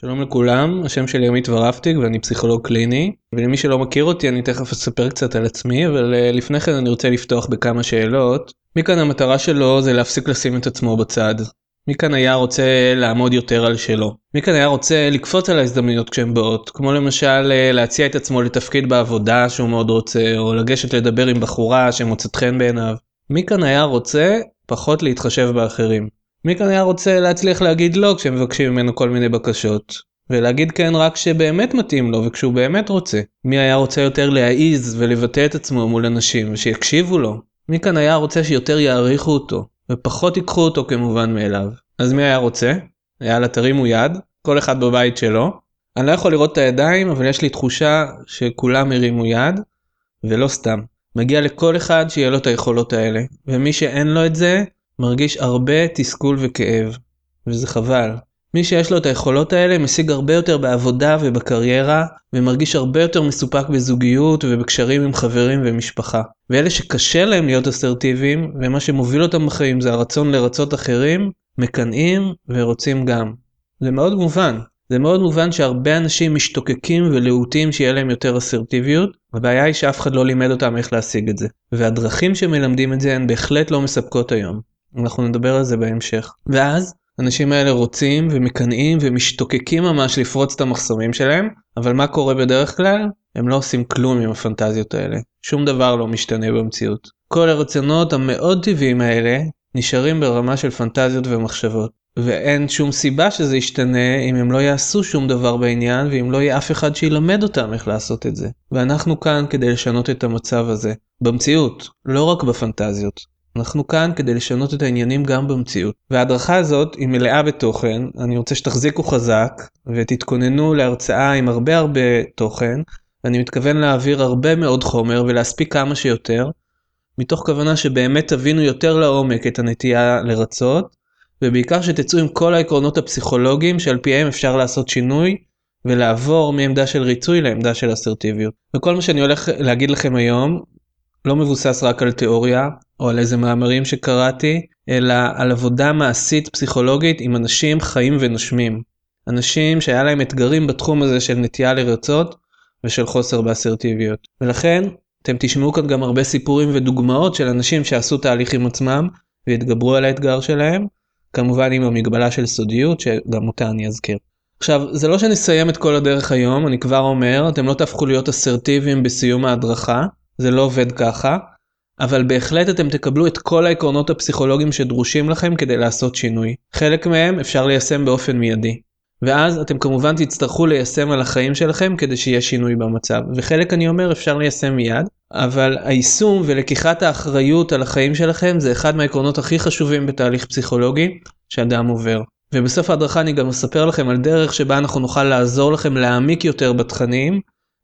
שלום לכולם, השם שלי עמית ורפטיק ואני פסיכולוג קליני ולמי שלא מכיר אותי אני תכף אספר קצת על עצמי אבל אה, לפני כן אני רוצה לפתוח בכמה שאלות. מכאן המטרה שלו זה להפסיק לשים את עצמו בצד. מכאן היה רוצה לעמוד יותר על שלו. מכאן היה רוצה לקפוץ על ההזדמנויות כשהן באות כמו למשל אה, להציע את עצמו לתפקיד בעבודה שהוא מאוד רוצה או לגשת לדבר עם בחורה שמוצאת חן בעיניו. מכאן היה רוצה פחות להתחשב באחרים. מי כאן היה רוצה להצליח להגיד לא כשמבקשים ממנו כל מיני בקשות ולהגיד כן רק שבאמת מתאים לו וכשהוא באמת רוצה. מי היה רוצה יותר להעיז ולבטא את עצמו מול אנשים ושיקשיבו לו. מי כאן היה רוצה שיותר יעריכו אותו ופחות ייקחו אותו כמובן מאליו. אז מי היה רוצה? יאללה תרימו יד, כל אחד בבית שלו. אני לא יכול לראות את הידיים אבל יש לי תחושה שכולם הרימו יד ולא סתם. מגיע לכל אחד שיהיה לו את היכולות האלה ומי שאין לו את זה מרגיש הרבה תסכול וכאב, וזה חבל. מי שיש לו את היכולות האלה משיג הרבה יותר בעבודה ובקריירה, ומרגיש הרבה יותר מסופק בזוגיות ובקשרים עם חברים ומשפחה. ואלה שקשה להם להיות אסרטיביים, ומה שמוביל אותם בחיים זה הרצון לרצות אחרים, מקנאים ורוצים גם. זה מאוד מובן. זה מאוד מובן שהרבה אנשים משתוקקים ולהוטים שיהיה להם יותר אסרטיביות, הבעיה היא שאף אחד לא לימד אותם איך להשיג את זה. והדרכים שמלמדים את זה הן בהחלט לא מספקות היום. אנחנו נדבר על זה בהמשך. ואז האנשים האלה רוצים ומקנאים ומשתוקקים ממש לפרוץ את המחסומים שלהם, אבל מה קורה בדרך כלל? הם לא עושים כלום עם הפנטזיות האלה. שום דבר לא משתנה במציאות. כל הרצונות המאוד טבעיים האלה נשארים ברמה של פנטזיות ומחשבות. ואין שום סיבה שזה ישתנה אם הם לא יעשו שום דבר בעניין ואם לא יהיה אף אחד שילמד אותם איך לעשות את זה. ואנחנו כאן כדי לשנות את המצב הזה. במציאות, לא רק בפנטזיות. אנחנו כאן כדי לשנות את העניינים גם במציאות. וההדרכה הזאת היא מלאה בתוכן, אני רוצה שתחזיקו חזק ותתכוננו להרצאה עם הרבה הרבה תוכן. אני מתכוון להעביר הרבה מאוד חומר ולהספיק כמה שיותר, מתוך כוונה שבאמת תבינו יותר לעומק את הנטייה לרצות, ובעיקר שתצאו עם כל העקרונות הפסיכולוגיים שעל פיהם אפשר לעשות שינוי ולעבור מעמדה של ריצוי לעמדה של אסרטיביות. וכל מה שאני הולך להגיד לכם היום לא מבוסס רק על תיאוריה או על איזה מאמרים שקראתי, אלא על עבודה מעשית פסיכולוגית עם אנשים חיים ונושמים. אנשים שהיה להם אתגרים בתחום הזה של נטייה לרצות ושל חוסר באסרטיביות. ולכן אתם תשמעו כאן גם הרבה סיפורים ודוגמאות של אנשים שעשו תהליך עם עצמם והתגברו על האתגר שלהם, כמובן עם המגבלה של סודיות שגם אותה אני אזכיר. עכשיו זה לא שנסיים את כל הדרך היום אני כבר אומר אתם לא תהפכו להיות אסרטיביים בסיום ההדרכה זה לא עובד ככה, אבל בהחלט אתם תקבלו את כל העקרונות הפסיכולוגיים שדרושים לכם כדי לעשות שינוי. חלק מהם אפשר ליישם באופן מיידי. ואז אתם כמובן תצטרכו ליישם על החיים שלכם כדי שיהיה שינוי במצב. וחלק אני אומר אפשר ליישם מיד, אבל היישום ולקיחת האחריות על החיים שלכם זה אחד מהעקרונות הכי חשובים בתהליך פסיכולוגי שאדם עובר. ובסוף ההדרכה אני גם אספר לכם על דרך שבה אנחנו נוכל לעזור לכם להעמיק יותר בתכנים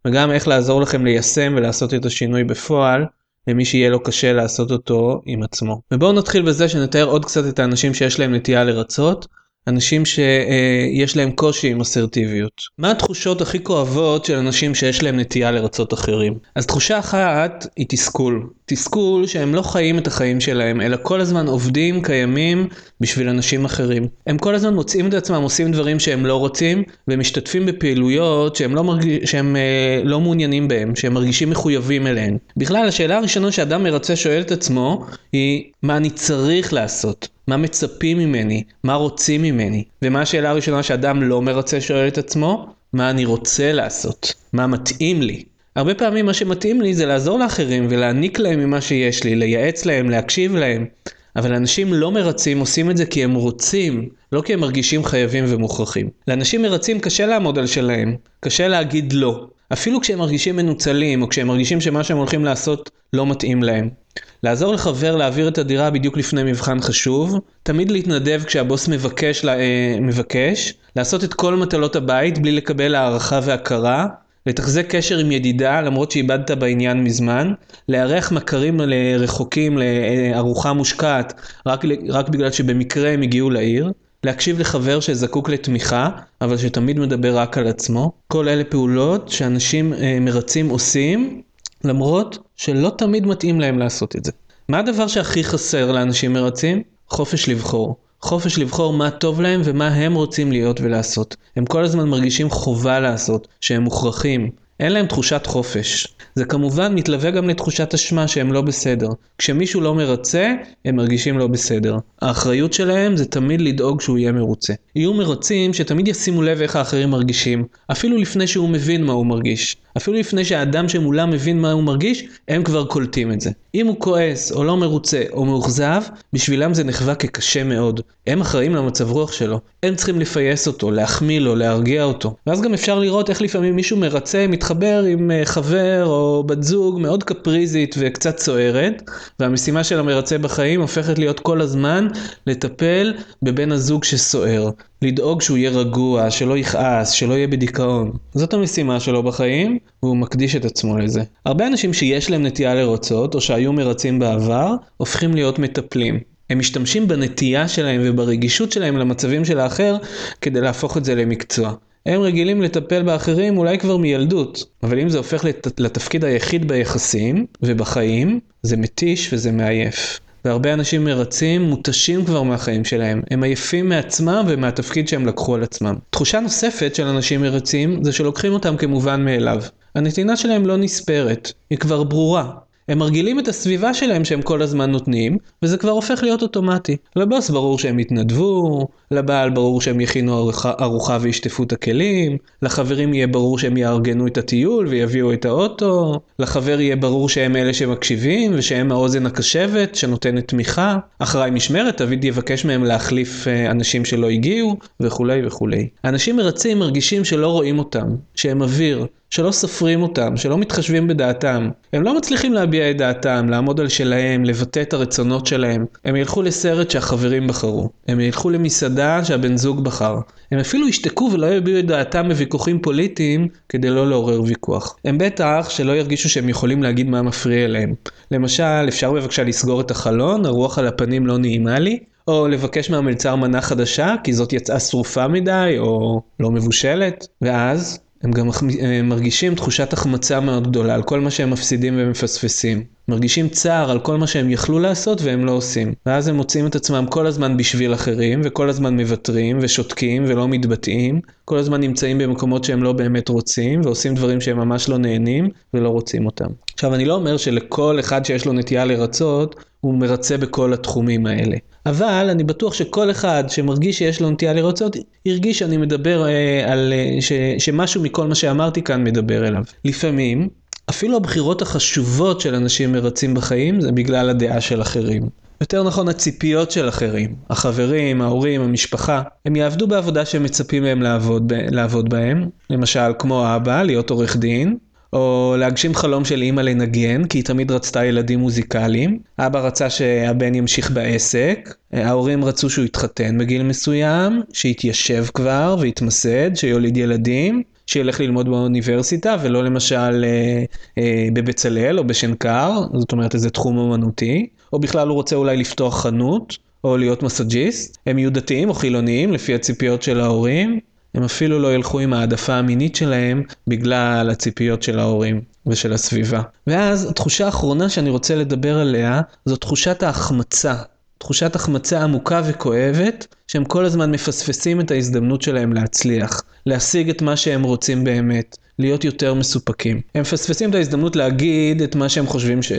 וגם איך לעזור לכם ליישם ולעשות את השינוי בפועל למי שיהיה לו קשה לעשות אותו עם עצמו. ובואו נתחיל בזה שנתאר עוד קצת את האנשים שיש להם נטייה לרצות, אנשים שיש להם קושי עם אסרטיביות. מה התחושות הכי כואבות של אנשים שיש להם נטייה לרצות אחרים? אז תחושה אחת היא תסכול. תסכול שהם לא חיים את החיים שלהם, אלא כל הזמן עובדים, קיימים, בשביל אנשים אחרים. הם כל הזמן מוצאים את עצמם עושים דברים שהם לא רוצים, ומשתתפים בפעילויות שהם לא, מרג... שהם, אה, לא מעוניינים בהם, שהם מרגישים מחויבים אליהן. בכלל, השאלה הראשונה שאדם מרצה שואל את עצמו, היא מה אני צריך לעשות? מה מצפים ממני? מה רוצים ממני? ומה השאלה הראשונה שאדם לא מרצה שואל את עצמו? מה אני רוצה לעשות? מה מתאים לי? הרבה פעמים מה שמתאים לי זה לעזור לאחרים ולהעניק להם ממה שיש לי, לייעץ להם, להקשיב להם. אבל אנשים לא מרצים עושים את זה כי הם רוצים, לא כי הם מרגישים חייבים ומוכרחים. לאנשים מרצים קשה לעמוד על שלהם, קשה להגיד לא. אפילו כשהם מרגישים מנוצלים, או כשהם מרגישים שמה שהם הולכים לעשות לא מתאים להם. לעזור לחבר להעביר את הדירה בדיוק לפני מבחן חשוב, תמיד להתנדב כשהבוס מבקש, אה, מבקש, לעשות את כל מטלות הבית בלי לקבל הערכה והכרה, לתחזק קשר עם ידידה למרות שאיבדת בעניין מזמן, לארח מכרים רחוקים לארוחה מושקעת רק, רק בגלל שבמקרה הם הגיעו לעיר, להקשיב לחבר שזקוק לתמיכה, אבל שתמיד מדבר רק על עצמו. כל אלה פעולות שאנשים אה, מרצים עושים, למרות שלא תמיד מתאים להם לעשות את זה. מה הדבר שהכי חסר לאנשים מרצים? חופש לבחור. חופש לבחור מה טוב להם ומה הם רוצים להיות ולעשות. הם כל הזמן מרגישים חובה לעשות, שהם מוכרחים. אין להם תחושת חופש. זה כמובן מתלווה גם לתחושת אשמה שהם לא בסדר. כשמישהו לא מרצה, הם מרגישים לא בסדר. האחריות שלהם זה תמיד לדאוג שהוא יהיה מרוצה. יהיו מרצים שתמיד ישימו לב איך האחרים מרגישים, אפילו לפני שהוא מבין מה הוא מרגיש. אפילו לפני שהאדם שמולם מבין מה הוא מרגיש, הם כבר קולטים את זה. אם הוא כועס, או לא מרוצה, או מאוכזב, בשבילם זה נחווה כקשה מאוד. הם אחראים למצב רוח שלו. הם צריכים לפייס אותו, להחמיא לו, להרגיע אותו. ואז גם אפשר לראות איך לפעמים מישהו מרצה, מתחבר עם אה, חבר או בת זוג מאוד קפריזית וקצת סוערת, והמשימה של המרצה בחיים הופכת להיות כל הזמן לטפל בבן הזוג שסוער. לדאוג שהוא יהיה רגוע, שלא יכעס, שלא יהיה בדיכאון. זאת המשימה שלו בחיים, והוא מקדיש את עצמו לזה. הרבה אנשים שיש להם נטייה לרצות, או שהיו מרצים בעבר, הופכים להיות מטפלים. הם משתמשים בנטייה שלהם וברגישות שלהם למצבים של האחר, כדי להפוך את זה למקצוע. הם רגילים לטפל באחרים אולי כבר מילדות, אבל אם זה הופך לת... לתפקיד היחיד ביחסים ובחיים, זה מתיש וזה מעייף. והרבה אנשים מרצים מותשים כבר מהחיים שלהם. הם עייפים מעצמם ומהתפקיד שהם לקחו על עצמם. תחושה נוספת של אנשים מרצים זה שלוקחים אותם כמובן מאליו. הנתינה שלהם לא נספרת, היא כבר ברורה. הם מרגילים את הסביבה שלהם שהם כל הזמן נותנים, וזה כבר הופך להיות אוטומטי. לבוס ברור שהם יתנדבו, לבעל ברור שהם יכינו ארוחה, ארוחה וישטפו את הכלים, לחברים יהיה ברור שהם יארגנו את הטיול ויביאו את האוטו, לחבר יהיה ברור שהם אלה שמקשיבים ושהם האוזן הקשבת שנותנת תמיכה, אחראי משמרת תמיד יבקש מהם להחליף אה, אנשים שלא הגיעו, וכולי וכולי. אנשים מרצים מרגישים שלא רואים אותם, שהם אוויר, שלא סופרים אותם, שלא מתחשבים בדעתם. הם לא מצליחים להביע את דעתם, לעמוד על שלהם, לבטא את הרצונות שלהם. הם ילכו לסרט שהחברים בחרו. הם ילכו למסעדה שהבן זוג בחר. הם אפילו ישתקו ולא יביעו את דעתם בוויכוחים פוליטיים כדי לא לעורר ויכוח. הם בטח שלא ירגישו שהם יכולים להגיד מה מפריע להם. למשל, אפשר בבקשה לסגור את החלון, הרוח על הפנים לא נעימה לי, או לבקש מהמלצר מנה חדשה, כי זאת יצאה שרופה מדי, או לא מבושלת, ואז הם גם מרגישים תחושת החמצה מאוד גדולה על כל מה שהם מפסידים ומפספסים. מרגישים צער על כל מה שהם יכלו לעשות והם לא עושים. ואז הם מוצאים את עצמם כל הזמן בשביל אחרים, וכל הזמן מוותרים, ושותקים, ולא מתבטאים. כל הזמן נמצאים במקומות שהם לא באמת רוצים, ועושים דברים שהם ממש לא נהנים, ולא רוצים אותם. עכשיו, אני לא אומר שלכל אחד שיש לו נטייה לרצות, הוא מרצה בכל התחומים האלה. אבל אני בטוח שכל אחד שמרגיש שיש לו נטייה לרצות, הרגיש שאני מדבר אה, על... אה, שמשהו מכל מה שאמרתי כאן מדבר אליו. לפעמים, אפילו הבחירות החשובות של אנשים מרצים בחיים זה בגלל הדעה של אחרים. יותר נכון הציפיות של אחרים, החברים, ההורים, המשפחה, הם יעבדו בעבודה שהם מצפים מהם לעבוד, לעבוד בהם, למשל כמו אבא, להיות עורך דין, או להגשים חלום של אימא לנגן, כי היא תמיד רצתה ילדים מוזיקליים. אבא רצה שהבן ימשיך בעסק, ההורים רצו שהוא יתחתן בגיל מסוים, שיתיישב כבר ויתמסד, שיוליד ילדים, שילך ללמוד באוניברסיטה, ולא למשל אה, אה, בבצלאל או בשנקר, זאת אומרת איזה תחום אומנותי, או בכלל הוא רוצה אולי לפתוח חנות, או להיות מסאג'יסט. הם יהיו דתיים או חילוניים לפי הציפיות של ההורים. הם אפילו לא ילכו עם העדפה המינית שלהם בגלל הציפיות של ההורים ושל הסביבה. ואז התחושה האחרונה שאני רוצה לדבר עליה זו תחושת ההחמצה. תחושת החמצה עמוקה וכואבת, שהם כל הזמן מפספסים את ההזדמנות שלהם להצליח, להשיג את מה שהם רוצים באמת. להיות יותר מסופקים. הם מפספסים את ההזדמנות להגיד את מה שהם חושבים ש...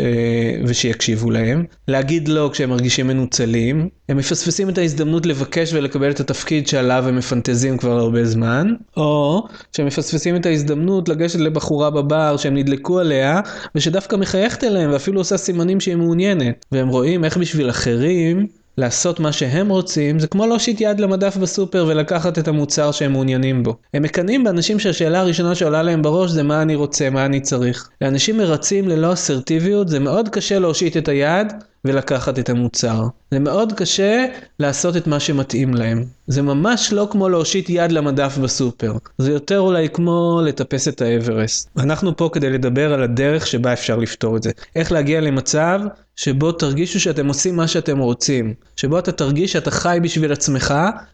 ושיקשיבו להם, להגיד לא כשהם מרגישים מנוצלים, הם מפספסים את ההזדמנות לבקש ולקבל את התפקיד שעליו הם מפנטזים כבר הרבה זמן, או שהם מפספסים את ההזדמנות לגשת לבחורה בבר שהם נדלקו עליה, ושדווקא מחייכת אליהם ואפילו עושה סימנים שהיא מעוניינת, והם רואים איך בשביל אחרים לעשות מה שהם רוצים, זה כמו להושיט יד למדף בסופר ולקחת את המוצר שהם מעוניינים בו. הם מקנאים באנשים שהשאלה הראשונה שעולה להם בראש זה מה אני רוצה, מה אני צריך. לאנשים מרצים ללא אסרטיביות זה מאוד קשה להושיט את היד ולקחת את המוצר. זה מאוד קשה לעשות את מה שמתאים להם. זה ממש לא כמו להושיט יד למדף בסופר. זה יותר אולי כמו לטפס את האברסט. אנחנו פה כדי לדבר על הדרך שבה אפשר לפתור את זה. איך להגיע למצב שבו תרגישו שאתם עושים מה שאתם רוצים. שבו אתה תרגיש שאתה חי בשביל עצמך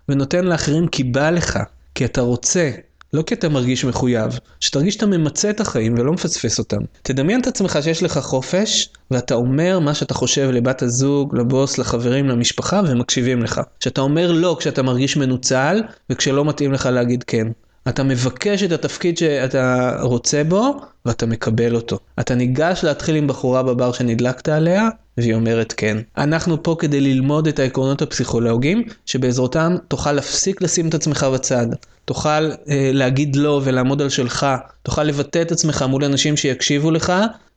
ונותן לאחרים כי בא לך. כי אתה רוצה. לא כי אתה מרגיש מחויב, שתרגיש שאתה ממצה את החיים ולא מפספס אותם. תדמיין את עצמך שיש לך חופש, ואתה אומר מה שאתה חושב לבת הזוג, לבוס, לחברים, למשפחה, והם מקשיבים לך. שאתה אומר לא כשאתה מרגיש מנוצל, וכשלא מתאים לך להגיד כן. אתה מבקש את התפקיד שאתה רוצה בו, ואתה מקבל אותו. אתה ניגש להתחיל עם בחורה בבר שנדלקת עליה, והיא אומרת כן. אנחנו פה כדי ללמוד את העקרונות הפסיכולוגיים, שבעזרתם תוכל להפסיק לשים את עצמך בצד. תוכל אה, להגיד לא ולעמוד על שלך. תוכל לבטא את עצמך מול אנשים שיקשיבו לך,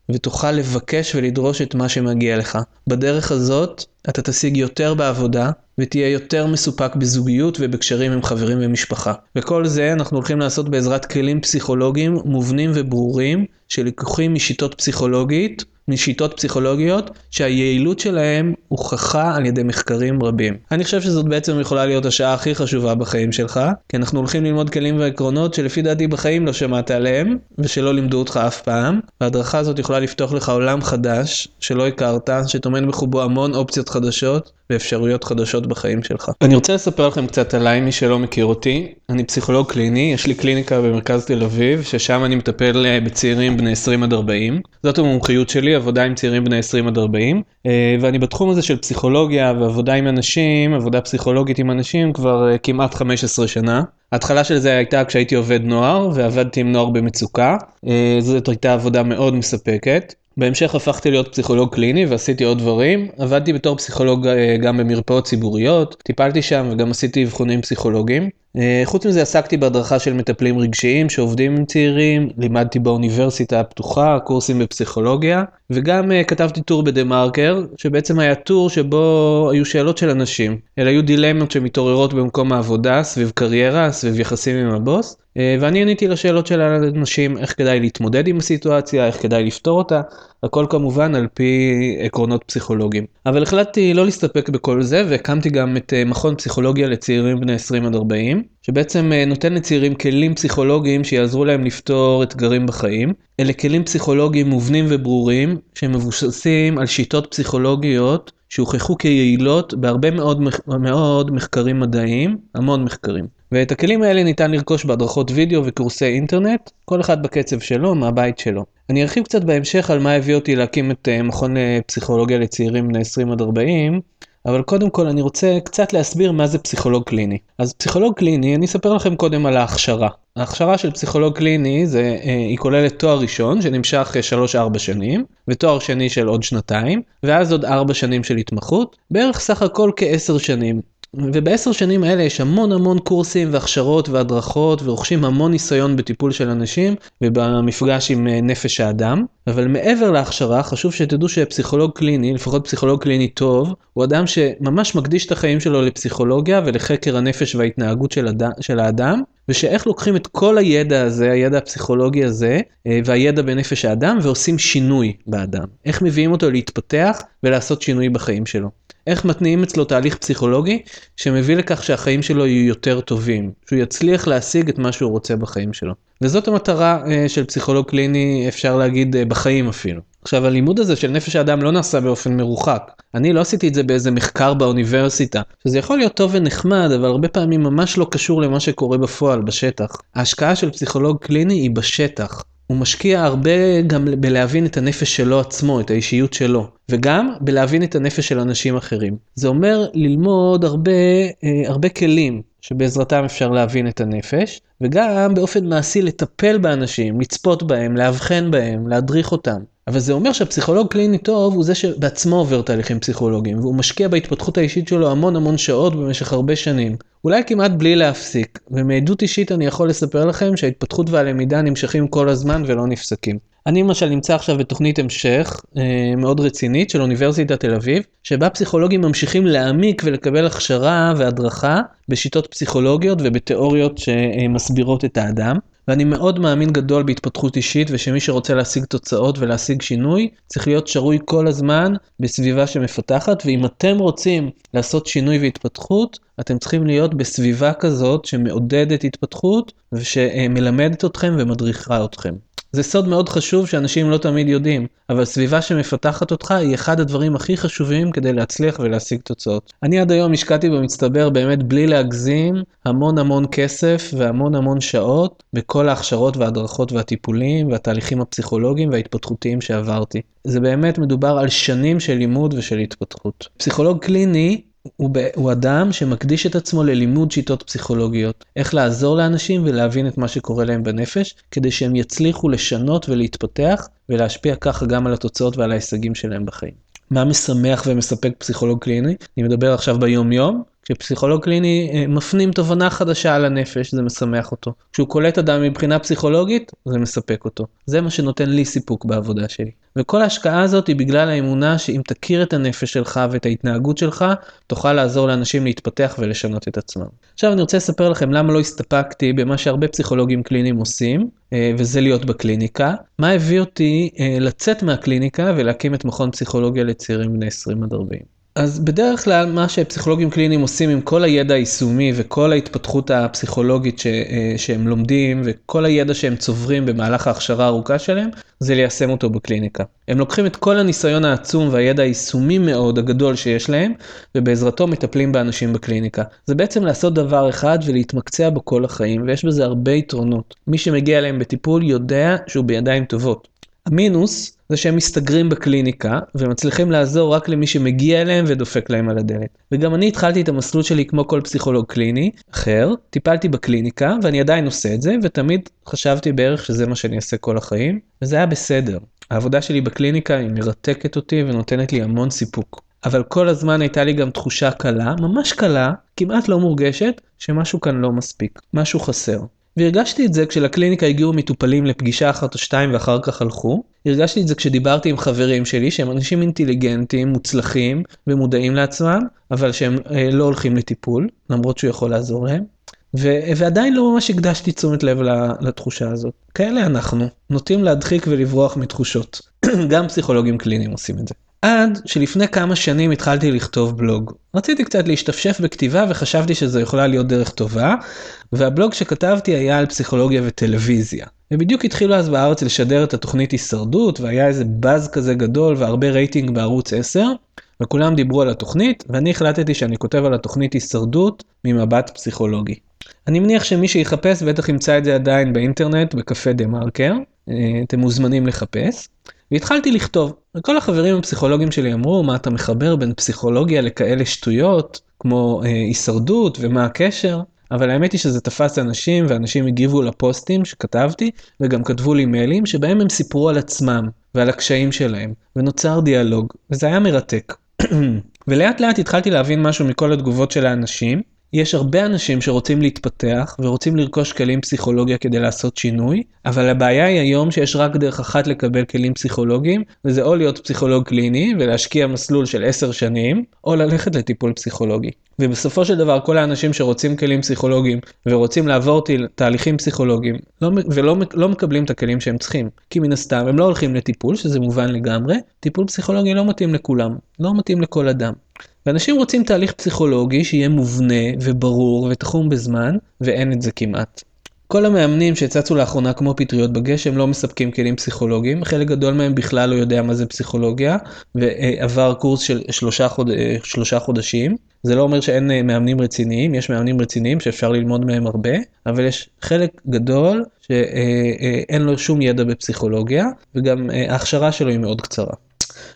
ותוכל לבקש ולדרוש את מה שמגיע לך. בדרך הזאת אתה תשיג יותר בעבודה ותהיה יותר מסופק בזוגיות ובקשרים עם חברים ומשפחה. וכל זה אנחנו הולכים לעשות בעזרת כלים פסיכולוגיים מובנים וברורים שלקוחים משיטות פסיכולוגית משיטות פסיכולוגיות שהיעילות שלהם הוכחה על ידי מחקרים רבים. אני חושב שזאת בעצם יכולה להיות השעה הכי חשובה בחיים שלך, כי אנחנו הולכים ללמוד כלים ועקרונות שלפי דעתי בחיים לא שמעת עליהם, ושלא לימדו אותך אף פעם, וההדרכה הזאת יכולה לפתוח לך עולם חדש שלא הכרת, שטומן בחובו המון אופציות חדשות ואפשרויות חדשות בחיים שלך. אני רוצה לספר לכם קצת עליי, מי שלא מכיר אותי. אני פסיכולוג קליני, יש לי קליניקה במרכז תל אביב, ששם אני מטפל אה, בצעירים בני 20 עד 40. זאת המומחיות שלי, עבודה עם צעירים בני 20 עד 40. אה, ואני בתחום הזה של פסיכולוגיה ועבודה עם אנשים, עבודה פסיכולוגית עם אנשים כבר אה, כמעט 15 שנה. ההתחלה של זה הייתה כשהייתי עובד נוער ועבדתי עם נוער במצוקה. זאת הייתה עבודה מאוד מספקת. בהמשך הפכתי להיות פסיכולוג קליני ועשיתי עוד דברים. עבדתי בתור פסיכולוג אה, גם במרפאות ציבוריות, טיפלתי שם וגם עשיתי אבחונים פסיכולוגיים. אה, חוץ מזה עסקתי בהדרכה של מטפלים רגשיים שעובדים עם צעירים, לימדתי באוניברסיטה הפתוחה, קורסים בפסיכולוגיה, וגם uh, כתבתי טור בדה מרקר, שבעצם היה טור שבו היו שאלות של אנשים. אלה היו דילמות שמתעוררות במקום העבודה, סביב קריירה, סביב יחסים עם הבוס, uh, ואני עניתי לשאלות של האנשים, איך כדאי להתמודד עם הסיטואציה, איך כדאי לפתור אותה, הכל כמובן על פי עקרונות פסיכולוגיים. אבל החלטתי לא להסתפק בכל זה, והקמתי גם את uh, מכון פסיכולוגיה לצעירים בני 20 עד 40, שבעצם נותן לצעירים כלים פסיכולוגיים שיעזרו להם לפתור אתגרים בחיים. אלה כלים פסיכולוגיים מובנים וברורים שמבוססים על שיטות פסיכולוגיות שהוכחו כיעילות בהרבה מאוד, מאוד מחקרים מדעיים, המון מחקרים. ואת הכלים האלה ניתן לרכוש בהדרכות וידאו וקורסי אינטרנט, כל אחד בקצב שלו, מהבית שלו. אני ארחיב קצת בהמשך על מה הביא אותי להקים את אה, מכון פסיכולוגיה לצעירים בני 20 עד 40, אבל קודם כל אני רוצה קצת להסביר מה זה פסיכולוג קליני. אז פסיכולוג קליני, אני אספר לכם קודם על ההכשרה. ההכשרה של פסיכולוג קליני זה, אה, היא כוללת תואר ראשון שנמשך 3-4 שנים, ותואר שני של עוד שנתיים, ואז עוד 4 שנים של התמחות, בערך סך הכל כ-10 שנים. ובעשר שנים האלה יש המון המון קורסים והכשרות והדרכות ורוכשים המון ניסיון בטיפול של אנשים ובמפגש עם אה, נפש האדם. אבל מעבר להכשרה חשוב שתדעו שפסיכולוג קליני, לפחות פסיכולוג קליני טוב, הוא אדם שממש מקדיש את החיים שלו לפסיכולוגיה ולחקר הנפש וההתנהגות של, אד... של האדם, ושאיך לוקחים את כל הידע הזה, הידע הפסיכולוגי הזה, אה, והידע בנפש האדם, ועושים שינוי באדם. איך מביאים אותו להתפתח ולעשות שינוי בחיים שלו. איך מתניעים אצלו תהליך פסיכולוגי שמביא לכך שהחיים שלו יהיו יותר טובים, שהוא יצליח להשיג את מה שהוא רוצה בחיים שלו. וזאת המטרה uh, של פסיכולוג קליני, אפשר להגיד, uh, בחיים אפילו. עכשיו הלימוד הזה של נפש האדם לא נעשה באופן מרוחק. אני לא עשיתי את זה באיזה מחקר באוניברסיטה, שזה יכול להיות טוב ונחמד, אבל הרבה פעמים ממש לא קשור למה שקורה בפועל, בשטח. ההשקעה של פסיכולוג קליני היא בשטח. הוא משקיע הרבה גם בלהבין את הנפש שלו עצמו, את האישיות שלו, וגם בלהבין את הנפש של אנשים אחרים. זה אומר ללמוד הרבה, אה, הרבה כלים שבעזרתם אפשר להבין את הנפש, וגם באופן מעשי לטפל באנשים, לצפות בהם, לאבחן בהם, להדריך אותם. אבל זה אומר שהפסיכולוג קליני טוב הוא זה שבעצמו עובר תהליכים פסיכולוגיים, והוא משקיע בהתפתחות האישית שלו המון המון שעות במשך הרבה שנים. אולי כמעט בלי להפסיק, ומעדות אישית אני יכול לספר לכם שההתפתחות והלמידה נמשכים כל הזמן ולא נפסקים. אני למשל נמצא עכשיו בתוכנית המשך אה, מאוד רצינית של אוניברסיטת תל אביב, שבה פסיכולוגים ממשיכים להעמיק ולקבל הכשרה והדרכה בשיטות פסיכולוגיות ובתיאוריות שמסבירות את האדם. ואני מאוד מאמין גדול בהתפתחות אישית ושמי שרוצה להשיג תוצאות ולהשיג שינוי צריך להיות שרוי כל הזמן בסביבה שמפתחת ואם אתם רוצים לעשות שינוי והתפתחות אתם צריכים להיות בסביבה כזאת שמעודדת התפתחות ושמלמדת אתכם ומדריכה אתכם. זה סוד מאוד חשוב שאנשים לא תמיד יודעים, אבל סביבה שמפתחת אותך היא אחד הדברים הכי חשובים כדי להצליח ולהשיג תוצאות. אני עד היום השקעתי במצטבר באמת בלי להגזים המון המון כסף והמון המון שעות בכל ההכשרות וההדרכות והטיפולים והתהליכים הפסיכולוגיים וההתפתחותיים שעברתי. זה באמת מדובר על שנים של לימוד ושל התפתחות. פסיכולוג קליני הוא, אדם שמקדיש את עצמו ללימוד שיטות פסיכולוגיות, איך לעזור לאנשים ולהבין את מה שקורה להם בנפש, כדי שהם יצליחו לשנות ולהתפתח ולהשפיע ככה גם על התוצאות ועל ההישגים שלהם בחיים. מה משמח ומספק פסיכולוג קליני? אני מדבר עכשיו ביום יום, כשפסיכולוג קליני אה, מפנים תובנה חדשה על הנפש, זה משמח אותו. כשהוא קולט אדם מבחינה פסיכולוגית, זה מספק אותו. זה מה שנותן לי סיפוק בעבודה שלי. וכל ההשקעה הזאת היא בגלל האמונה שאם תכיר את הנפש שלך ואת ההתנהגות שלך, תוכל לעזור לאנשים להתפתח ולשנות את עצמם. עכשיו אני רוצה לספר לכם למה לא הסתפקתי במה שהרבה פסיכולוגים קליניים עושים, אה, וזה להיות בקליניקה. מה הביא אותי אה, לצאת מהקליניקה ולהקים את מכון פסיכולוגיה לצעירים בני 20 עד 40. אז בדרך כלל מה שפסיכולוגים קליניים עושים עם כל הידע היישומי וכל ההתפתחות הפסיכולוגית ש, אה, שהם לומדים וכל הידע שהם צוברים במהלך ההכשרה הארוכה שלהם, זה ליישם אותו בקליניקה. הם לוקחים את כל הניסיון העצום והידע היישומי מאוד הגדול שיש להם, ובעזרתו מטפלים באנשים בקליניקה. זה בעצם לעשות דבר אחד ולהתמקצע בו כל החיים, ויש בזה הרבה יתרונות. מי שמגיע אליהם בטיפול יודע שהוא בידיים טובות. המינוס זה שהם מסתגרים בקליניקה ומצליחים לעזור רק למי שמגיע אליהם ודופק להם על הדלת. וגם אני התחלתי את המסלול שלי כמו כל פסיכולוג קליני אחר, טיפלתי בקליניקה ואני עדיין עושה את זה ותמיד חשבתי בערך שזה מה שאני אעשה כל החיים וזה היה בסדר. העבודה שלי בקליניקה היא מרתקת אותי ונותנת לי המון סיפוק. אבל כל הזמן הייתה לי גם תחושה קלה, ממש קלה, כמעט לא מורגשת, שמשהו כאן לא מספיק, משהו חסר. והרגשתי את זה כשלקליניקה הגיעו מטופלים לפגישה אחת או שתיים ואחר כך הלכו. הרגשתי את זה כשדיברתי עם חברים שלי שהם אנשים אינטליגנטים, מוצלחים ומודעים לעצמם, אבל שהם אה, לא הולכים לטיפול, למרות שהוא יכול לעזור להם. ו- ועדיין לא ממש הקדשתי תשומת לב לתחושה הזאת. כאלה אנחנו, נוטים להדחיק ולברוח מתחושות. גם פסיכולוגים קליניים עושים את זה. עד שלפני כמה שנים התחלתי לכתוב בלוג. רציתי קצת להשתפשף בכתיבה וחשבתי שזו יכולה להיות דרך טובה, והבלוג שכתבתי היה על פסיכולוגיה וטלוויזיה. ובדיוק התחילו אז בארץ לשדר את התוכנית הישרדות, והיה איזה באז כזה גדול והרבה רייטינג בערוץ 10, וכולם דיברו על התוכנית, ואני החלטתי שאני כותב על התוכנית הישרדות ממבט פסיכולוגי. אני מניח שמי שיחפש בטח ימצא את זה עדיין באינטרנט, בקפה דה מרקר, אה, אתם מוזמנים לחפש. והתחלתי לכתוב. וכל החברים הפסיכולוגים שלי אמרו, מה אתה מחבר בין פסיכולוגיה לכאלה שטויות, כמו אה, הישרדות ומה הקשר? אבל האמת היא שזה תפס אנשים ואנשים הגיבו לפוסטים שכתבתי וגם כתבו לי מיילים שבהם הם סיפרו על עצמם ועל הקשיים שלהם ונוצר דיאלוג וזה היה מרתק. ולאט לאט התחלתי להבין משהו מכל התגובות של האנשים יש הרבה אנשים שרוצים להתפתח ורוצים לרכוש כלים פסיכולוגיה כדי לעשות שינוי, אבל הבעיה היא היום שיש רק דרך אחת לקבל כלים פסיכולוגיים, וזה או להיות פסיכולוג קליני ולהשקיע מסלול של 10 שנים, או ללכת לטיפול פסיכולוגי. ובסופו של דבר כל האנשים שרוצים כלים פסיכולוגיים ורוצים לעבור תהליכים פסיכולוגיים לא, ולא לא מקבלים את הכלים שהם צריכים. כי מן הסתם הם לא הולכים לטיפול, שזה מובן לגמרי, טיפול פסיכולוגי לא מתאים לכולם, לא מתאים לכל אדם. ואנשים רוצים תהליך פסיכולוגי שיהיה מובנה וברור ותחום בזמן, ואין את זה כמעט. כל המאמנים שצצו לאחרונה כמו פטריות בגשם לא מספקים כלים פסיכולוגיים, חלק גדול מהם בכלל לא יודע מה זה פסיכולוגיה, ועבר קורס של שלושה, חוד... שלושה חודשים. זה לא אומר שאין מאמנים רציניים, יש מאמנים רציניים שאפשר ללמוד מהם הרבה, אבל יש חלק גדול שאין לו שום ידע בפסיכולוגיה, וגם ההכשרה שלו היא מאוד קצרה.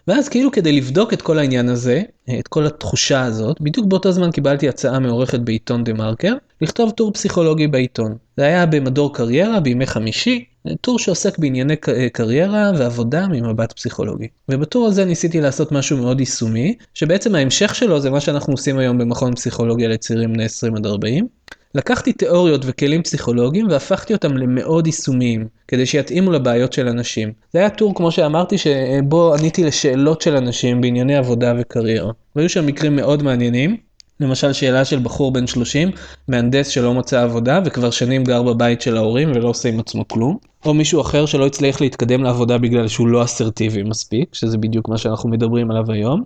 ואז כאילו כדי לבדוק את כל העניין הזה, את כל התחושה הזאת, בדיוק באותו זמן קיבלתי הצעה מעורכת בעיתון דה מרקר, לכתוב טור פסיכולוגי בעיתון. זה היה במדור קריירה בימי חמישי, טור שעוסק בענייני קריירה ועבודה ממבט פסיכולוגי. ובטור הזה ניסיתי לעשות משהו מאוד יישומי, שבעצם ההמשך שלו זה מה שאנחנו עושים היום במכון פסיכולוגיה לצעירים בני 20 עד 40. לקחתי תיאוריות וכלים פסיכולוגיים והפכתי אותם למאוד יישומיים, כדי שיתאימו לבעיות של אנשים. זה היה טור, כמו שאמרתי, שבו עניתי לשאלות של אנשים בענייני עבודה וקריירה. והיו שם מקרים מאוד מעניינים, למשל שאלה של בחור בן 30, מהנדס שלא מצא עבודה וכבר שנים גר בבית של ההורים ולא עושה עם עצמו כלום. או מישהו אחר שלא הצליח להתקדם לעבודה בגלל שהוא לא אסרטיבי מספיק, שזה בדיוק מה שאנחנו מדברים עליו היום.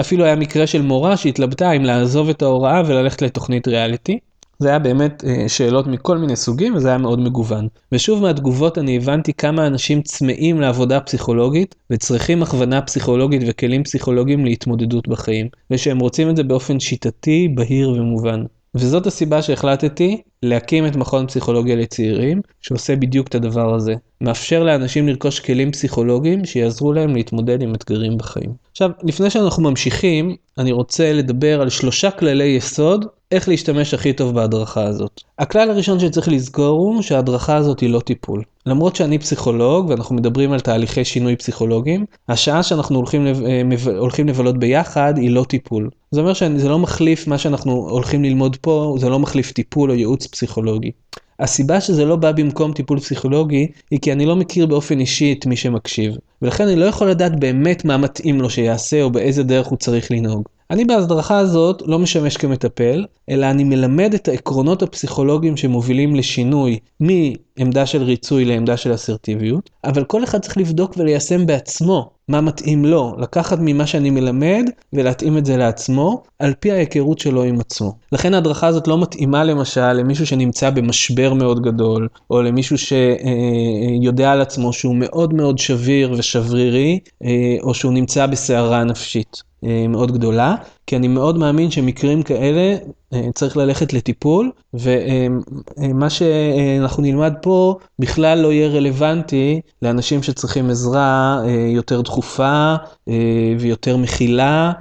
אפילו היה מקרה של מורה שהתלבטה אם לעזוב את ההוראה וללכת לתוכנית ריאליטי. זה היה באמת אה, שאלות מכל מיני סוגים וזה היה מאוד מגוון. ושוב מהתגובות אני הבנתי כמה אנשים צמאים לעבודה פסיכולוגית וצריכים הכוונה פסיכולוגית וכלים פסיכולוגיים להתמודדות בחיים, ושהם רוצים את זה באופן שיטתי, בהיר ומובן. וזאת הסיבה שהחלטתי להקים את מכון פסיכולוגיה לצעירים, שעושה בדיוק את הדבר הזה. מאפשר לאנשים לרכוש כלים פסיכולוגיים שיעזרו להם להתמודד עם אתגרים בחיים. עכשיו, לפני שאנחנו ממשיכים, אני רוצה לדבר על שלושה כללי יסוד איך להשתמש הכי טוב בהדרכה הזאת. הכלל הראשון שצריך לזכור הוא שההדרכה הזאת היא לא טיפול. למרות שאני פסיכולוג ואנחנו מדברים על תהליכי שינוי פסיכולוגיים, השעה שאנחנו הולכים, לב... אה, הולכים לבלות ביחד היא לא טיפול. זה אומר שזה לא מחליף מה שאנחנו הולכים ללמוד פה, זה לא מחליף טיפול או ייעוץ פסיכולוגי. הסיבה שזה לא בא במקום טיפול פסיכולוגי היא כי אני לא מכיר באופן אישי את מי שמקשיב ולכן אני לא יכול לדעת באמת מה מתאים לו שיעשה או באיזה דרך הוא צריך לנהוג. אני בהדרכה הזאת לא משמש כמטפל, אלא אני מלמד את העקרונות הפסיכולוגיים שמובילים לשינוי מעמדה של ריצוי לעמדה של אסרטיביות, אבל כל אחד צריך לבדוק וליישם בעצמו מה מתאים לו, לקחת ממה שאני מלמד ולהתאים את זה לעצמו, על פי ההיכרות שלו עם עצמו. לכן ההדרכה הזאת לא מתאימה למשל למישהו שנמצא במשבר מאוד גדול, או למישהו שיודע על עצמו שהוא מאוד מאוד שביר ושברירי, אה, או שהוא נמצא בסערה נפשית. אה, מאוד גדולה, כי אני מאוד מאמין שמקרים כאלה אה, צריך ללכת לטיפול, ומה שאנחנו נלמד פה בכלל לא יהיה רלוונטי לאנשים שצריכים עזרה אה, יותר דחופה ויותר מכילה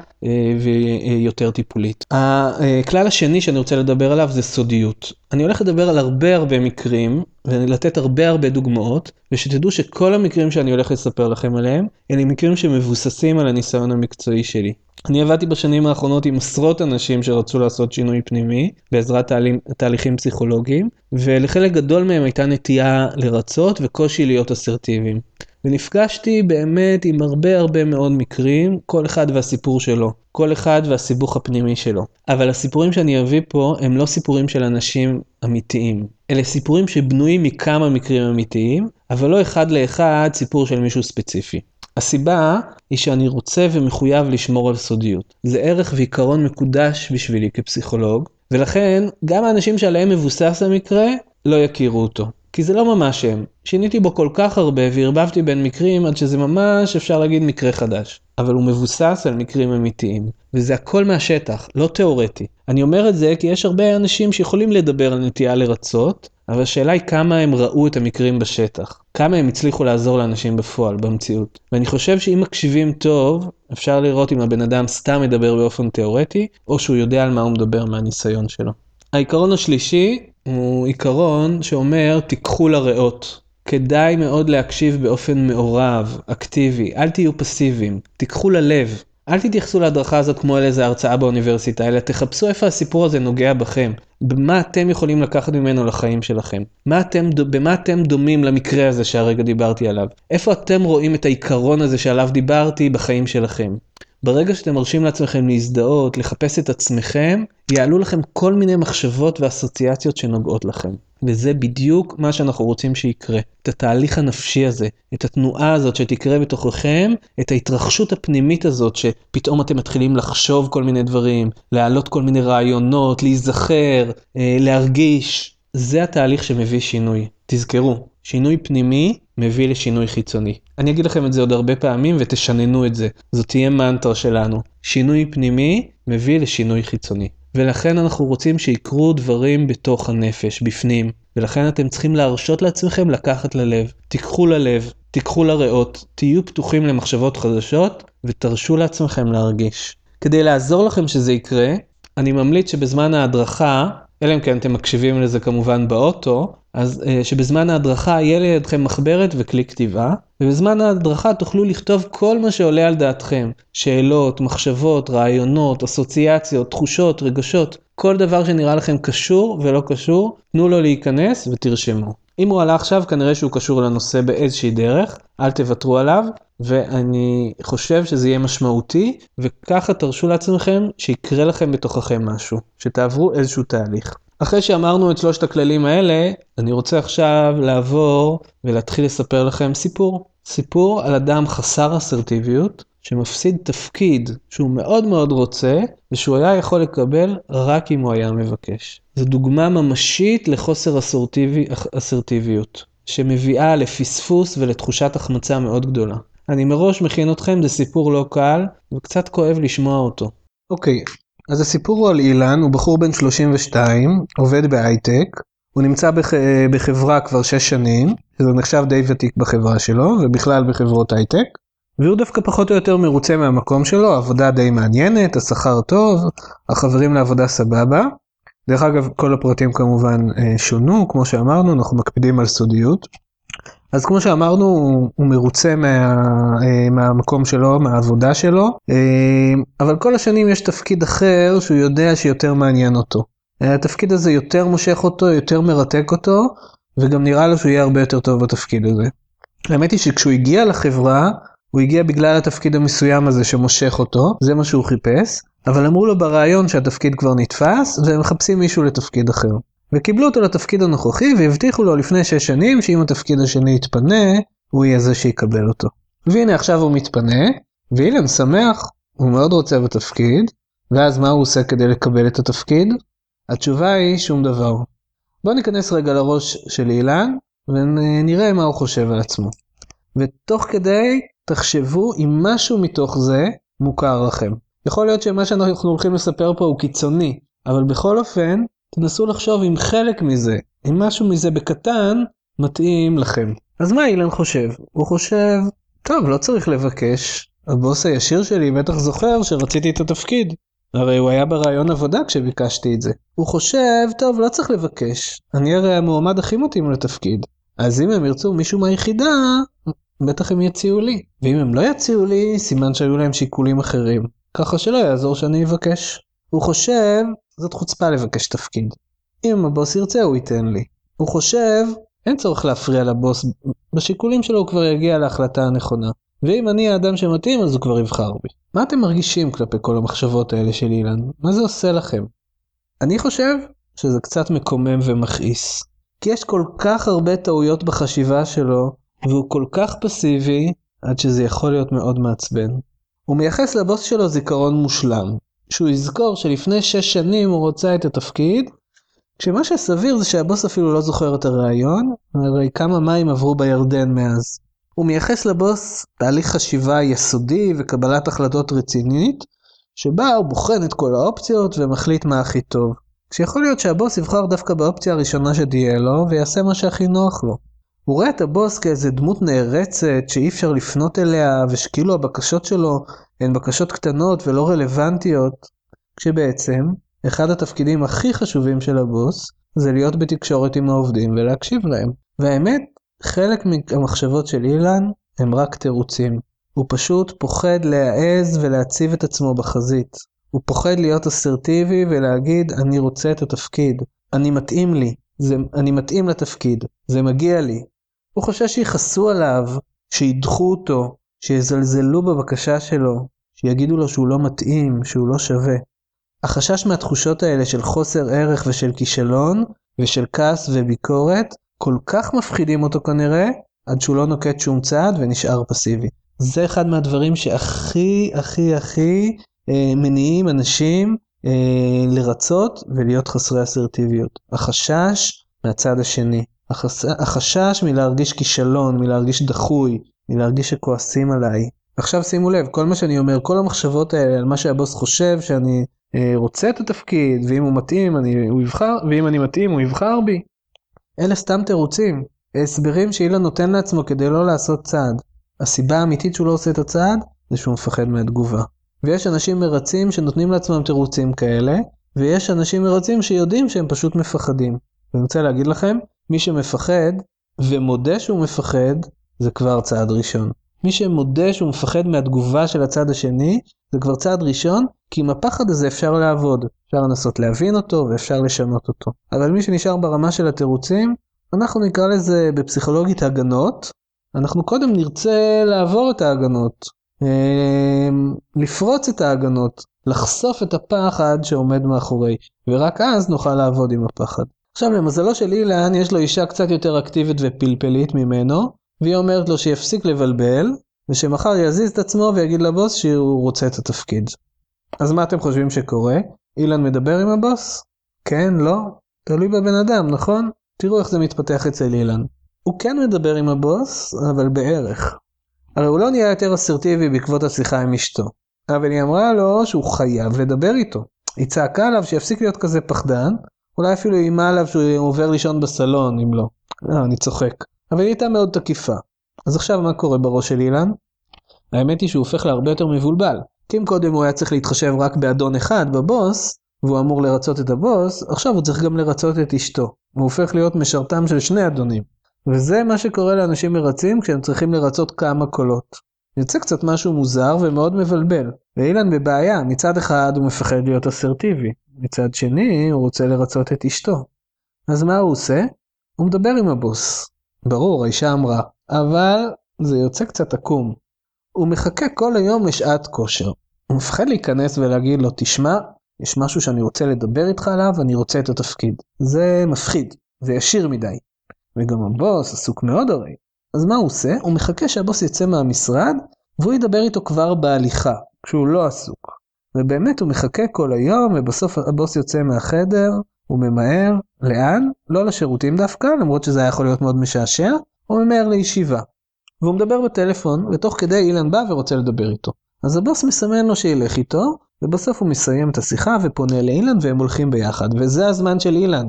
ויותר טיפולית. הכלל השני שאני רוצה לדבר עליו זה סודיות. אני הולך לדבר על הרבה הרבה מקרים ולתת הרבה הרבה דוגמאות, ושתדעו שכל המקרים שאני הולך לספר לכם עליהם, אלה מקרים שמבוססים על הניסיון המקצועי שלי. אני עבדתי בשנים האחרונות עם עשרות אנשים שרצו לעשות שינוי פנימי בעזרת תהליכים פסיכולוגיים, ולחלק גדול מהם הייתה נטייה לרצות וקושי להיות אסרטיביים. ונפגשתי באמת עם הרבה הרבה מאוד מקרים, כל אחד והסיפור שלו, כל אחד והסיבוך הפנימי שלו. אבל הסיפורים שאני אביא פה הם לא סיפורים של אנשים אמיתיים. אלה סיפורים שבנויים מכמה מקרים אמיתיים, אבל לא אחד לאחד סיפור של מישהו ספציפי. הסיבה היא שאני רוצה ומחויב לשמור על סודיות. זה ערך ועיקרון מקודש בשבילי כפסיכולוג, ולכן גם האנשים שעליהם מבוסס המקרה לא יכירו אותו. כי זה לא ממש הם. שיניתי בו כל כך הרבה וערבבתי בין מקרים עד שזה ממש אפשר להגיד מקרה חדש. אבל הוא מבוסס על מקרים אמיתיים. וזה הכל מהשטח, לא תיאורטי. אני אומר את זה כי יש הרבה אנשים שיכולים לדבר על נטייה לרצות, אבל השאלה היא כמה הם ראו את המקרים בשטח. כמה הם הצליחו לעזור לאנשים בפועל, במציאות. ואני חושב שאם מקשיבים טוב, אפשר לראות אם הבן אדם סתם מדבר באופן תיאורטי, או שהוא יודע על מה הוא מדבר מהניסיון שלו. העיקרון השלישי הוא עיקרון שאומר תיקחו לריאות. כדאי מאוד להקשיב באופן מעורב, אקטיבי, אל תהיו פסיביים, תיקחו ללב. אל תתייחסו להדרכה הזאת כמו אל איזה הרצאה באוניברסיטה, אלא תחפשו איפה הסיפור הזה נוגע בכם. במה אתם יכולים לקחת ממנו לחיים שלכם? מה אתם, במה אתם דומים למקרה הזה שהרגע דיברתי עליו? איפה אתם רואים את העיקרון הזה שעליו דיברתי בחיים שלכם? ברגע שאתם מרשים לעצמכם להזדהות, לחפש את עצמכם, יעלו לכם כל מיני מחשבות ואסוציאציות שנוגעות לכם. וזה בדיוק מה שאנחנו רוצים שיקרה. את התהליך הנפשי הזה, את התנועה הזאת שתקרה בתוככם, את ההתרחשות הפנימית הזאת שפתאום אתם מתחילים לחשוב כל מיני דברים, להעלות כל מיני רעיונות, להיזכר, אה, להרגיש. זה התהליך שמביא שינוי. תזכרו, שינוי פנימי מביא לשינוי חיצוני. אני אגיד לכם את זה עוד הרבה פעמים ותשננו את זה. זאת תהיה מנטרה שלנו. שינוי פנימי מביא לשינוי חיצוני. ולכן אנחנו רוצים שיקרו דברים בתוך הנפש, בפנים. ולכן אתם צריכים להרשות לעצמכם לקחת ללב. תיקחו ללב, תיקחו לריאות, תהיו פתוחים למחשבות חדשות ותרשו לעצמכם להרגיש. כדי לעזור לכם שזה יקרה, אני ממליץ שבזמן ההדרכה, אלא אם כן אתם מקשיבים לזה כמובן באוטו, אז uh, שבזמן ההדרכה יהיה לידכם מחברת וכלי כתיבה, ובזמן ההדרכה תוכלו לכתוב כל מה שעולה על דעתכם. שאלות, מחשבות, רעיונות, אסוציאציות, תחושות, רגשות, כל דבר שנראה לכם קשור ולא קשור, תנו לו להיכנס ותרשמו. אם הוא עלה עכשיו כנראה שהוא קשור לנושא באיזושהי דרך, אל תוותרו עליו, ואני חושב שזה יהיה משמעותי, וככה תרשו לעצמכם שיקרה לכם בתוככם משהו, שתעברו איזשהו תהליך. אחרי שאמרנו את שלושת הכללים האלה, אני רוצה עכשיו לעבור ולהתחיל לספר לכם סיפור. סיפור על אדם חסר אסרטיביות, שמפסיד תפקיד שהוא מאוד מאוד רוצה, ושהוא היה יכול לקבל רק אם הוא היה מבקש. זו דוגמה ממשית לחוסר אסרטיבי, אסרטיביות, שמביאה לפספוס ולתחושת החמצה מאוד גדולה. אני מראש מכין אתכם, זה סיפור לא קל, וקצת כואב לשמוע אותו. אוקיי, אז הסיפור הוא על אילן, הוא בחור בן 32, עובד בהייטק, הוא נמצא בח... בחברה כבר 6 שנים, שזה נחשב די ותיק בחברה שלו, ובכלל בחברות הייטק. והוא דווקא פחות או יותר מרוצה מהמקום שלו, עבודה די מעניינת, השכר טוב, החברים לעבודה סבבה. דרך אגב, כל הפרטים כמובן אה, שונו, כמו שאמרנו, אנחנו מקפידים על סודיות. אז כמו שאמרנו, הוא, הוא מרוצה מה, אה, מהמקום שלו, מהעבודה שלו, אה, אבל כל השנים יש תפקיד אחר שהוא יודע שיותר מעניין אותו. התפקיד הזה יותר מושך אותו, יותר מרתק אותו, וגם נראה לו שהוא יהיה הרבה יותר טוב בתפקיד הזה. האמת היא שכשהוא הגיע לחברה, הוא הגיע בגלל התפקיד המסוים הזה שמושך אותו, זה מה שהוא חיפש, אבל אמרו לו ברעיון שהתפקיד כבר נתפס, והם מחפשים מישהו לתפקיד אחר. וקיבלו אותו לתפקיד הנוכחי והבטיחו לו לפני 6 שנים שאם התפקיד השני יתפנה, הוא יהיה זה שיקבל אותו. והנה עכשיו הוא מתפנה, ואילן שמח, הוא מאוד רוצה בתפקיד, ואז מה הוא עושה כדי לקבל את התפקיד? התשובה היא שום דבר. בואו ניכנס רגע לראש של אילן, ונראה מה הוא חושב על עצמו. ותוך כדי תחשבו אם משהו מתוך זה מוכר לכם. יכול להיות שמה שאנחנו הולכים לספר פה הוא קיצוני, אבל בכל אופן, תנסו לחשוב אם חלק מזה, אם משהו מזה בקטן, מתאים לכם. אז מה אילן חושב? הוא חושב, טוב, לא צריך לבקש. הבוס הישיר שלי בטח זוכר שרציתי את התפקיד. הרי הוא היה ברעיון עבודה כשביקשתי את זה. הוא חושב, טוב, לא צריך לבקש. אני הרי המועמד הכי מתאים לתפקיד. אז אם הם ירצו מישהו מהיחידה, בטח הם יציעו לי. ואם הם לא יציעו לי, סימן שהיו להם שיקולים אחרים. ככה שלא יעזור שאני אבקש. הוא חושב, זאת חוצפה לבקש תפקיד. אם הבוס ירצה הוא ייתן לי. הוא חושב, אין צורך להפריע לבוס, בשיקולים שלו הוא כבר יגיע להחלטה הנכונה. ואם אני האדם שמתאים אז הוא כבר יבחר בי. מה אתם מרגישים כלפי כל המחשבות האלה של אילן? מה זה עושה לכם? אני חושב שזה קצת מקומם ומכעיס. כי יש כל כך הרבה טעויות בחשיבה שלו, והוא כל כך פסיבי, עד שזה יכול להיות מאוד מעצבן. הוא מייחס לבוס שלו זיכרון מושלם. שהוא יזכור שלפני שש שנים הוא רוצה את התפקיד, כשמה שסביר זה שהבוס אפילו לא זוכר את הרעיון, הרי כמה מים עברו בירדן מאז. הוא מייחס לבוס תהליך חשיבה יסודי וקבלת החלטות רצינית, שבה הוא בוחן את כל האופציות ומחליט מה הכי טוב. כשיכול להיות שהבוס יבחר דווקא באופציה הראשונה שתהיה לו, ויעשה מה שהכי נוח לו. הוא רואה את הבוס כאיזה דמות נערצת שאי אפשר לפנות אליה, ושכאילו הבקשות שלו הן בקשות קטנות ולא רלוונטיות, כשבעצם, אחד התפקידים הכי חשובים של הבוס, זה להיות בתקשורת עם העובדים ולהקשיב להם. והאמת, חלק מהמחשבות של אילן הם רק תירוצים. הוא פשוט פוחד להעז ולהציב את עצמו בחזית. הוא פוחד להיות אסרטיבי ולהגיד אני רוצה את התפקיד, אני מתאים לי, זה, אני מתאים לתפקיד, זה מגיע לי. הוא חושש שיכעסו עליו, שידחו אותו, שיזלזלו בבקשה שלו, שיגידו לו שהוא לא מתאים, שהוא לא שווה. החשש מהתחושות האלה של חוסר ערך ושל כישלון, ושל כעס וביקורת, כל כך מפחידים אותו כנראה, עד שהוא לא נוקט שום צעד ונשאר פסיבי. זה אחד מהדברים שהכי הכי הכי אה, מניעים אנשים אה, לרצות ולהיות חסרי אסרטיביות. החשש מהצד השני. החש... החשש מלהרגיש כישלון, מלהרגיש דחוי, מלהרגיש שכועסים עליי. עכשיו שימו לב, כל מה שאני אומר, כל המחשבות האלה על מה שהבוס חושב שאני אה, רוצה את התפקיד, ואם הוא מתאים אני, הוא יבחר, ואם אני מתאים הוא יבחר בי. אלה סתם תירוצים, הסברים שאילן נותן לעצמו כדי לא לעשות צעד. הסיבה האמיתית שהוא לא עושה את הצעד, זה שהוא מפחד מהתגובה. ויש אנשים מרצים שנותנים לעצמם תירוצים כאלה, ויש אנשים מרצים שיודעים שהם פשוט מפחדים. ואני רוצה להגיד לכם, מי שמפחד ומודה שהוא מפחד, זה כבר צעד ראשון. מי שמודה שהוא מפחד מהתגובה של הצד השני, זה כבר צעד ראשון, כי עם הפחד הזה אפשר לעבוד. אפשר לנסות להבין אותו ואפשר לשנות אותו. אבל מי שנשאר ברמה של התירוצים, אנחנו נקרא לזה בפסיכולוגית הגנות. אנחנו קודם נרצה לעבור את ההגנות, אמ, לפרוץ את ההגנות, לחשוף את הפחד שעומד מאחורי, ורק אז נוכל לעבוד עם הפחד. עכשיו למזלו של אילן יש לו אישה קצת יותר אקטיבית ופלפלית ממנו, והיא אומרת לו שיפסיק לבלבל, ושמחר יזיז את עצמו ויגיד לבוס שהוא רוצה את התפקיד. אז מה אתם חושבים שקורה? אילן מדבר עם הבוס? כן, לא? תלוי בבן אדם, נכון? תראו איך זה מתפתח אצל אילן. הוא כן מדבר עם הבוס, אבל בערך. הרי הוא לא נהיה יותר אסרטיבי בעקבות השיחה עם אשתו. אבל היא אמרה לו שהוא חייב לדבר איתו. היא צעקה עליו שיפסיק להיות כזה פחדן, אולי אפילו איימה עליו שהוא עובר לישון בסלון, אם לא. לא, אני צוחק. אבל היא הייתה מאוד תקיפה. אז עכשיו מה קורה בראש של אילן? האמת היא שהוא הופך להרבה יותר מבולבל. כי אם קודם הוא היה צריך להתחשב רק באדון אחד, בבוס, והוא אמור לרצות את הבוס, עכשיו הוא צריך גם לרצות את אשתו. הוא הופך להיות משרתם של שני אדונים. וזה מה שקורה לאנשים מרצים כשהם צריכים לרצות כמה קולות. יוצא קצת משהו מוזר ומאוד מבלבל. ואילן בבעיה, מצד אחד הוא מפחד להיות אסרטיבי, מצד שני הוא רוצה לרצות את אשתו. אז מה הוא עושה? הוא מדבר עם הבוס. ברור, האישה אמרה, אבל זה יוצא קצת עקום. הוא מחכה כל היום לשעת כושר. הוא מפחד להיכנס ולהגיד לו, תשמע, יש משהו שאני רוצה לדבר איתך עליו, אני רוצה את התפקיד. זה מפחיד, זה ישיר מדי. וגם הבוס עסוק מאוד הרי. אז מה הוא עושה? הוא מחכה שהבוס יצא מהמשרד, והוא ידבר איתו כבר בהליכה, כשהוא לא עסוק. ובאמת הוא מחכה כל היום, ובסוף הבוס יוצא מהחדר, הוא ממהר, לאן? לא לשירותים דווקא, למרות שזה היה יכול להיות מאוד משעשע, הוא ממהר לישיבה. והוא מדבר בטלפון, ותוך כדי אילן בא ורוצה לדבר איתו. אז הבוס מסמן לו שילך איתו, ובסוף הוא מסיים את השיחה ופונה לאילן והם הולכים ביחד, וזה הזמן של אילן.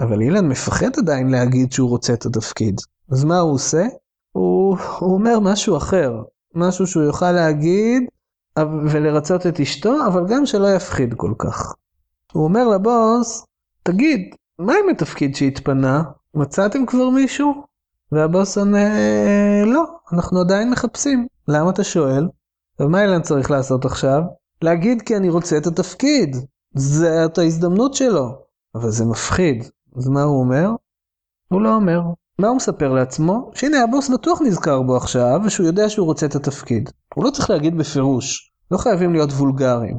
אבל אילן מפחד עדיין להגיד שהוא רוצה את התפקיד. אז מה הוא עושה? הוא, הוא אומר משהו אחר, משהו שהוא יוכל להגיד ולרצות את אשתו, אבל גם שלא יפחיד כל כך. הוא אומר לבוס, תגיד, מה עם התפקיד שהתפנה? מצאתם כבר מישהו? והבוס עונה, לא, אנחנו עדיין מחפשים. למה אתה שואל? ומה אילן צריך לעשות עכשיו? להגיד כי אני רוצה את התפקיד. זאת ההזדמנות שלו. אבל זה מפחיד. אז מה הוא אומר? הוא לא אומר. מה הוא מספר לעצמו? שהנה הבוס בטוח נזכר בו עכשיו, ושהוא יודע שהוא רוצה את התפקיד. הוא לא צריך להגיד בפירוש. לא חייבים להיות וולגריים.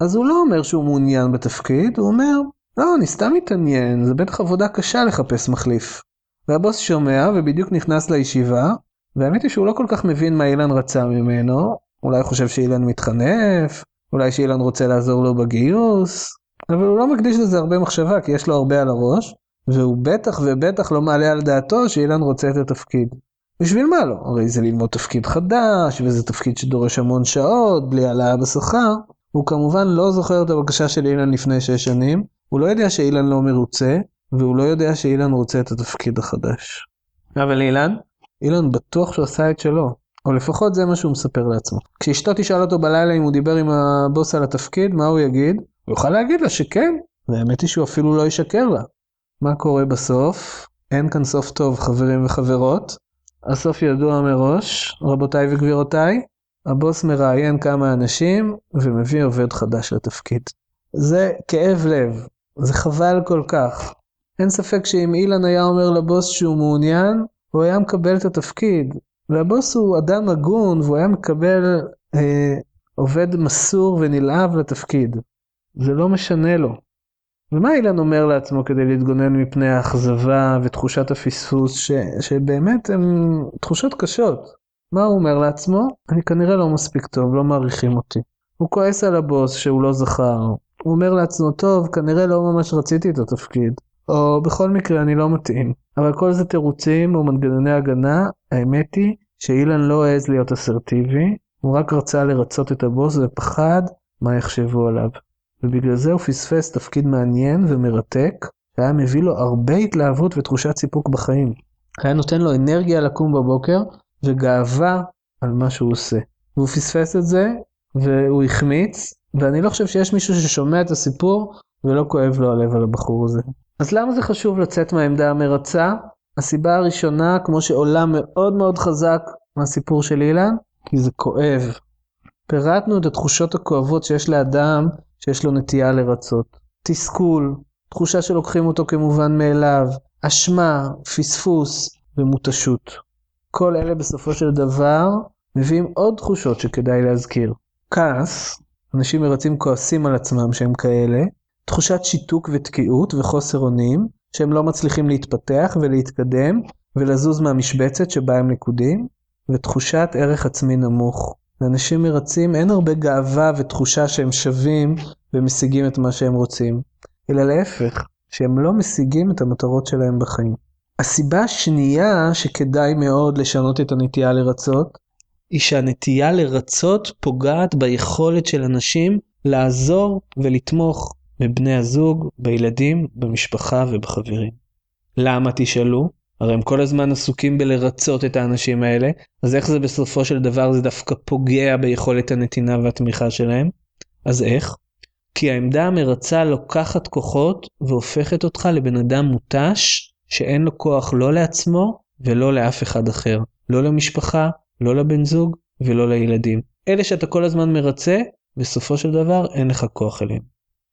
אז הוא לא אומר שהוא מעוניין בתפקיד, הוא אומר, לא, אני סתם מתעניין, זה בטח עבודה קשה לחפש מחליף. והבוס שומע ובדיוק נכנס לישיבה, והאמת היא שהוא לא כל כך מבין מה אילן רצה ממנו, אולי חושב שאילן מתחנף, אולי שאילן רוצה לעזור לו בגיוס, אבל הוא לא מקדיש לזה הרבה מחשבה כי יש לו הרבה על הראש, והוא בטח ובטח לא מעלה על דעתו שאילן רוצה את התפקיד. בשביל מה לא? הרי זה ללמוד תפקיד חדש, וזה תפקיד שדורש המון שעות, בלי העלאה בשכר. הוא כמובן לא זוכר את הבקשה של אילן לפני שש שנים, הוא לא יודע שאילן לא מרוצה, והוא לא יודע שאילן רוצה את התפקיד החדש. אבל אילן? אילן בטוח שהוא עשה את שלו, או לפחות זה מה שהוא מספר לעצמו. כשאשתו תשאל אותו בלילה אם הוא דיבר עם הבוס על התפקיד, מה הוא יגיד? הוא יוכל להגיד לה שכן, והאמת היא שהוא אפילו לא ישקר לה. מה קורה בסוף? אין כאן סוף טוב חברים וחברות. הסוף ידוע מראש, רבותיי וגבירותיי. הבוס מראיין כמה אנשים ומביא עובד חדש לתפקיד. זה כאב לב, זה חבל כל כך. אין ספק שאם אילן היה אומר לבוס שהוא מעוניין, הוא היה מקבל את התפקיד. והבוס הוא אדם הגון והוא היה מקבל אה, עובד מסור ונלהב לתפקיד. זה לא משנה לו. ומה אילן אומר לעצמו כדי להתגונן מפני האכזבה ותחושת הפספוס ש, שבאמת הן תחושות קשות? מה הוא אומר לעצמו? אני כנראה לא מספיק טוב, לא מעריכים אותי. הוא כועס על הבוס שהוא לא זכר. הוא אומר לעצמו, טוב, כנראה לא ממש רציתי את התפקיד. או בכל מקרה אני לא מתאים. אבל כל זה תירוצים ומנגנוני הגנה, האמת היא שאילן לא העז להיות אסרטיבי, הוא רק רצה לרצות את הבוס ופחד מה יחשבו עליו. ובגלל זה הוא פספס תפקיד מעניין ומרתק, והיה מביא לו הרבה התלהבות ותחושת סיפוק בחיים. היה נותן לו אנרגיה לקום בבוקר וגאווה על מה שהוא עושה. והוא פספס את זה, והוא החמיץ, ואני לא חושב שיש מישהו ששומע את הסיפור ולא כואב לו הלב על הבחור הזה. אז למה זה חשוב לצאת מהעמדה המרצה? הסיבה הראשונה, כמו שעולה מאוד מאוד חזק מהסיפור של אילן, כי זה כואב. פירטנו את התחושות הכואבות שיש לאדם שיש לו נטייה לרצות. תסכול, תחושה שלוקחים אותו כמובן מאליו, אשמה, פספוס ומותשות. כל אלה בסופו של דבר מביאים עוד תחושות שכדאי להזכיר. כעס, אנשים מרצים כועסים על עצמם שהם כאלה, תחושת שיתוק ותקיעות וחוסר אונים, שהם לא מצליחים להתפתח ולהתקדם ולזוז מהמשבצת שבה הם נקודים, ותחושת ערך עצמי נמוך. לאנשים מרצים אין הרבה גאווה ותחושה שהם שווים ומשיגים את מה שהם רוצים, אלא להפך, שהם לא משיגים את המטרות שלהם בחיים. הסיבה השנייה שכדאי מאוד לשנות את הנטייה לרצות, היא שהנטייה לרצות פוגעת ביכולת של אנשים לעזור ולתמוך בבני הזוג, בילדים, במשפחה ובחברים. למה תשאלו? הרי הם כל הזמן עסוקים בלרצות את האנשים האלה, אז איך זה בסופו של דבר זה דווקא פוגע ביכולת הנתינה והתמיכה שלהם? אז איך? כי העמדה המרצה לוקחת כוחות והופכת אותך לבן אדם מותש שאין לו כוח לא לעצמו ולא לאף אחד אחר. לא למשפחה, לא לבן זוג ולא לילדים. אלה שאתה כל הזמן מרצה, בסופו של דבר אין לך כוח אליהם.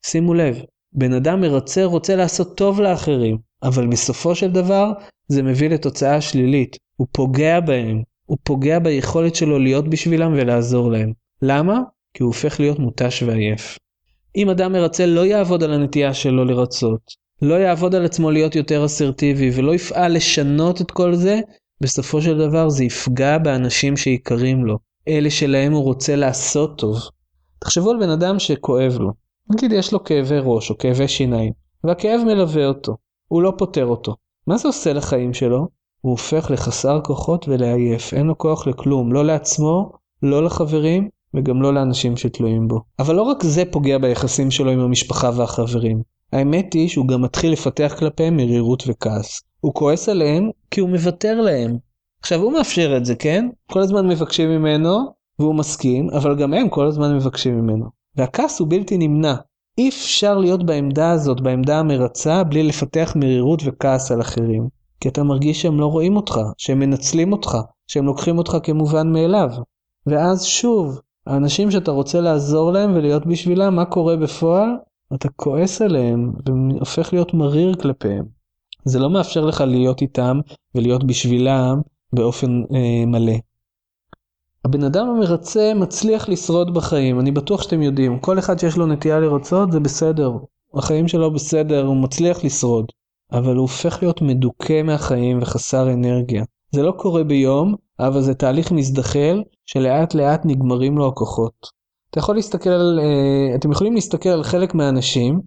שימו לב, בן אדם מרצה רוצה לעשות טוב לאחרים, אבל בסופו של דבר זה מביא לתוצאה שלילית. הוא פוגע בהם, הוא פוגע ביכולת שלו להיות בשבילם ולעזור להם. למה? כי הוא הופך להיות מותש ועייף. אם אדם מרצה לא יעבוד על הנטייה שלו לרצות, לא יעבוד על עצמו להיות יותר אסרטיבי ולא יפעל לשנות את כל זה, בסופו של דבר זה יפגע באנשים שיקרים לו, אלה שלהם הוא רוצה לעשות טוב. תחשבו על בן אדם שכואב לו, נגיד יש לו כאבי ראש או כאבי שיניים, והכאב מלווה אותו, הוא לא פותר אותו. מה זה עושה לחיים שלו? הוא הופך לחסר כוחות ולעייף, אין לו כוח לכלום, לא לעצמו, לא לחברים וגם לא לאנשים שתלויים בו. אבל לא רק זה פוגע ביחסים שלו עם המשפחה והחברים. האמת היא שהוא גם מתחיל לפתח כלפיהם מרירות וכעס. הוא כועס עליהם כי הוא מוותר להם. עכשיו הוא מאפשר את זה, כן? כל הזמן מבקשים ממנו והוא מסכים, אבל גם הם כל הזמן מבקשים ממנו. והכעס הוא בלתי נמנע. אי אפשר להיות בעמדה הזאת, בעמדה המרצה, בלי לפתח מרירות וכעס על אחרים. כי אתה מרגיש שהם לא רואים אותך, שהם מנצלים אותך, שהם לוקחים אותך כמובן מאליו. ואז שוב, האנשים שאתה רוצה לעזור להם ולהיות בשבילם, מה קורה בפועל? אתה כועס עליהם והופך להיות מריר כלפיהם. זה לא מאפשר לך להיות איתם ולהיות בשבילם באופן אה, מלא. הבן אדם המרצה מצליח לשרוד בחיים, אני בטוח שאתם יודעים, כל אחד שיש לו נטייה לרצות זה בסדר, החיים שלו בסדר, הוא מצליח לשרוד, אבל הוא הופך להיות מדוכא מהחיים וחסר אנרגיה. זה לא קורה ביום, אבל זה תהליך מזדחל שלאט לאט נגמרים לו הכוחות. אתה יכול להסתכל על, אה, אתם יכולים להסתכל על חלק מהאנשים,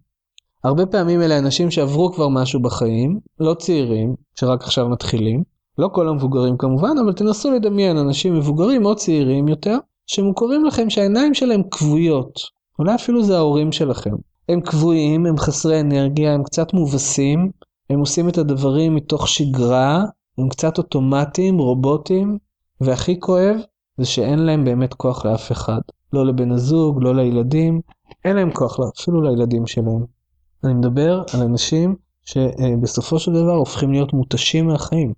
הרבה פעמים אלה אנשים שעברו כבר משהו בחיים, לא צעירים, שרק עכשיו מתחילים, לא כל המבוגרים כמובן, אבל תנסו לדמיין אנשים מבוגרים או צעירים יותר, שמוכרים לכם שהעיניים שלהם כבויות, אולי אפילו זה ההורים שלכם. הם כבויים, הם חסרי אנרגיה, הם קצת מובסים, הם עושים את הדברים מתוך שגרה, הם קצת אוטומטיים, רובוטים, והכי כואב זה שאין להם באמת כוח לאף אחד. לא לבן הזוג, לא לילדים, אין להם כוח אפילו לילדים שלהם. אני מדבר על אנשים שבסופו של דבר הופכים להיות מותשים מהחיים.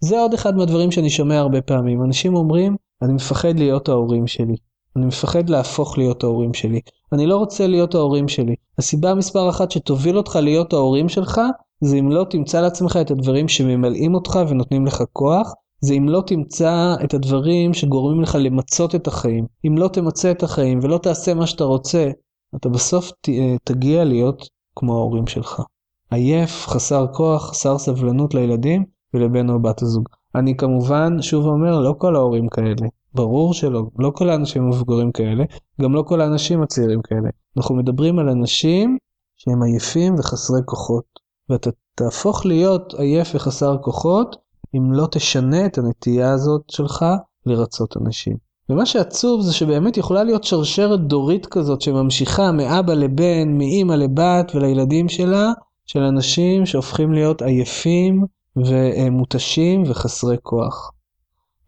זה עוד אחד מהדברים שאני שומע הרבה פעמים. אנשים אומרים, אני מפחד להיות ההורים שלי. אני מפחד להפוך להיות ההורים שלי. אני לא רוצה להיות ההורים שלי. הסיבה מספר אחת שתוביל אותך להיות ההורים שלך, זה אם לא תמצא לעצמך את הדברים שממלאים אותך ונותנים לך כוח, זה אם לא תמצא את הדברים שגורמים לך למצות את החיים. אם לא תמצה את החיים ולא תעשה מה שאתה רוצה, אתה בסוף ת, תגיע להיות כמו ההורים שלך. עייף, חסר כוח, חסר סבלנות לילדים ולבן או בת הזוג. אני כמובן שוב אומר, לא כל ההורים כאלה. ברור שלא, לא כל האנשים המבוגרים כאלה, גם לא כל האנשים הצעירים כאלה. אנחנו מדברים על אנשים שהם עייפים וחסרי כוחות. ואתה תהפוך להיות עייף וחסר כוחות אם לא תשנה את הנטייה הזאת שלך לרצות אנשים. ומה שעצוב זה שבאמת יכולה להיות שרשרת דורית כזאת שממשיכה מאבא לבן, מאימא לבת ולילדים שלה, של אנשים שהופכים להיות עייפים ומותשים וחסרי כוח.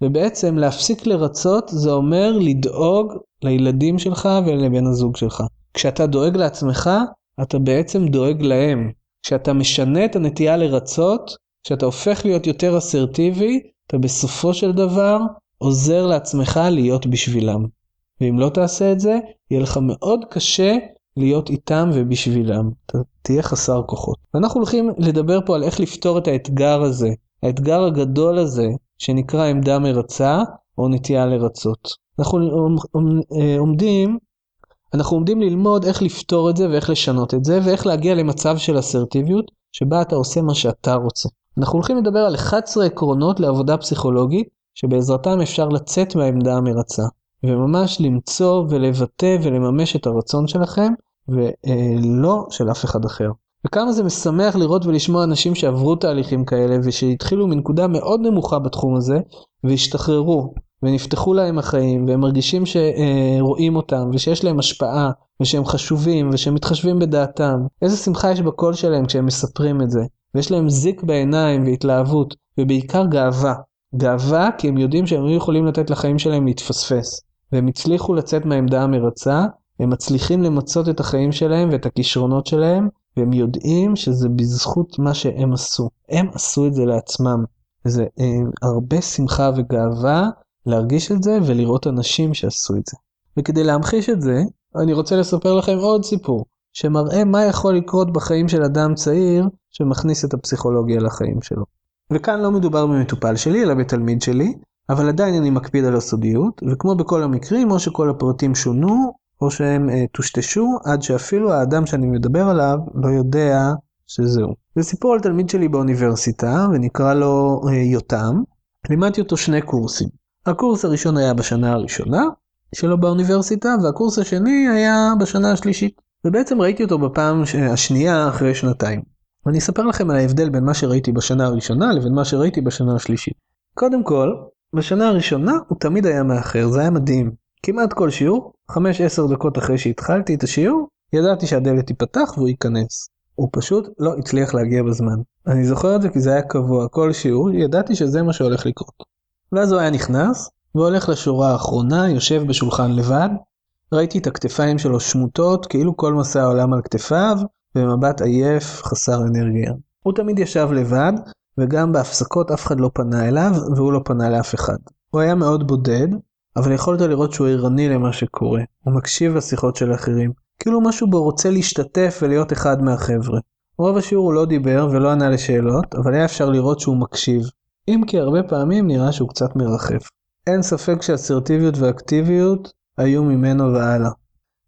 ובעצם להפסיק לרצות זה אומר לדאוג לילדים שלך ולבן הזוג שלך. כשאתה דואג לעצמך, אתה בעצם דואג להם. כשאתה משנה את הנטייה לרצות, כשאתה הופך להיות יותר אסרטיבי, אתה בסופו של דבר עוזר לעצמך להיות בשבילם. ואם לא תעשה את זה, יהיה לך מאוד קשה להיות איתם ובשבילם. אתה תהיה חסר כוחות. ואנחנו הולכים לדבר פה על איך לפתור את האתגר הזה, האתגר הגדול הזה, שנקרא עמדה מרצה או נטייה לרצות. אנחנו עומדים, אנחנו עומדים ללמוד איך לפתור את זה ואיך לשנות את זה ואיך להגיע למצב של אסרטיביות שבה אתה עושה מה שאתה רוצה. אנחנו הולכים לדבר על 11 עקרונות לעבודה פסיכולוגית שבעזרתם אפשר לצאת מהעמדה המרצה, וממש למצוא ולבטא ולממש את הרצון שלכם, ולא של אף אחד אחר. וכמה זה משמח לראות ולשמוע אנשים שעברו תהליכים כאלה ושהתחילו מנקודה מאוד נמוכה בתחום הזה והשתחררו ונפתחו להם החיים והם מרגישים שרואים אותם ושיש להם השפעה ושהם חשובים ושהם מתחשבים בדעתם. איזה שמחה יש בקול שלהם כשהם מספרים את זה ויש להם זיק בעיניים והתלהבות ובעיקר גאווה. גאווה כי הם יודעים שהם היו יכולים לתת לחיים שלהם להתפספס והם הצליחו לצאת מהעמדה המרצה הם מצליחים למצות את החיים שלהם ואת הכישרונות שלהם והם יודעים שזה בזכות מה שהם עשו. הם עשו את זה לעצמם. זה אה, הרבה שמחה וגאווה להרגיש את זה ולראות אנשים שעשו את זה. וכדי להמחיש את זה, אני רוצה לספר לכם עוד סיפור, שמראה מה יכול לקרות בחיים של אדם צעיר שמכניס את הפסיכולוגיה לחיים שלו. וכאן לא מדובר במטופל שלי, אלא בתלמיד שלי, אבל עדיין אני מקפיד על הסודיות, וכמו בכל המקרים, או שכל הפרטים שונו, או שהם uh, טושטשו עד שאפילו האדם שאני מדבר עליו לא יודע שזהו. זה סיפור על תלמיד שלי באוניברסיטה ונקרא לו uh, יותם. לימדתי אותו שני קורסים. הקורס הראשון היה בשנה הראשונה שלו באוניברסיטה והקורס השני היה בשנה השלישית. ובעצם ראיתי אותו בפעם השנייה אחרי שנתיים. ואני אספר לכם על ההבדל בין מה שראיתי בשנה הראשונה לבין מה שראיתי בשנה השלישית. קודם כל, בשנה הראשונה הוא תמיד היה מאחר, זה היה מדהים. כמעט כל שיעור, 5-10 דקות אחרי שהתחלתי את השיעור, ידעתי שהדלת תיפתח והוא ייכנס. הוא פשוט לא הצליח להגיע בזמן. אני זוכר את זה כי זה היה קבוע, כל שיעור, ידעתי שזה מה שהולך לקרות. ואז הוא היה נכנס, והולך לשורה האחרונה, יושב בשולחן לבד, ראיתי את הכתפיים שלו שמוטות, כאילו כל מסע העולם על כתפיו, במבט עייף, חסר אנרגיה. הוא תמיד ישב לבד, וגם בהפסקות אף אחד לא פנה אליו, והוא לא פנה לאף אחד. הוא היה מאוד בודד, אבל יכולת לראות שהוא ערני למה שקורה, הוא מקשיב לשיחות של אחרים, כאילו משהו בו רוצה להשתתף ולהיות אחד מהחבר'ה. רוב השיעור הוא לא דיבר ולא ענה לשאלות, אבל היה אפשר לראות שהוא מקשיב, אם כי הרבה פעמים נראה שהוא קצת מרחף. אין ספק שאסרטיביות ואקטיביות היו ממנו והלאה.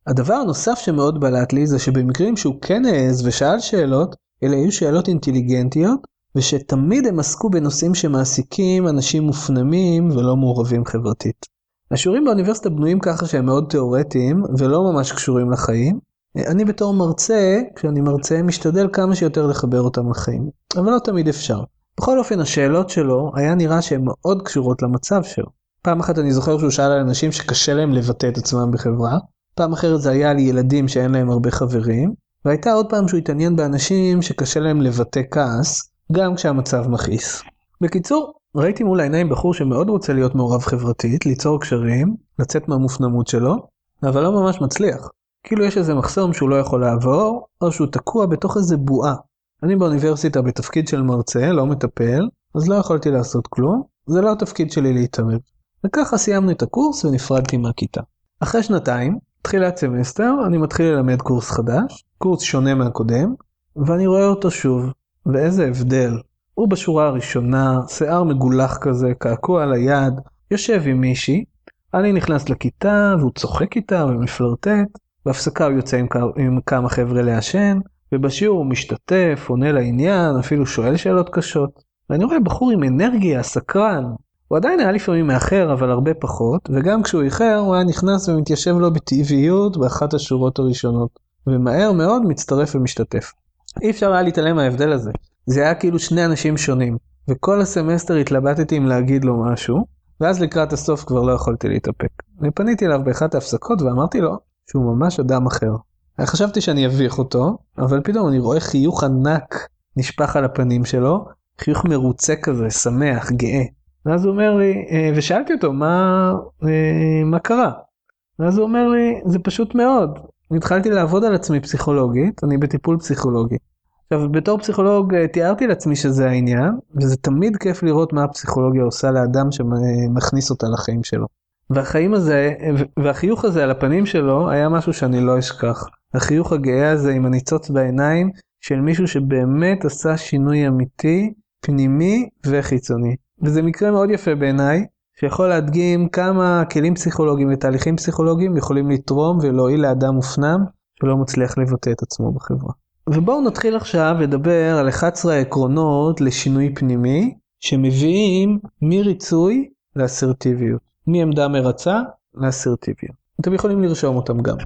הדבר הנוסף שמאוד בלט לי זה שבמקרים שהוא כן העז ושאל שאלות, אלה היו שאלות אינטליגנטיות, ושתמיד הם עסקו בנושאים שמעסיקים אנשים מופנמים ולא מעורבים חברתית. השיעורים באוניברסיטה בנויים ככה שהם מאוד תיאורטיים ולא ממש קשורים לחיים. אני בתור מרצה, כשאני מרצה, משתדל כמה שיותר לחבר אותם לחיים, אבל לא תמיד אפשר. בכל אופן, השאלות שלו היה נראה שהן מאוד קשורות למצב שלו. פעם אחת אני זוכר שהוא שאל על אנשים שקשה להם לבטא את עצמם בחברה, פעם אחרת זה היה על ילדים שאין להם הרבה חברים, והייתה עוד פעם שהוא התעניין באנשים שקשה להם לבטא כעס, גם כשהמצב מכעיס. בקיצור, ראיתי מול העיניים בחור שמאוד רוצה להיות מעורב חברתית, ליצור קשרים, לצאת מהמופנמות שלו, אבל לא ממש מצליח. כאילו יש איזה מחסום שהוא לא יכול לעבור, או שהוא תקוע בתוך איזה בועה. אני באוניברסיטה בתפקיד של מרצה, לא מטפל, אז לא יכולתי לעשות כלום, זה לא התפקיד שלי להתערב. וככה סיימנו את הקורס ונפרדתי מהכיתה. אחרי שנתיים, תחילת סמסטר, אני מתחיל ללמד קורס חדש, קורס שונה מהקודם, ואני רואה אותו שוב, ואיזה הבדל. הוא בשורה הראשונה, שיער מגולח כזה, קעקוע על היד, יושב עם מישהי, אני נכנס לכיתה והוא צוחק איתה ומפלרטט, בהפסקה הוא יוצא עם, עם כמה חבר'ה לעשן, ובשיעור הוא משתתף, עונה לעניין, אפילו שואל שאלות קשות. ואני רואה בחור עם אנרגיה, סקרן. הוא עדיין היה לפעמים מאחר, אבל הרבה פחות, וגם כשהוא איחר, הוא היה נכנס ומתיישב לו בטבעיות באחת השורות הראשונות, ומהר מאוד מצטרף ומשתתף. אי אפשר היה להתעלם מההבדל הזה. זה היה כאילו שני אנשים שונים, וכל הסמסטר התלבטתי אם להגיד לו משהו, ואז לקראת הסוף כבר לא יכולתי להתאפק. אני פניתי אליו באחת ההפסקות ואמרתי לו שהוא ממש אדם אחר. חשבתי שאני אביך אותו, אבל פתאום אני רואה חיוך ענק נשפך על הפנים שלו, חיוך מרוצה כזה, שמח, גאה. ואז הוא אומר לי, אה, ושאלתי אותו מה, אה, מה קרה. ואז הוא אומר לי, זה פשוט מאוד. התחלתי לעבוד על עצמי פסיכולוגית, אני בטיפול פסיכולוגי. עכשיו, בתור פסיכולוג אה, תיארתי לעצמי שזה העניין, וזה תמיד כיף לראות מה הפסיכולוגיה עושה לאדם שמכניס אותה לחיים שלו. והחיים הזה, והחיוך הזה על הפנים שלו היה משהו שאני לא אשכח. החיוך הגאה הזה עם הניצוץ בעיניים של מישהו שבאמת עשה שינוי אמיתי, פנימי וחיצוני. וזה מקרה מאוד יפה בעיניי, שיכול להדגים כמה כלים פסיכולוגיים ותהליכים פסיכולוגיים יכולים לתרום ולהועיל לאדם מופנם שלא מצליח לבטא את עצמו בחברה. ובואו נתחיל עכשיו לדבר על 11 העקרונות לשינוי פנימי, שמביאים מריצוי לאסרטיביות. מעמדה מרצה לאסרטיביות. אתם יכולים לרשום אותם גם.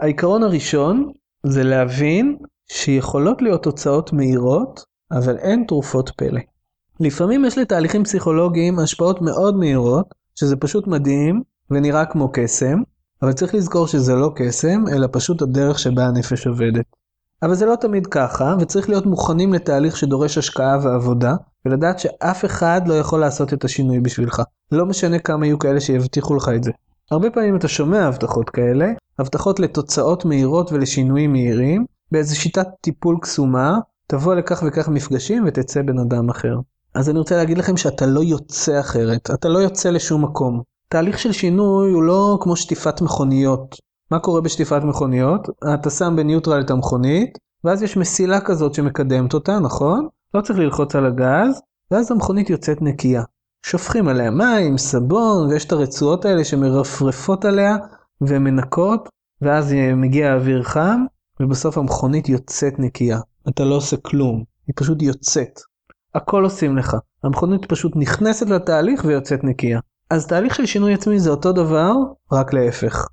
העיקרון הראשון זה להבין שיכולות להיות תוצאות מהירות, אבל אין תרופות פלא. לפעמים יש לתהליכים פסיכולוגיים השפעות מאוד מהירות, שזה פשוט מדהים ונראה כמו קסם, אבל צריך לזכור שזה לא קסם, אלא פשוט הדרך שבה הנפש עובדת. אבל זה לא תמיד ככה, וצריך להיות מוכנים לתהליך שדורש השקעה ועבודה, ולדעת שאף אחד לא יכול לעשות את השינוי בשבילך. לא משנה כמה יהיו כאלה שיבטיחו לך את זה. הרבה פעמים אתה שומע הבטחות כאלה, הבטחות לתוצאות מהירות ולשינויים מהירים, באיזו שיטת טיפול קסומה, תבוא לכך וכך מפגשים ותצא בן אדם אחר. אז אני רוצה להגיד לכם שאתה לא יוצא אחרת, אתה לא יוצא לשום מקום. תהליך של שינוי הוא לא כמו שטיפת מכוניות. מה קורה בשטיפת מכוניות? אתה שם בניוטרל את המכונית, ואז יש מסילה כזאת שמקדמת אותה, נכון? לא צריך ללחוץ על הגז, ואז המכונית יוצאת נקייה. שופכים עליה מים, סבון, ויש את הרצועות האלה שמרפרפות עליה ומנקות, ואז מגיע אוויר חם, ובסוף המכונית יוצאת נקייה. אתה לא עושה כלום, היא פשוט יוצאת. הכל עושים לך. המכונית פשוט נכנסת לתהליך ויוצאת נקייה. אז תהליך של שינוי עצמי זה אותו דבר, רק להפך.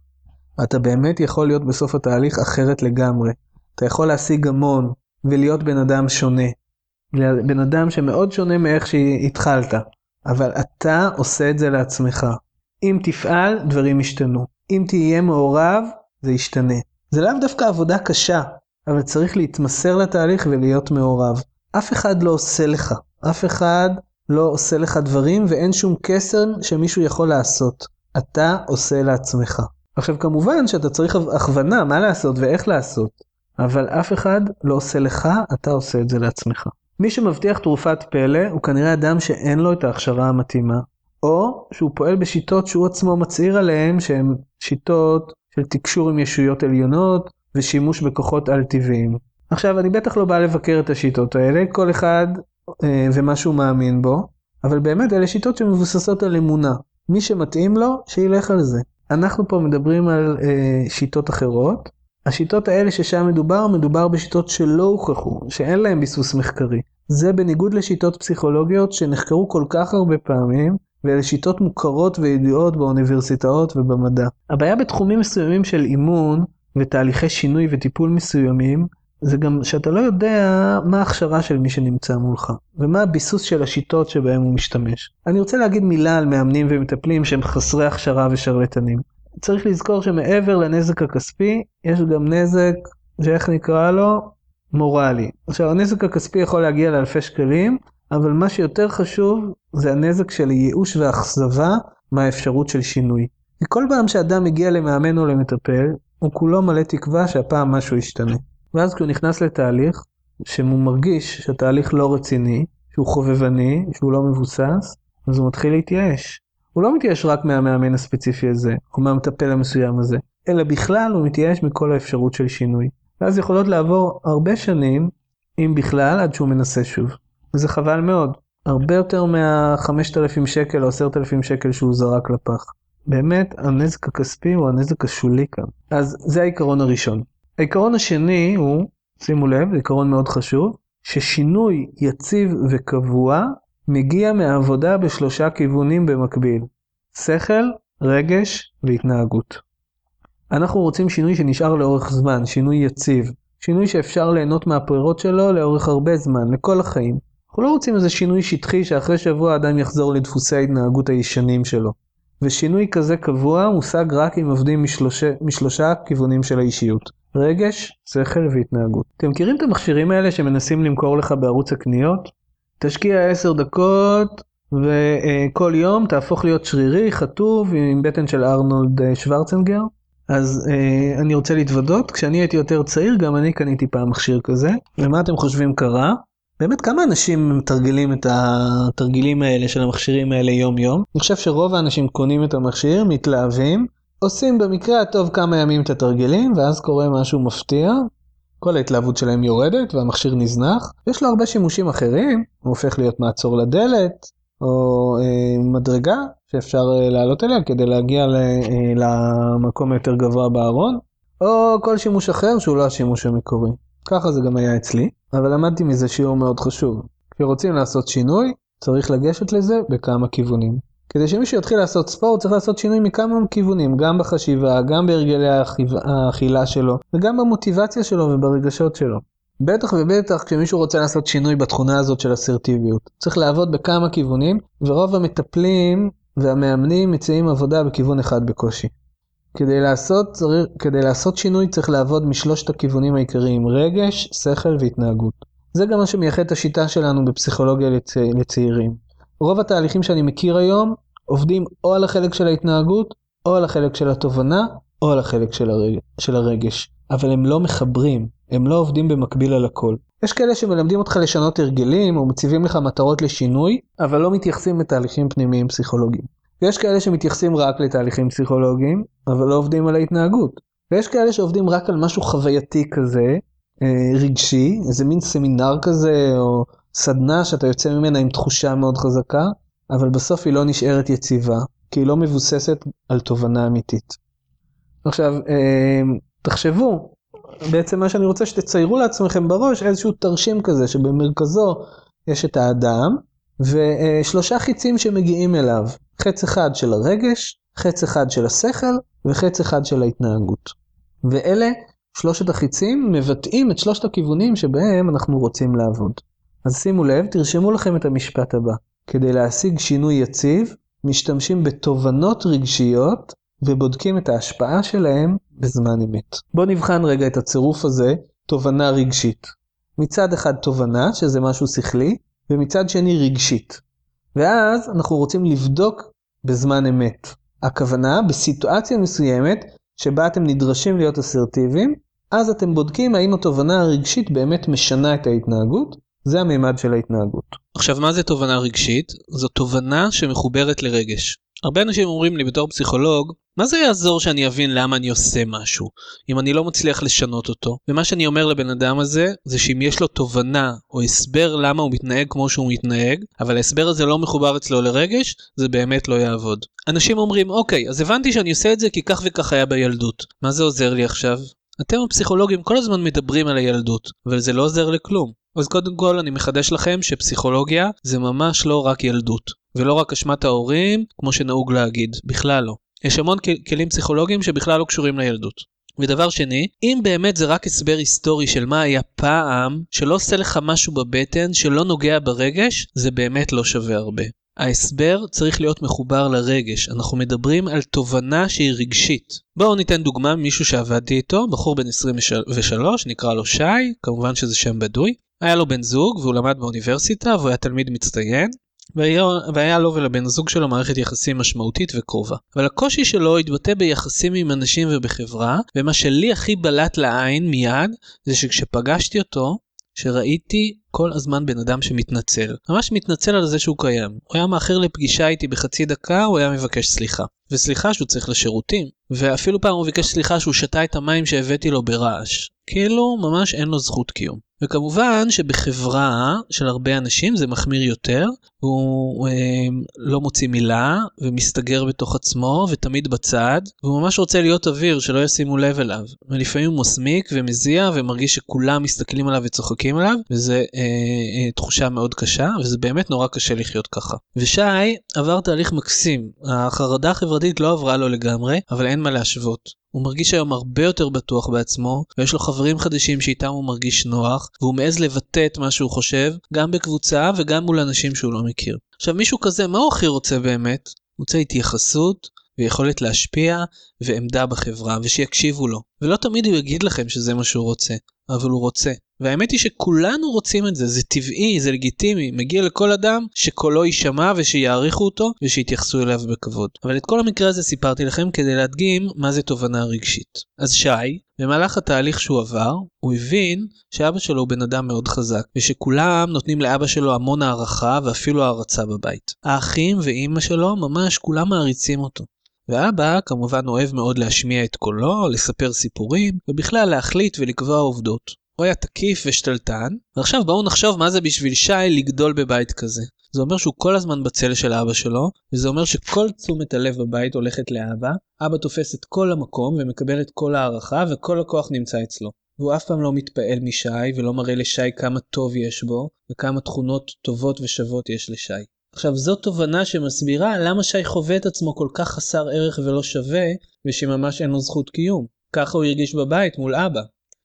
אתה באמת יכול להיות בסוף התהליך אחרת לגמרי. אתה יכול להשיג המון ולהיות בן אדם שונה. בן אדם שמאוד שונה מאיך שהתחלת. אבל אתה עושה את זה לעצמך. אם תפעל, דברים ישתנו. אם תהיה מעורב, זה ישתנה. זה לאו דווקא עבודה קשה, אבל צריך להתמסר לתהליך ולהיות מעורב. אף אחד לא עושה לך, אף אחד לא עושה לך דברים ואין שום קסם שמישהו יכול לעשות. אתה עושה לעצמך. עכשיו כמובן שאתה צריך הכוונה מה לעשות ואיך לעשות, אבל אף אחד לא עושה לך, אתה עושה את זה לעצמך. מי שמבטיח תרופת פלא הוא כנראה אדם שאין לו את ההכשרה המתאימה, או שהוא פועל בשיטות שהוא עצמו מצהיר עליהן שהן שיטות של תקשור עם ישויות עליונות ושימוש בכוחות על-טבעיים. עכשיו, אני בטח לא בא לבקר את השיטות האלה, כל אחד אה, ומה שהוא מאמין בו, אבל באמת אלה שיטות שמבוססות על אמונה. מי שמתאים לו, שילך על זה. אנחנו פה מדברים על אה, שיטות אחרות. השיטות האלה ששם מדובר, מדובר בשיטות שלא הוכחו, שאין להן ביסוס מחקרי. זה בניגוד לשיטות פסיכולוגיות שנחקרו כל כך הרבה פעמים, ואלה שיטות מוכרות וידועות באוניברסיטאות ובמדע. הבעיה בתחומים מסוימים של אימון ותהליכי שינוי וטיפול מסוימים, זה גם שאתה לא יודע מה ההכשרה של מי שנמצא מולך, ומה הביסוס של השיטות שבהם הוא משתמש. אני רוצה להגיד מילה על מאמנים ומטפלים שהם חסרי הכשרה ושרלטנים. צריך לזכור שמעבר לנזק הכספי, יש גם נזק, שאיך נקרא לו? מורלי. עכשיו הנזק הכספי יכול להגיע לאלפי שקלים, אבל מה שיותר חשוב זה הנזק של ייאוש ואכזבה מהאפשרות של שינוי. כי כל פעם שאדם מגיע למאמן או למטפל, הוא כולו מלא תקווה שהפעם משהו ישתנה. ואז כשהוא נכנס לתהליך, שהוא מרגיש שהתהליך לא רציני, שהוא חובבני, שהוא לא מבוסס, אז הוא מתחיל להתייאש. הוא לא מתייאש רק מהמאמן הספציפי הזה, או מהמטפל המסוים הזה, אלא בכלל הוא מתייאש מכל האפשרות של שינוי. ואז יכולות לעבור הרבה שנים, אם בכלל, עד שהוא מנסה שוב. וזה חבל מאוד. הרבה יותר מה-5,000 שקל או 10,000 שקל שהוא זרק לפח. באמת, הנזק הכספי הוא הנזק השולי כאן. אז זה העיקרון הראשון. העיקרון השני הוא, שימו לב, זה עיקרון מאוד חשוב, ששינוי יציב וקבוע מגיע מעבודה בשלושה כיוונים במקביל. שכל, רגש והתנהגות. אנחנו רוצים שינוי שנשאר לאורך זמן, שינוי יציב. שינוי שאפשר ליהנות מהפירות שלו לאורך הרבה זמן, לכל החיים. אנחנו לא רוצים איזה שינוי שטחי שאחרי שבוע האדם יחזור לדפוסי ההתנהגות הישנים שלו. ושינוי כזה קבוע מושג רק אם עובדים משלושה, משלושה כיוונים של האישיות. רגש, שכל והתנהגות. אתם מכירים את המכשירים האלה שמנסים למכור לך בערוץ הקניות? תשקיע 10 דקות וכל יום תהפוך להיות שרירי, חטוב, עם בטן של ארנולד אה, שוורצנגר. אז אה, אני רוצה להתוודות, כשאני הייתי יותר צעיר גם אני קניתי פעם מכשיר כזה, ומה אתם חושבים קרה? באמת כמה אנשים מתרגלים את התרגילים האלה של המכשירים האלה יום יום? אני חושב שרוב האנשים קונים את המכשיר, מתלהבים, עושים במקרה הטוב כמה ימים את התרגילים, ואז קורה משהו מפתיע, כל ההתלהבות שלהם יורדת והמכשיר נזנח. יש לו הרבה שימושים אחרים, הוא הופך להיות מעצור לדלת, או אה, מדרגה שאפשר אה, לעלות אליה כדי להגיע ל, אה, למקום היותר גבוה בארון, או כל שימוש אחר שהוא לא השימוש המקורי. ככה זה גם היה אצלי, אבל למדתי מזה שיעור מאוד חשוב. כשרוצים לעשות שינוי, צריך לגשת לזה בכמה כיוונים. כדי שמישהו יתחיל לעשות ספורט צריך לעשות שינוי מכמה כיוונים, גם בחשיבה, גם בהרגלי האכילה שלו, וגם במוטיבציה שלו וברגשות שלו. בטח ובטח כשמישהו רוצה לעשות שינוי בתכונה הזאת של אסרטיביות. צריך לעבוד בכמה כיוונים, ורוב המטפלים והמאמנים מציעים עבודה בכיוון אחד בקושי. כדי לעשות, כדי לעשות שינוי צריך לעבוד משלושת הכיוונים העיקריים, רגש, שכל והתנהגות. זה גם מה שמייחד את השיטה שלנו בפסיכולוגיה לצ... לצעירים. רוב התהליכים שאני מכיר היום עובדים או על החלק של ההתנהגות, או על החלק של התובנה, או על החלק של, הרג... של הרגש. אבל הם לא מחברים, הם לא עובדים במקביל על הכל. יש כאלה שמלמדים אותך לשנות הרגלים, או מציבים לך מטרות לשינוי, אבל לא מתייחסים לתהליכים פנימיים פסיכולוגיים. ויש כאלה שמתייחסים רק לתהליכים פסיכולוגיים, אבל לא עובדים על ההתנהגות. ויש כאלה שעובדים רק על משהו חווייתי כזה, אה, רגשי, איזה מין סמינר כזה, או סדנה שאתה יוצא ממנה עם תחושה מאוד חזקה, אבל בסוף היא לא נשארת יציבה, כי היא לא מבוססת על תובנה אמיתית. עכשיו, אה, תחשבו, בעצם מה שאני רוצה שתציירו לעצמכם בראש איזשהו תרשים כזה שבמרכזו יש את האדם ושלושה חיצים שמגיעים אליו, חץ אחד של הרגש, חץ אחד של השכל וחץ אחד של ההתנהגות. ואלה שלושת החיצים מבטאים את שלושת הכיוונים שבהם אנחנו רוצים לעבוד. אז שימו לב, תרשמו לכם את המשפט הבא. כדי להשיג שינוי יציב, משתמשים בתובנות רגשיות ובודקים את ההשפעה שלהם בזמן אמת. בואו נבחן רגע את הצירוף הזה, תובנה רגשית. מצד אחד תובנה, שזה משהו שכלי, ומצד שני רגשית. ואז אנחנו רוצים לבדוק בזמן אמת. הכוונה, בסיטואציה מסוימת, שבה אתם נדרשים להיות אסרטיביים, אז אתם בודקים האם התובנה הרגשית באמת משנה את ההתנהגות, זה המימד של ההתנהגות. עכשיו מה זה תובנה רגשית? זו תובנה שמחוברת לרגש. הרבה אנשים אומרים לי בתור פסיכולוג, מה זה יעזור שאני אבין למה אני עושה משהו, אם אני לא מצליח לשנות אותו? ומה שאני אומר לבן אדם הזה, זה שאם יש לו תובנה או הסבר למה הוא מתנהג כמו שהוא מתנהג, אבל ההסבר הזה לא מחובר אצלו לרגש, זה באמת לא יעבוד. אנשים אומרים, אוקיי, אז הבנתי שאני עושה את זה כי כך וכך היה בילדות. מה זה עוזר לי עכשיו? אתם הפסיכולוגים כל הזמן מדברים על הילדות, אבל זה לא עוזר לכלום. אז קודם כל אני מחדש לכם שפסיכולוגיה זה ממש לא רק ילדות, ולא רק אשמת ההורים, כמו שנהוג להגיד, בכלל לא. יש המון כלים פסיכולוגיים שבכלל לא קשורים לילדות. ודבר שני, אם באמת זה רק הסבר היסטורי של מה היה פעם, שלא עושה לך משהו בבטן, שלא נוגע ברגש, זה באמת לא שווה הרבה. ההסבר צריך להיות מחובר לרגש, אנחנו מדברים על תובנה שהיא רגשית. בואו ניתן דוגמה ממישהו שעבדתי איתו, בחור בן 23, נקרא לו שי, כמובן שזה שם בדוי. היה לו בן זוג והוא למד באוניברסיטה והוא היה תלמיד מצטיין, והיה, לו ולבן זוג שלו מערכת יחסים משמעותית וקרובה. אבל הקושי שלו התבטא ביחסים עם אנשים ובחברה, ומה שלי הכי בלט לעין מיד, זה שכשפגשתי אותו, שראיתי כל הזמן בן אדם שמתנצל. ממש מתנצל על זה שהוא קיים. הוא היה מאחר לפגישה איתי בחצי דקה, הוא היה מבקש סליחה. וסליחה שהוא צריך לשירותים. ואפילו פעם הוא ביקש סליחה שהוא שתה את המים שהבאתי לו ברעש. כאילו ממש אין לו זכות קיום. וכמובן שבחברה של הרבה אנשים זה מחמיר יותר, הוא אה, לא מוציא מילה ומסתגר בתוך עצמו ותמיד בצד, והוא ממש רוצה להיות אוויר שלא ישימו לב אליו. ולפעמים הוא מסמיק ומזיע ומרגיש שכולם מסתכלים עליו וצוחקים עליו, וזה אה, אה, תחושה מאוד קשה, וזה באמת נורא קשה לחיות ככה. ושי עבר תהליך מקסים, החרדה החברתית לא עברה לו לגמרי, אבל אין מה להשוות. הוא מרגיש היום הרבה יותר בטוח בעצמו, ויש לו חברים חדשים שאיתם הוא מרגיש נוח, והוא מעז לבטא את מה שהוא חושב, גם בקבוצה וגם מול אנשים שהוא לא מכיר. עכשיו מישהו כזה, מה הוא הכי רוצה באמת? הוא רוצה התייחסות, ויכולת להשפיע, ועמדה בחברה, ושיקשיבו לו. ולא תמיד הוא יגיד לכם שזה מה שהוא רוצה, אבל הוא רוצה. והאמת היא שכולנו רוצים את זה, זה טבעי, זה לגיטימי, מגיע לכל אדם שקולו יישמע ושיעריכו אותו ושיתייחסו אליו בכבוד. אבל את כל המקרה הזה סיפרתי לכם כדי להדגים מה זה תובנה רגשית. אז שי, במהלך התהליך שהוא עבר, הוא הבין שאבא שלו הוא בן אדם מאוד חזק, ושכולם נותנים לאבא שלו המון הערכה ואפילו הערצה בבית. האחים ואימא שלו ממש כולם מעריצים אותו. ואבא כמובן אוהב מאוד להשמיע את קולו, לספר סיפורים, ובכלל להחליט ולקבוע עובדות. הוא היה תקיף ושתלטן, ועכשיו בואו נחשוב מה זה בשביל שי לגדול בבית כזה. זה אומר שהוא כל הזמן בצל של אבא שלו, וזה אומר שכל תשומת הלב בבית הולכת לאבא, אבא תופס את כל המקום ומקבל את כל הערכה וכל הכוח נמצא אצלו. והוא אף פעם לא מתפעל משי ולא מראה לשי כמה טוב יש בו וכמה תכונות טובות ושוות יש לשי. עכשיו זו תובנה שמסבירה למה שי חווה את עצמו כל כך חסר ערך ולא שווה, ושממש אין לו זכות קיום. ככה הוא הרגיש בבית מול אבא.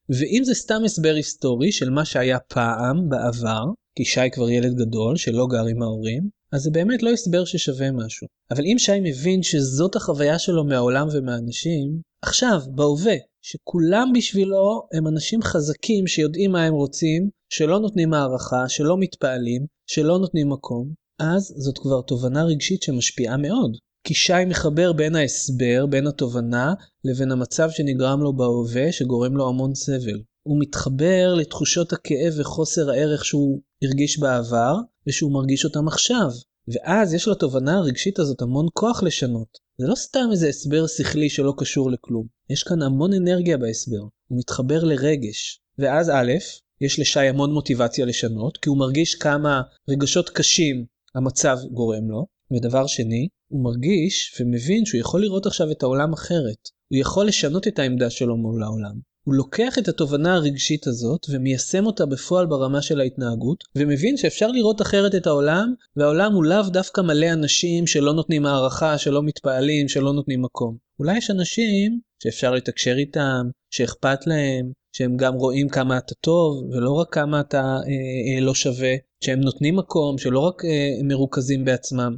ואם זה סתם הסבר היסטורי של מה שהיה פעם, בעבר, כי שי כבר ילד גדול שלא גר עם ההורים, אז זה באמת לא הסבר ששווה משהו. אבל אם שי מבין שזאת החוויה שלו מהעולם ומהאנשים, עכשיו, בהווה, שכולם בשבילו הם אנשים חזקים שיודעים מה הם רוצים, שלא נותנים הערכה, שלא מתפעלים, שלא נותנים מקום, אז זאת כבר תובנה רגשית שמשפיעה מאוד. כי שי מחבר בין ההסבר, בין התובנה, לבין המצב שנגרם לו בהווה, שגורם לו המון סבל. הוא מתחבר לתחושות הכאב וחוסר הערך שהוא הרגיש בעבר, ושהוא מרגיש אותם עכשיו. ואז יש לתובנה הרגשית הזאת המון כוח לשנות. זה לא סתם איזה הסבר שכלי שלא קשור לכלום. יש כאן המון אנרגיה בהסבר. הוא מתחבר לרגש. ואז א', יש לשי המון מוטיבציה לשנות, כי הוא מרגיש כמה רגשות קשים המצב גורם לו. ודבר שני, הוא מרגיש ומבין שהוא יכול לראות עכשיו את העולם אחרת. הוא יכול לשנות את העמדה שלו מול העולם. הוא לוקח את התובנה הרגשית הזאת ומיישם אותה בפועל ברמה של ההתנהגות, ומבין שאפשר לראות אחרת את העולם, והעולם הוא לאו דווקא מלא אנשים שלא נותנים הערכה, שלא מתפעלים, שלא נותנים מקום. אולי יש אנשים שאפשר לתקשר איתם, שאכפת להם, שהם גם רואים כמה אתה טוב, ולא רק כמה אתה אה, אה, לא שווה, שהם נותנים מקום, שלא רק אה, מרוכזים בעצמם.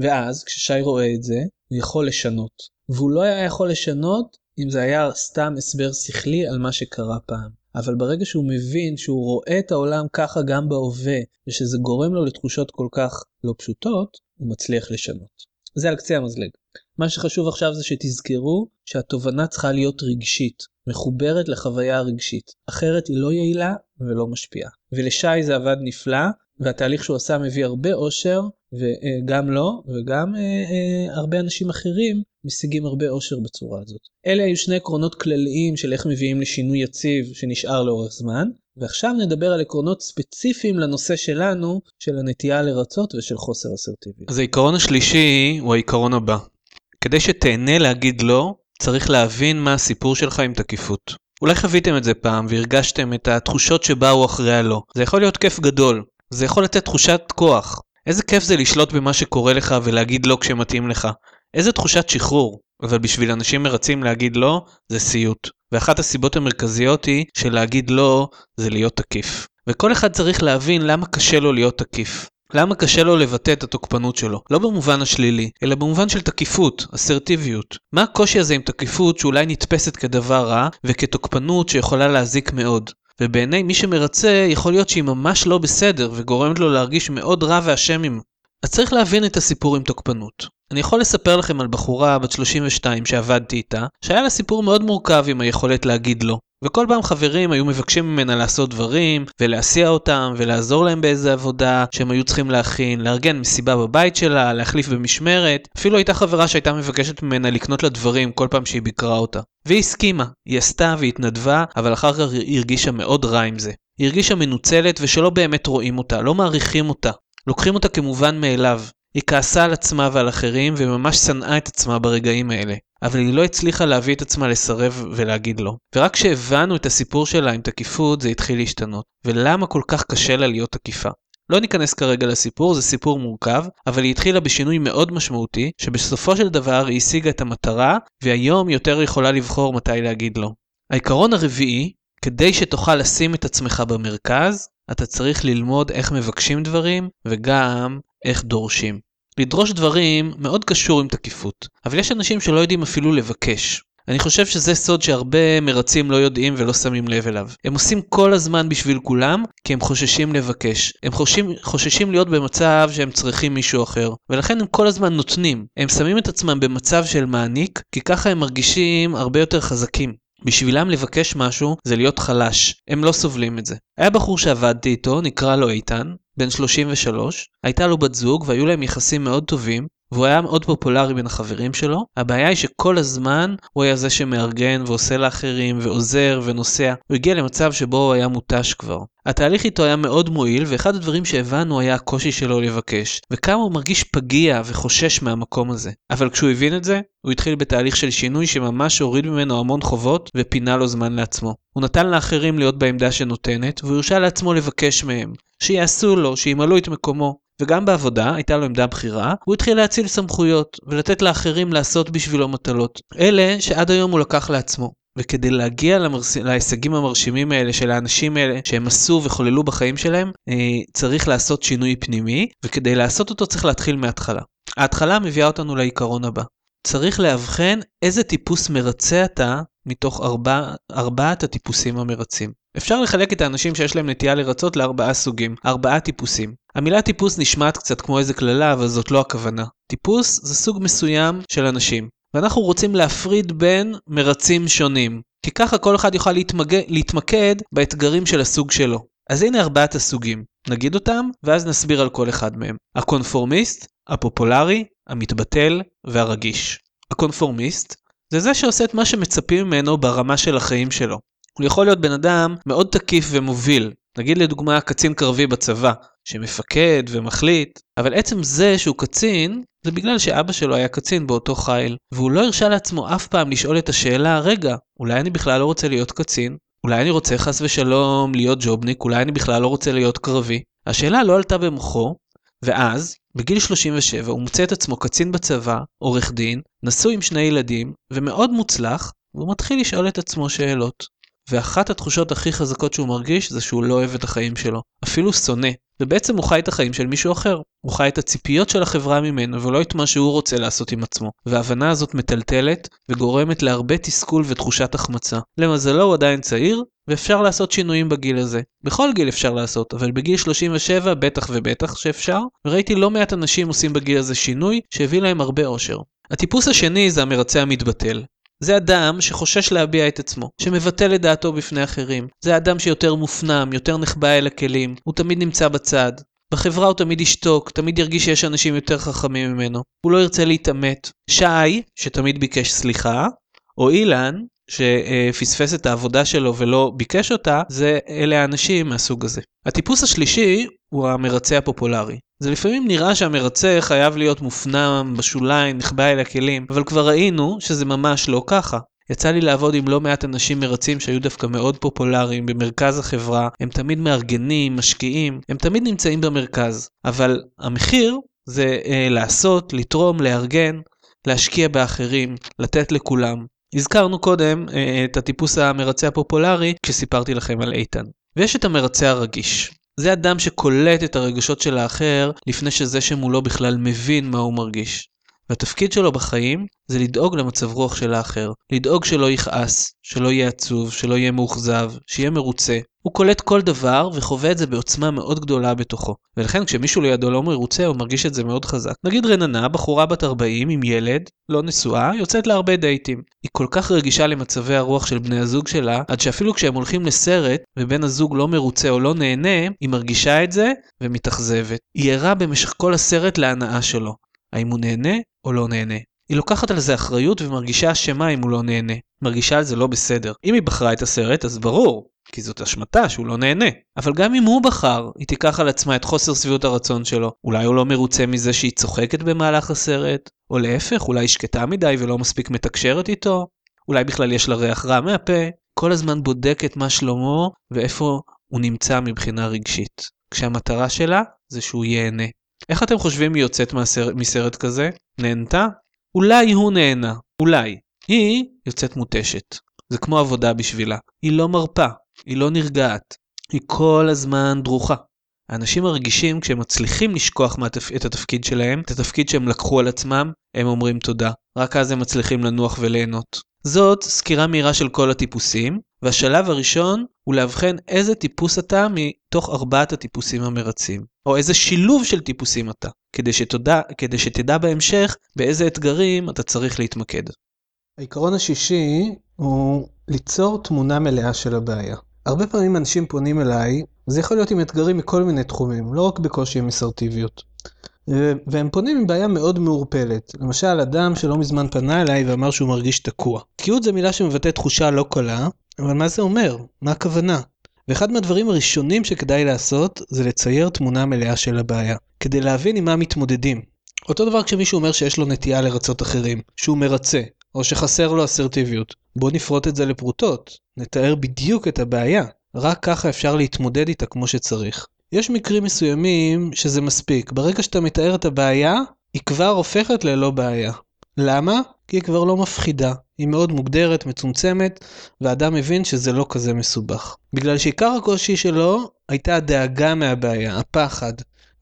ואז, כששי רואה את זה, הוא יכול לשנות. והוא לא היה יכול לשנות אם זה היה סתם הסבר שכלי על מה שקרה פעם. אבל ברגע שהוא מבין שהוא רואה את העולם ככה גם בהווה, ושזה גורם לו לתחושות כל כך לא פשוטות, הוא מצליח לשנות. זה על קצה המזלג. מה שחשוב עכשיו זה שתזכרו שהתובנה צריכה להיות רגשית, מחוברת לחוויה הרגשית, אחרת היא לא יעילה ולא משפיעה. ולשי זה עבד נפלא, והתהליך שהוא עשה מביא הרבה אושר, וגם לו וגם אה, אה, הרבה אנשים אחרים משיגים הרבה אושר בצורה הזאת. אלה היו שני עקרונות כלליים של איך מביאים לשינוי יציב שנשאר לאורך זמן, ועכשיו נדבר על עקרונות ספציפיים לנושא שלנו, של הנטייה לרצות ושל חוסר אסרטיביות. אז העיקרון השלישי הוא העיקרון הבא. כדי שתהנה להגיד לא, צריך להבין מה הסיפור שלך עם תקיפות. אולי חוויתם את זה פעם והרגשתם את התחושות שבאו אחרי הלא. זה יכול להיות כיף גדול, זה יכול לתת תחושת כוח. איזה כיף זה לשלוט במה שקורה לך ולהגיד לא כשמתאים לך. איזה תחושת שחרור. אבל בשביל אנשים מרצים להגיד לא, זה סיוט. ואחת הסיבות המרכזיות היא שלהגיד לא זה להיות תקיף. וכל אחד צריך להבין למה קשה לו להיות תקיף. למה קשה לו לבטא את התוקפנות שלו? לא במובן השלילי, אלא במובן של תקיפות, אסרטיביות. מה הקושי הזה עם תקיפות שאולי נתפסת כדבר רע, וכתוקפנות שיכולה להזיק מאוד? ובעיני מי שמרצה, יכול להיות שהיא ממש לא בסדר, וגורמת לו להרגיש מאוד רע ואשם עם... אז צריך להבין את הסיפור עם תוקפנות. אני יכול לספר לכם על בחורה בת 32 שעבדתי איתה, שהיה לה סיפור מאוד מורכב עם היכולת להגיד לא. וכל פעם חברים היו מבקשים ממנה לעשות דברים, ולהסיע אותם, ולעזור להם באיזה עבודה שהם היו צריכים להכין, לארגן מסיבה בבית שלה, להחליף במשמרת. אפילו הייתה חברה שהייתה מבקשת ממנה לקנות לה דברים כל פעם שהיא ביקרה אותה. והיא הסכימה, היא עשתה והתנדבה, אבל אחר כך היא הרגישה מאוד רע עם זה. היא הרגישה מנוצלת ושלא באמת רואים אותה, לא מעריכים אותה. לוקחים אותה כמובן מאליו. היא כעסה על עצמה ועל אחרים וממש שנאה את עצמה ברגעים האלה. אבל היא לא הצליחה להביא את עצמה לסרב ולהגיד לא. ורק כשהבנו את הסיפור שלה עם תקיפות זה התחיל להשתנות. ולמה כל כך קשה לה להיות תקיפה? לא ניכנס כרגע לסיפור, זה סיפור מורכב, אבל היא התחילה בשינוי מאוד משמעותי, שבסופו של דבר היא השיגה את המטרה, והיום יותר יכולה לבחור מתי להגיד לא. העיקרון הרביעי, כדי שתוכל לשים את עצמך במרכז, אתה צריך ללמוד איך מבקשים דברים, וגם איך דורשים. לדרוש דברים מאוד קשור עם תקיפות, אבל יש אנשים שלא יודעים אפילו לבקש. אני חושב שזה סוד שהרבה מרצים לא יודעים ולא שמים לב אליו. הם עושים כל הזמן בשביל כולם, כי הם חוששים לבקש. הם חוששים, חוששים להיות במצב שהם צריכים מישהו אחר, ולכן הם כל הזמן נותנים. הם שמים את עצמם במצב של מעניק, כי ככה הם מרגישים הרבה יותר חזקים. בשבילם לבקש משהו זה להיות חלש, הם לא סובלים את זה. היה בחור שעבדתי איתו, נקרא לו איתן, בן 33, הייתה לו בת זוג והיו להם יחסים מאוד טובים, והוא היה מאוד פופולרי בין החברים שלו. הבעיה היא שכל הזמן הוא היה זה שמארגן ועושה לאחרים ועוזר ונוסע. הוא הגיע למצב שבו הוא היה מותש כבר. התהליך איתו היה מאוד מועיל, ואחד הדברים שהבנו היה הקושי שלו לבקש, וכמה הוא מרגיש פגיע וחושש מהמקום הזה. אבל כשהוא הבין את זה, הוא התחיל בתהליך של שינוי שממש הוריד ממנו המון חובות, ופינה לו זמן לעצמו. הוא נתן לאחרים להיות בעמדה שנותנת, והוא הרשה לעצמו לבקש מהם, שיעשו לו, שימלאו את מקומו. וגם בעבודה הייתה לו עמדה בכירה, הוא התחיל להציל סמכויות ולתת לאחרים לעשות בשבילו מטלות. אלה שעד היום הוא לקח לעצמו. וכדי להגיע למרס... להישגים המרשימים האלה של האנשים האלה שהם עשו וחוללו בחיים שלהם, אה, צריך לעשות שינוי פנימי, וכדי לעשות אותו צריך להתחיל מההתחלה. ההתחלה מביאה אותנו לעיקרון הבא. צריך לאבחן איזה טיפוס מרצה אתה מתוך ארבע, ארבעת הטיפוסים המרצים. אפשר לחלק את האנשים שיש להם נטייה לרצות לארבעה סוגים, ארבעה טיפוסים. המילה טיפוס נשמעת קצת כמו איזה קללה, אבל זאת לא הכוונה. טיפוס זה סוג מסוים של אנשים. ואנחנו רוצים להפריד בין מרצים שונים, כי ככה כל אחד יוכל להתמג... להתמקד באתגרים של הסוג שלו. אז הנה ארבעת הסוגים, נגיד אותם, ואז נסביר על כל אחד מהם. הקונפורמיסט, הפופולרי, המתבטל והרגיש. הקונפורמיסט זה זה שעושה את מה שמצפים ממנו ברמה של החיים שלו. הוא יכול להיות בן אדם מאוד תקיף ומוביל, נגיד לדוגמה קצין קרבי בצבא, שמפקד ומחליט, אבל עצם זה שהוא קצין, זה בגלל שאבא שלו היה קצין באותו חיל, והוא לא הרשה לעצמו אף פעם לשאול את השאלה, רגע, אולי אני בכלל לא רוצה להיות קצין? אולי אני רוצה חס ושלום להיות ג'ובניק? אולי אני בכלל לא רוצה להיות קרבי? השאלה לא עלתה במוחו, ואז, בגיל 37 הוא מוצא את עצמו קצין בצבא, עורך דין, נשוי עם שני ילדים, ומאוד מוצלח, והוא מתחיל לשאול את עצמו שאלות. ואחת התחושות הכי חזקות שהוא מרגיש זה שהוא לא אוהב את החיים שלו, אפילו שונא, ובעצם הוא חי את החיים של מישהו אחר. הוא חי את הציפיות של החברה ממנו ולא את מה שהוא רוצה לעשות עם עצמו. וההבנה הזאת מטלטלת וגורמת להרבה תסכול ותחושת החמצה. למזלו הוא עדיין צעיר, ואפשר לעשות שינויים בגיל הזה. בכל גיל אפשר לעשות, אבל בגיל 37 בטח ובטח שאפשר, וראיתי לא מעט אנשים עושים בגיל הזה שינוי שהביא להם הרבה אושר. הטיפוס השני זה המרצה המתבטל. זה אדם שחושש להביע את עצמו, שמבטל את דעתו בפני אחרים. זה אדם שיותר מופנם, יותר נחבא אל הכלים, הוא תמיד נמצא בצד. בחברה הוא תמיד ישתוק, תמיד ירגיש שיש אנשים יותר חכמים ממנו. הוא לא ירצה להתעמת. שי, שתמיד ביקש סליחה, או אילן, שפספס את העבודה שלו ולא ביקש אותה, זה אלה האנשים מהסוג הזה. הטיפוס השלישי הוא המרצה הפופולרי. זה לפעמים נראה שהמרצה חייב להיות מופנם בשוליים, נחבא אל הכלים, אבל כבר ראינו שזה ממש לא ככה. יצא לי לעבוד עם לא מעט אנשים מרצים שהיו דווקא מאוד פופולריים במרכז החברה, הם תמיד מארגנים, משקיעים, הם תמיד נמצאים במרכז. אבל המחיר זה אה, לעשות, לתרום, לארגן, להשקיע באחרים, לתת לכולם. הזכרנו קודם אה, את הטיפוס המרצה הפופולרי כשסיפרתי לכם על איתן. ויש את המרצה הרגיש. זה אדם שקולט את הרגשות של האחר לפני שזה שמולו בכלל מבין מה הוא מרגיש. והתפקיד שלו בחיים זה לדאוג למצב רוח של האחר. לדאוג שלא יכעס, שלא יהיה עצוב, שלא יהיה מאוכזב, שיהיה מרוצה. הוא קולט כל דבר וחווה את זה בעוצמה מאוד גדולה בתוכו. ולכן כשמישהו לידו לא מרוצה הוא מרגיש את זה מאוד חזק. נגיד רננה, בחורה בת 40 עם ילד, לא נשואה, יוצאת להרבה דייטים. היא כל כך רגישה למצבי הרוח של בני הזוג שלה, עד שאפילו כשהם הולכים לסרט ובן הזוג לא מרוצה או לא נהנה, היא מרגישה את זה ומתאכזבת. היא ערה במשך כל הסרט להנאה שלו. האם הוא נהנה או לא נהנה. היא לוקחת על זה אחריות ומרגישה אשמה אם הוא לא נהנה. מרגישה על זה לא בסדר. אם היא בחרה את הסרט, אז ברור, כי זאת אשמתה שהוא לא נהנה. אבל גם אם הוא בחר, היא תיקח על עצמה את חוסר שביעות הרצון שלו. אולי הוא לא מרוצה מזה שהיא צוחקת במהלך הסרט, או להפך, אולי היא שקטה מדי ולא מספיק מתקשרת איתו, אולי בכלל יש לה ריח רע מהפה. כל הזמן בודקת מה שלמה ואיפה הוא נמצא מבחינה רגשית. כשהמטרה שלה זה שהוא ייהנה. איך אתם חושבים היא יוצאת מהסרט, מסרט כזה? נהנתה? אולי הוא נהנה, אולי. היא יוצאת מותשת. זה כמו עבודה בשבילה. היא לא מרפה, היא לא נרגעת. היא כל הזמן דרוכה. האנשים הרגישים, כשהם מצליחים לשכוח מהתפ... את התפקיד שלהם, את התפקיד שהם לקחו על עצמם, הם אומרים תודה. רק אז הם מצליחים לנוח וליהנות. זאת סקירה מהירה של כל הטיפוסים, והשלב הראשון הוא לאבחן איזה טיפוס אתה מתוך ארבעת הטיפוסים המרצים, או איזה שילוב של טיפוסים אתה, כדי שתדע, כדי שתדע בהמשך באיזה אתגרים אתה צריך להתמקד. העיקרון השישי הוא ליצור תמונה מלאה של הבעיה. הרבה פעמים אנשים פונים אליי, זה יכול להיות עם אתגרים מכל מיני תחומים, לא רק בקושי עם אסרטיביות. והם פונים עם בעיה מאוד מעורפלת. למשל, אדם שלא מזמן פנה אליי ואמר שהוא מרגיש תקוע. תקיעות זה מילה שמבטאת תחושה לא קלה, אבל מה זה אומר? מה הכוונה? ואחד מהדברים הראשונים שכדאי לעשות זה לצייר תמונה מלאה של הבעיה, כדי להבין עם מה מתמודדים. אותו דבר כשמישהו אומר שיש לו נטייה לרצות אחרים, שהוא מרצה, או שחסר לו אסרטיביות. בוא נפרוט את זה לפרוטות, נתאר בדיוק את הבעיה, רק ככה אפשר להתמודד איתה כמו שצריך. יש מקרים מסוימים שזה מספיק. ברגע שאתה מתאר את הבעיה, היא כבר הופכת ללא בעיה. למה? כי היא כבר לא מפחידה. היא מאוד מוגדרת, מצומצמת, ואדם מבין שזה לא כזה מסובך. בגלל שעיקר הקושי שלו הייתה הדאגה מהבעיה, הפחד.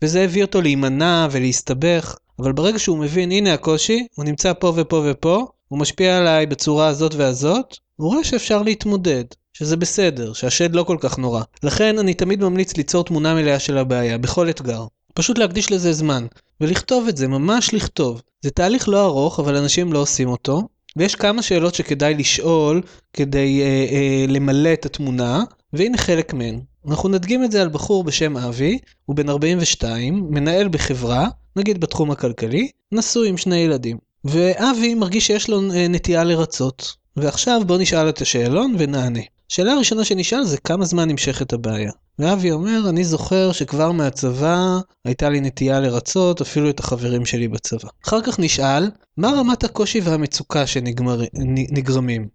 וזה הביא אותו להימנע ולהסתבך, אבל ברגע שהוא מבין, הנה הקושי, הוא נמצא פה ופה ופה, הוא משפיע עליי בצורה הזאת והזאת, הוא רואה שאפשר להתמודד, שזה בסדר, שהשד לא כל כך נורא. לכן אני תמיד ממליץ ליצור תמונה מלאה של הבעיה, בכל אתגר. פשוט להקדיש לזה זמן, ולכתוב את זה, ממש לכתוב. זה תהליך לא ארוך, אבל אנשים לא עושים אותו, ויש כמה שאלות שכדאי לשאול כדי אה, אה, למלא את התמונה, והנה חלק מהן. אנחנו נדגים את זה על בחור בשם אבי, הוא בן 42, מנהל בחברה, נגיד בתחום הכלכלי, נשוי עם שני ילדים. ואבי מרגיש שיש לו אה, נטייה לרצות. ועכשיו בוא נשאל את השאלון ונענה. השאלה הראשונה שנשאל זה כמה זמן נמשכת הבעיה. ואבי אומר, אני זוכר שכבר מהצבא הייתה לי נטייה לרצות אפילו את החברים שלי בצבא. אחר כך נשאל, מה רמת הקושי והמצוקה שנגרמים?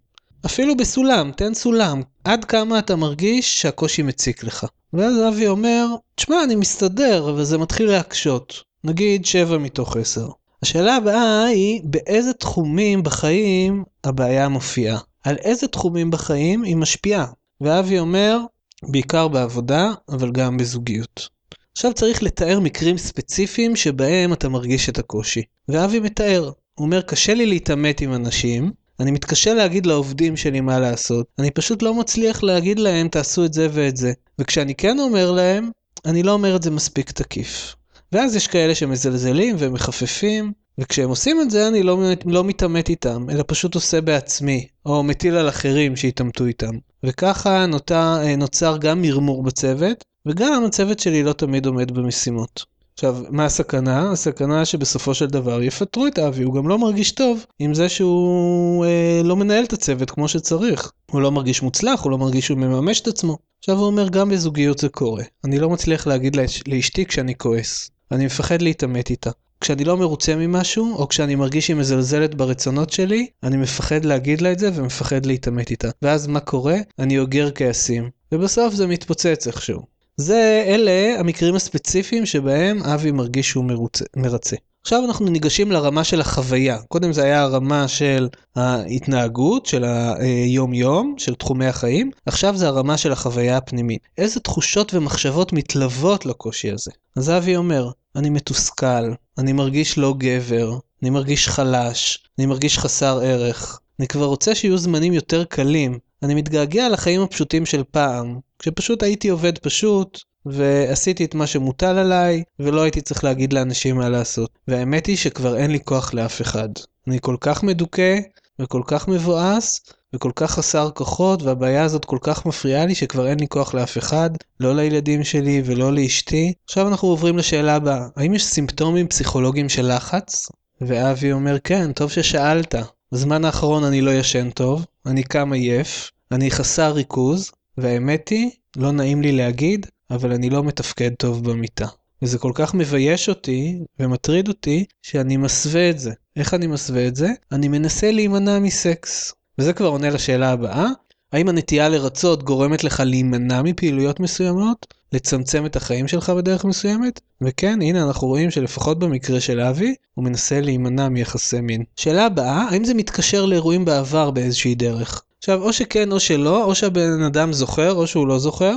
אפילו בסולם, תן סולם, עד כמה אתה מרגיש שהקושי מציק לך. ואז אבי אומר, תשמע, אני מסתדר, וזה מתחיל להקשות. נגיד 7 מתוך 10. השאלה הבאה היא, באיזה תחומים בחיים הבעיה מופיעה? על איזה תחומים בחיים היא משפיעה? ואבי אומר, בעיקר בעבודה, אבל גם בזוגיות. עכשיו צריך לתאר מקרים ספציפיים שבהם אתה מרגיש את הקושי. ואבי מתאר, הוא אומר, קשה לי להתעמת עם אנשים, אני מתקשה להגיד לעובדים שלי מה לעשות, אני פשוט לא מצליח להגיד להם תעשו את זה ואת זה. וכשאני כן אומר להם, אני לא אומר את זה מספיק תקיף. ואז יש כאלה שמזלזלים ומחפפים, וכשהם עושים את זה אני לא, לא מתעמת איתם, אלא פשוט עושה בעצמי, או מטיל על אחרים שיתעמתו איתם. וככה נותר, נוצר גם מרמור בצוות, וגם הצוות שלי לא תמיד עומד במשימות. עכשיו, מה הסכנה? הסכנה שבסופו של דבר יפטרו את אבי, הוא גם לא מרגיש טוב עם זה שהוא אה, לא מנהל את הצוות כמו שצריך. הוא לא מרגיש מוצלח, הוא לא מרגיש שהוא מממש את עצמו. עכשיו הוא אומר, גם בזוגיות זה קורה. אני לא מצליח להגיד לאש, לאשתי כשאני כועס. אני מפחד להתעמת איתה. כשאני לא מרוצה ממשהו, או כשאני מרגיש שהיא מזלזלת ברצונות שלי, אני מפחד להגיד לה את זה ומפחד להתעמת איתה. ואז מה קורה? אני אוגר כעסים. ובסוף זה מתפוצץ איכשהו. זה אלה המקרים הספציפיים שבהם אבי מרגיש שהוא מרוצה, מרצה. עכשיו אנחנו ניגשים לרמה של החוויה. קודם זה היה הרמה של ההתנהגות, של היום יום, של תחומי החיים, עכשיו זה הרמה של החוויה הפנימית. איזה תחושות ומחשבות מתלוות לקושי הזה? אז אבי אומר, אני מתוסכל, אני מרגיש לא גבר, אני מרגיש חלש, אני מרגיש חסר ערך. אני כבר רוצה שיהיו זמנים יותר קלים. אני מתגעגע לחיים הפשוטים של פעם, כשפשוט הייתי עובד פשוט, ועשיתי את מה שמוטל עליי, ולא הייתי צריך להגיד לאנשים מה לעשות. והאמת היא שכבר אין לי כוח לאף אחד. אני כל כך מדוכא, וכל כך מבואס, וכל כך חסר כוחות, והבעיה הזאת כל כך מפריעה לי שכבר אין לי כוח לאף אחד, לא לילדים שלי ולא לאשתי. עכשיו אנחנו עוברים לשאלה הבאה, האם יש סימפטומים פסיכולוגיים של לחץ? ואבי אומר, כן, טוב ששאלת. בזמן האחרון אני לא ישן טוב, אני קם עייף, אני חסר ריכוז, והאמת היא, לא נעים לי להגיד, אבל אני לא מתפקד טוב במיטה. וזה כל כך מבייש אותי ומטריד אותי, שאני מסווה את זה. איך אני מסווה את זה? אני מנסה להימנע מסקס. וזה כבר עונה לשאלה הבאה, האם הנטייה לרצות גורמת לך להימנע מפעילויות מסוימות? לצמצם את החיים שלך בדרך מסוימת? וכן, הנה אנחנו רואים שלפחות במקרה של אבי, הוא מנסה להימנע מיחסי מין. שאלה הבאה, האם זה מתקשר לאירועים בעבר באיזושהי דרך? עכשיו, או שכן או שלא, או שהבן אדם זוכר או שהוא לא זוכר,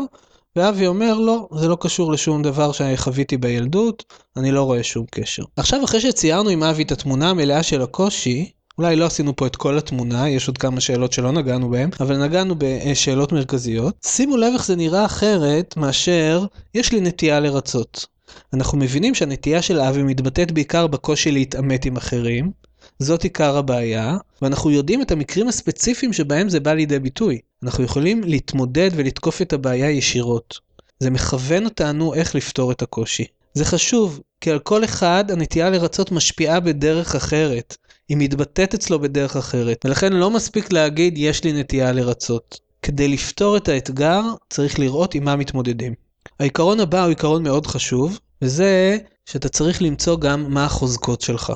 ואבי אומר לא, זה לא קשור לשום דבר שחוויתי בילדות, אני לא רואה שום קשר. עכשיו אחרי שציירנו עם אבי את התמונה המלאה של הקושי, אולי לא עשינו פה את כל התמונה, יש עוד כמה שאלות שלא נגענו בהן, אבל נגענו בשאלות מרכזיות. שימו לב איך זה נראה אחרת מאשר יש לי נטייה לרצות. אנחנו מבינים שהנטייה של אבי מתבטאת בעיקר בקושי להתעמת עם אחרים, זאת עיקר הבעיה, ואנחנו יודעים את המקרים הספציפיים שבהם זה בא לידי ביטוי. אנחנו יכולים להתמודד ולתקוף את הבעיה ישירות. זה מכוון אותנו איך לפתור את הקושי. זה חשוב, כי על כל אחד הנטייה לרצות משפיעה בדרך אחרת. היא מתבטאת אצלו בדרך אחרת, ולכן לא מספיק להגיד יש לי נטייה לרצות. כדי לפתור את האתגר, צריך לראות עם מה מתמודדים. העיקרון הבא הוא עיקרון מאוד חשוב, וזה שאתה צריך למצוא גם מה החוזקות שלך.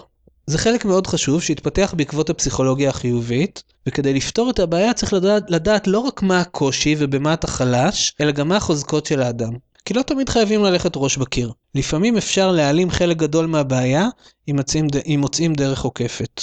זה חלק מאוד חשוב שהתפתח בעקבות הפסיכולוגיה החיובית, וכדי לפתור את הבעיה צריך לדעת, לדעת לא רק מה הקושי ובמה אתה חלש, אלא גם מה החוזקות של האדם. כי לא תמיד חייבים ללכת ראש בקיר. לפעמים אפשר להעלים חלק גדול מהבעיה אם מוצאים, אם מוצאים דרך עוקפת.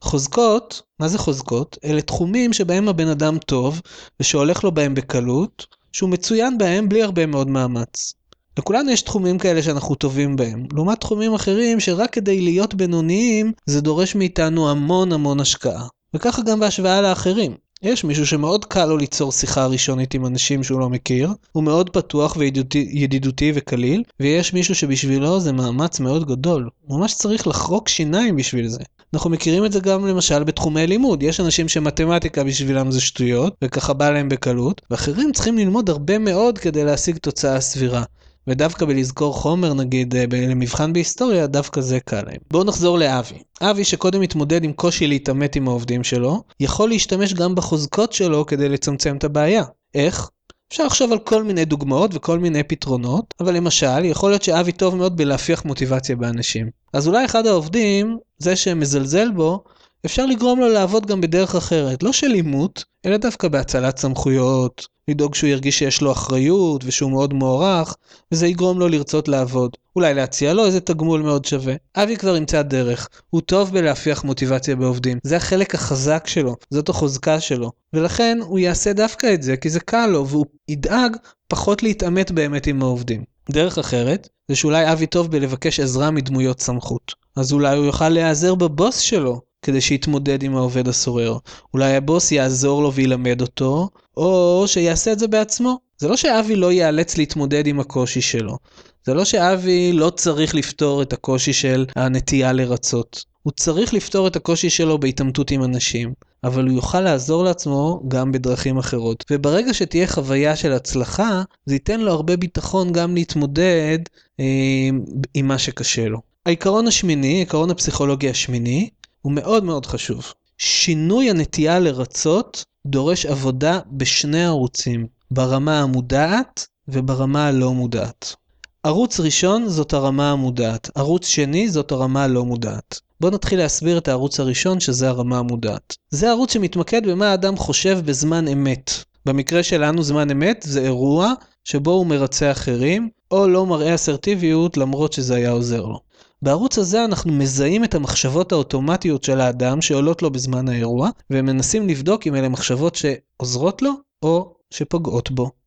חוזקות, מה זה חוזקות? אלה תחומים שבהם הבן אדם טוב ושהולך לו בהם בקלות, שהוא מצוין בהם בלי הרבה מאוד מאמץ. לכולנו יש תחומים כאלה שאנחנו טובים בהם, לעומת תחומים אחרים שרק כדי להיות בינוניים זה דורש מאיתנו המון המון השקעה. וככה גם בהשוואה לאחרים. יש מישהו שמאוד קל לו ליצור שיחה ראשונית עם אנשים שהוא לא מכיר, הוא מאוד פתוח וידידותי וקליל, ויש מישהו שבשבילו זה מאמץ מאוד גדול. ממש צריך לחרוק שיניים בשביל זה. אנחנו מכירים את זה גם למשל בתחומי לימוד, יש אנשים שמתמטיקה בשבילם זה שטויות, וככה בא להם בקלות, ואחרים צריכים ללמוד הרבה מאוד כדי להשיג תוצאה סבירה. ודווקא בלזכור חומר נגיד אה, למבחן בהיסטוריה, דווקא זה קל להם. בואו נחזור לאבי. אבי שקודם התמודד עם קושי להתעמת עם העובדים שלו, יכול להשתמש גם בחוזקות שלו כדי לצמצם את הבעיה. איך? אפשר לחשוב על כל מיני דוגמאות וכל מיני פתרונות, אבל למשל, יכול להיות שאבי טוב מאוד בלהפיח מוטיבציה באנשים. אז אולי אחד העובדים, זה שמזלזל בו, אפשר לגרום לו לעבוד גם בדרך אחרת, לא של עימות, אלא דווקא בהצלת סמכויות, לדאוג שהוא ירגיש שיש לו אחריות ושהוא מאוד מוערך, וזה יגרום לו לרצות לעבוד. אולי להציע לו איזה תגמול מאוד שווה. אבי כבר ימצא דרך, הוא טוב בלהפיח מוטיבציה בעובדים, זה החלק החזק שלו, זאת החוזקה שלו, ולכן הוא יעשה דווקא את זה כי זה קל לו והוא ידאג פחות להתעמת באמת עם העובדים. דרך אחרת, זה שאולי אבי טוב בלבקש עזרה מדמויות סמכות. אז אולי הוא יוכל להיעזר בבוס שלו, כדי שיתמודד עם העובד הסורר. אולי הבוס יעזור לו וילמד אותו, או שיעשה את זה בעצמו. זה לא שאבי לא ייאלץ להתמודד עם הקושי שלו. זה לא שאבי לא צריך לפתור את הקושי של הנטייה לרצות. הוא צריך לפתור את הקושי שלו בהתעמתות עם אנשים, אבל הוא יוכל לעזור לעצמו גם בדרכים אחרות. וברגע שתהיה חוויה של הצלחה, זה ייתן לו הרבה ביטחון גם להתמודד אה, עם מה שקשה לו. העיקרון השמיני, עיקרון הפסיכולוגיה השמיני, הוא מאוד מאוד חשוב. שינוי הנטייה לרצות דורש עבודה בשני ערוצים, ברמה המודעת וברמה הלא מודעת. ערוץ ראשון זאת הרמה המודעת, ערוץ שני זאת הרמה הלא מודעת. בואו נתחיל להסביר את הערוץ הראשון שזה הרמה המודעת. זה ערוץ שמתמקד במה האדם חושב בזמן אמת. במקרה שלנו זמן אמת זה אירוע שבו הוא מרצה אחרים, או לא מראה אסרטיביות למרות שזה היה עוזר לו. בערוץ הזה אנחנו מזהים את המחשבות האוטומטיות של האדם שעולות לו בזמן האירוע, ומנסים לבדוק אם אלה מחשבות שעוזרות לו או שפוגעות בו.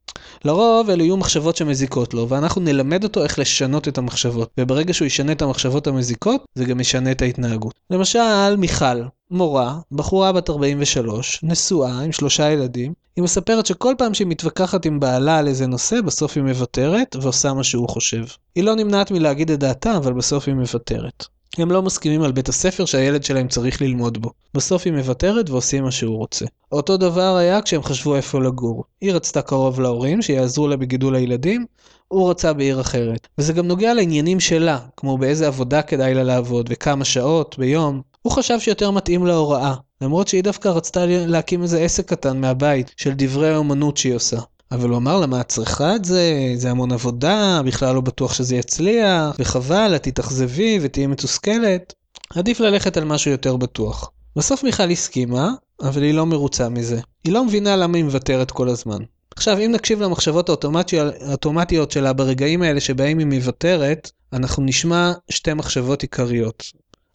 לרוב אלו יהיו מחשבות שמזיקות לו, ואנחנו נלמד אותו איך לשנות את המחשבות, וברגע שהוא ישנה את המחשבות המזיקות, זה גם ישנה את ההתנהגות. למשל, מיכל, מורה, בחורה בת 43, נשואה עם שלושה ילדים, היא מספרת שכל פעם שהיא מתווכחת עם בעלה על איזה נושא, בסוף היא מוותרת ועושה מה שהוא חושב. היא לא נמנעת מלהגיד את דעתה, אבל בסוף היא מוותרת. הם לא מסכימים על בית הספר שהילד שלהם צריך ללמוד בו. בסוף היא מוותרת ועושים מה שהוא רוצה. אותו דבר היה כשהם חשבו איפה לגור. היא רצתה קרוב להורים שיעזרו לה בגידול הילדים, הוא רצה בעיר אחרת. וזה גם נוגע לעניינים שלה, כמו באיזה עבודה כדאי לה לעבוד וכמה שעות ביום. הוא חשב שיותר מתאים להוראה, למרות שהיא דווקא רצתה להקים איזה עסק קטן מהבית של דברי האומנות שהיא עושה. אבל הוא אמר לה, מה את צריכה את זה? זה המון עבודה, בכלל לא בטוח שזה יצליח, וחבל, את תתאכזבי ותהיי מתוסכלת. עדיף ללכת על משהו יותר בטוח. בסוף מיכל הסכימה, אבל היא לא מרוצה מזה. היא לא מבינה למה היא מוותרת כל הזמן. עכשיו, אם נקשיב למחשבות האוטומטיות שלה ברגעים האלה שבהם היא מוותרת, אנחנו נשמע שתי מחשבות עיקריות.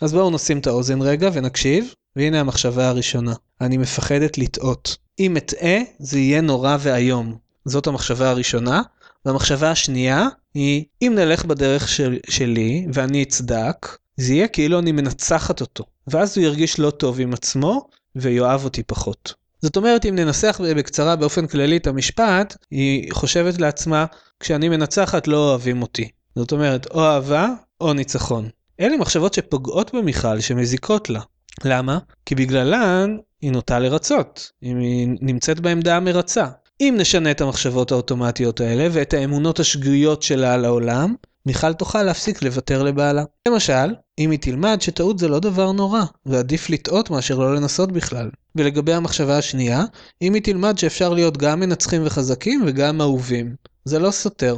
אז בואו נשים את האוזן רגע ונקשיב, והנה המחשבה הראשונה. אני מפחדת לטעות. אם אטעה, זה יהיה נורא ואיום. זאת המחשבה הראשונה. והמחשבה השנייה היא, אם נלך בדרך של, שלי ואני אצדק, זה יהיה כאילו אני מנצחת אותו. ואז הוא ירגיש לא טוב עם עצמו ויאהב אותי פחות. זאת אומרת, אם ננסח בקצרה באופן כללי את המשפט, היא חושבת לעצמה, כשאני מנצחת לא אוהבים אותי. זאת אומרת, או אהבה או ניצחון. אלה מחשבות שפוגעות במיכל, שמזיקות לה. למה? כי בגללן היא נוטה לרצות, היא נמצאת בעמדה המרצה. אם נשנה את המחשבות האוטומטיות האלה ואת האמונות השגויות שלה על העולם, מיכל תוכל להפסיק לוותר לבעלה. למשל, אם היא תלמד שטעות זה לא דבר נורא, ועדיף לטעות מאשר לא לנסות בכלל. ולגבי המחשבה השנייה, אם היא תלמד שאפשר להיות גם מנצחים וחזקים וגם אהובים. זה לא סותר.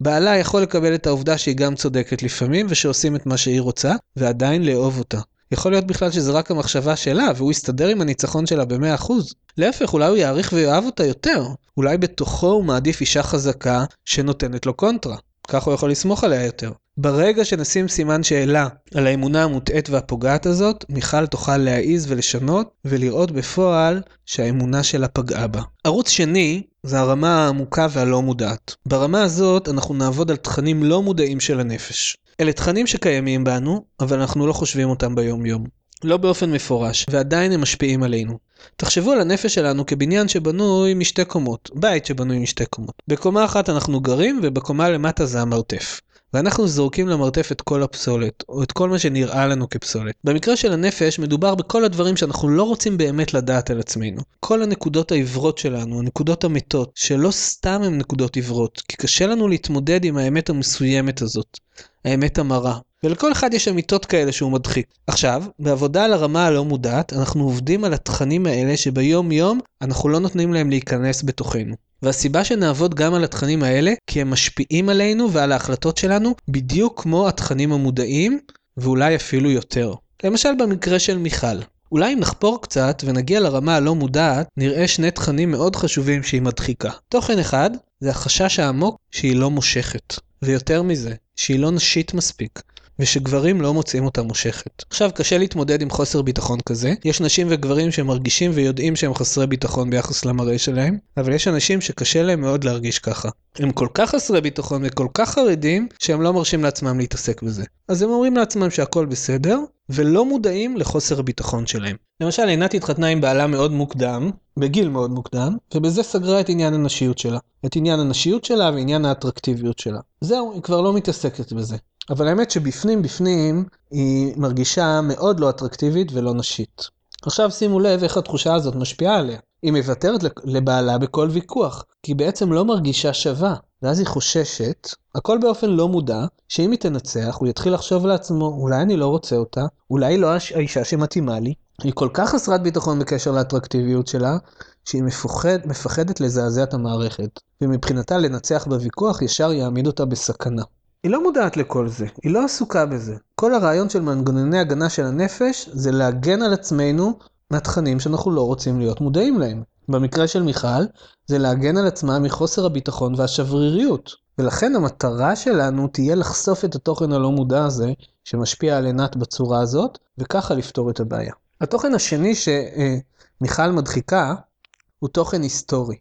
בעלה יכול לקבל את העובדה שהיא גם צודקת לפעמים ושעושים את מה שהיא רוצה, ועדיין לאהוב אותה. יכול להיות בכלל שזה רק המחשבה שלה, והוא יסתדר עם הניצחון שלה ב-100%. להפך, אולי הוא יעריך ויאהב אותה יותר. אולי בתוכו הוא מעדיף אישה חזקה שנותנת לו קונטרה. כך הוא יכול לסמוך עליה יותר. ברגע שנשים סימן שאלה על האמונה המוטעית והפוגעת הזאת, מיכל תוכל להעיז ולשנות ולראות בפועל שהאמונה שלה פגעה בה. ערוץ שני זה הרמה העמוקה והלא מודעת. ברמה הזאת אנחנו נעבוד על תכנים לא מודעים של הנפש. אלה תכנים שקיימים בנו, אבל אנחנו לא חושבים אותם ביום יום. לא באופן מפורש, ועדיין הם משפיעים עלינו. תחשבו על הנפש שלנו כבניין שבנוי משתי קומות, בית שבנוי משתי קומות. בקומה אחת אנחנו גרים ובקומה למטה זה המרתף. ואנחנו זורקים למרתף את כל הפסולת, או את כל מה שנראה לנו כפסולת. במקרה של הנפש מדובר בכל הדברים שאנחנו לא רוצים באמת לדעת על עצמנו. כל הנקודות העיוורות שלנו, הנקודות המתות, שלא סתם הן נקודות עיוורות, כי קשה לנו להתמודד עם האמת המסוימת הזאת, האמת המרה. ולכל אחד יש אמיתות כאלה שהוא מדחיק. עכשיו, בעבודה על הרמה הלא מודעת, אנחנו עובדים על התכנים האלה שביום יום אנחנו לא נותנים להם להיכנס בתוכנו. והסיבה שנעבוד גם על התכנים האלה, כי הם משפיעים עלינו ועל ההחלטות שלנו בדיוק כמו התכנים המודעים, ואולי אפילו יותר. למשל במקרה של מיכל. אולי אם נחפור קצת ונגיע לרמה הלא מודעת, נראה שני תכנים מאוד חשובים שהיא מדחיקה. תוכן אחד זה החשש העמוק שהיא לא מושכת. ויותר מזה, שהיא לא נשית מספיק. ושגברים לא מוצאים אותה מושכת. עכשיו, קשה להתמודד עם חוסר ביטחון כזה. יש נשים וגברים שמרגישים ויודעים שהם חסרי ביטחון ביחס למראה שלהם, אבל יש אנשים שקשה להם מאוד להרגיש ככה. הם כל כך חסרי ביטחון וכל כך חרדים, שהם לא מרשים לעצמם להתעסק בזה. אז הם אומרים לעצמם שהכל בסדר, ולא מודעים לחוסר הביטחון שלהם. למשל, עינת התחתנה עם בעלה מאוד מוקדם, בגיל מאוד מוקדם, ובזה סגרה את עניין הנשיות שלה. את עניין הנשיות שלה ועניין האטרקטיביות שלה. זהו, היא כבר לא מתעסקת בזה. אבל האמת שבפנים בפנים היא מרגישה מאוד לא אטרקטיבית ולא נשית. עכשיו שימו לב איך התחושה הזאת משפיעה עליה. היא מוותרת לבעלה בכל ויכוח, כי היא בעצם לא מרגישה שווה. ואז היא חוששת, הכל באופן לא מודע, שאם היא תנצח, הוא יתחיל לחשוב לעצמו, אולי אני לא רוצה אותה, אולי היא לא האישה שמתאימה לי. היא כל כך חסרת ביטחון בקשר לאטרקטיביות שלה, שהיא מפוחד, מפחדת לזעזע את המערכת, ומבחינתה לנצח בוויכוח ישר יעמיד אותה בסכנה. היא לא מודעת לכל זה, היא לא עסוקה בזה. כל הרעיון של מנגנוני הגנה של הנפש זה להגן על עצמנו מהתכנים שאנחנו לא רוצים להיות מודעים להם. במקרה של מיכל, זה להגן על עצמה מחוסר הביטחון והשבריריות. ולכן המטרה שלנו תהיה לחשוף את התוכן הלא מודע הזה, שמשפיע על עינת בצורה הזאת, וככה לפתור את הבעיה. התוכן השני שמיכל מדחיקה, הוא תוכן היסטורי.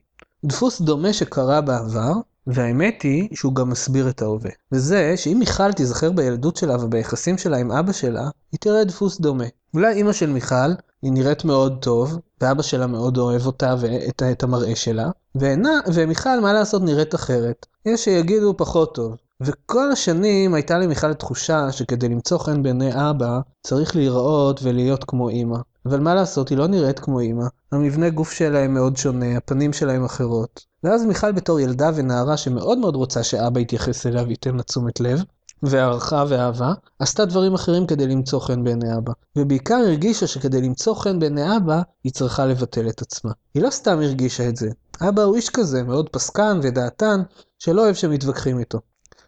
דפוס דומה שקרה בעבר, והאמת היא שהוא גם מסביר את ההווה. וזה שאם מיכל תיזכר בילדות שלה וביחסים שלה עם אבא שלה, היא תראה דפוס דומה. אולי אימא של מיכל, היא נראית מאוד טוב, ואבא שלה מאוד אוהב אותה ואת את המראה שלה, ועינה, ומיכל, מה לעשות, נראית אחרת. יש שיגידו פחות טוב. וכל השנים הייתה למיכל תחושה שכדי למצוא חן בעיני אבא, צריך להיראות ולהיות כמו אימא. אבל מה לעשות, היא לא נראית כמו אימא. המבנה גוף שלהם מאוד שונה, הפנים שלהם אחרות. ואז מיכל בתור ילדה ונערה שמאוד מאוד רוצה שאבא יתייחס אליה וייתן לה תשומת לב, והערכה ואהבה, עשתה דברים אחרים כדי למצוא חן בעיני אבא. ובעיקר הרגישה שכדי למצוא חן בעיני אבא, היא צריכה לבטל את עצמה. היא לא סתם הרגישה את זה. אבא הוא איש כזה, מאוד פסקן ודעתן, שלא אוהב שמתווכחים איתו.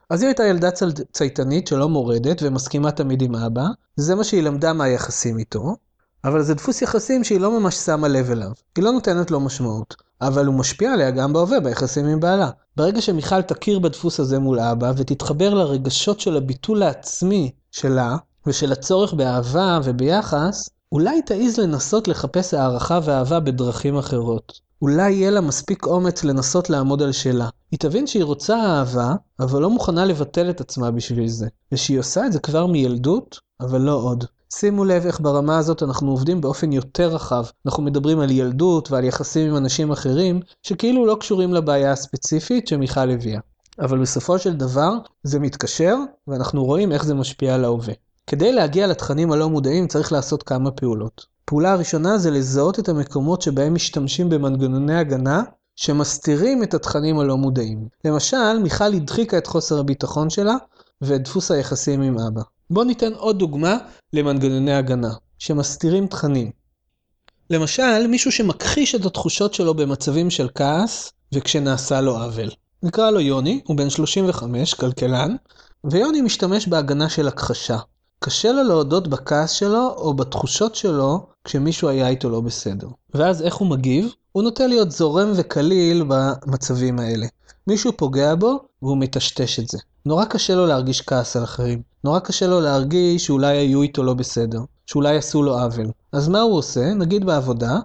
אז היא הייתה ילדה צל... צייתנית שלא מורדת ומסכימה תמיד עם אבא, זה מה שהיא למדה מהיחסים איתו, אבל זה דפוס יחסים שהיא לא ממש שמה לב אליו. היא לא נותנת לו משמעות. אבל הוא משפיע עליה גם בהווה, ביחסים עם בעלה. ברגע שמיכל תכיר בדפוס הזה מול אבא, ותתחבר לרגשות של הביטול העצמי שלה, ושל הצורך באהבה וביחס, אולי תעיז לנסות לחפש הערכה ואהבה בדרכים אחרות. אולי יהיה לה מספיק אומץ לנסות לעמוד על שלה. היא תבין שהיא רוצה אהבה, אבל לא מוכנה לבטל את עצמה בשביל זה. ושהיא עושה את זה כבר מילדות, אבל לא עוד. שימו לב איך ברמה הזאת אנחנו עובדים באופן יותר רחב. אנחנו מדברים על ילדות ועל יחסים עם אנשים אחרים, שכאילו לא קשורים לבעיה הספציפית שמיכל הביאה. אבל בסופו של דבר זה מתקשר, ואנחנו רואים איך זה משפיע על ההווה. כדי להגיע לתכנים הלא מודעים צריך לעשות כמה פעולות. פעולה הראשונה זה לזהות את המקומות שבהם משתמשים במנגנוני הגנה שמסתירים את התכנים הלא מודעים. למשל, מיכל הדחיקה את חוסר הביטחון שלה ואת דפוס היחסים עם אבא. בואו ניתן עוד דוגמה למנגנוני הגנה, שמסתירים תכנים. למשל, מישהו שמכחיש את התחושות שלו במצבים של כעס וכשנעשה לו עוול. נקרא לו יוני, הוא בן 35, כלכלן, ויוני משתמש בהגנה של הכחשה. קשה לו להודות בכעס שלו או בתחושות שלו כשמישהו היה איתו לא בסדר. ואז איך הוא מגיב? הוא נוטה להיות זורם וקליל במצבים האלה. מישהו פוגע בו והוא מטשטש את זה. נורא קשה לו להרגיש כעס על אחרים. נורא קשה לו להרגיש שאולי היו איתו לא בסדר. שאולי עשו לו עוול. אז מה הוא עושה? נגיד בעבודה,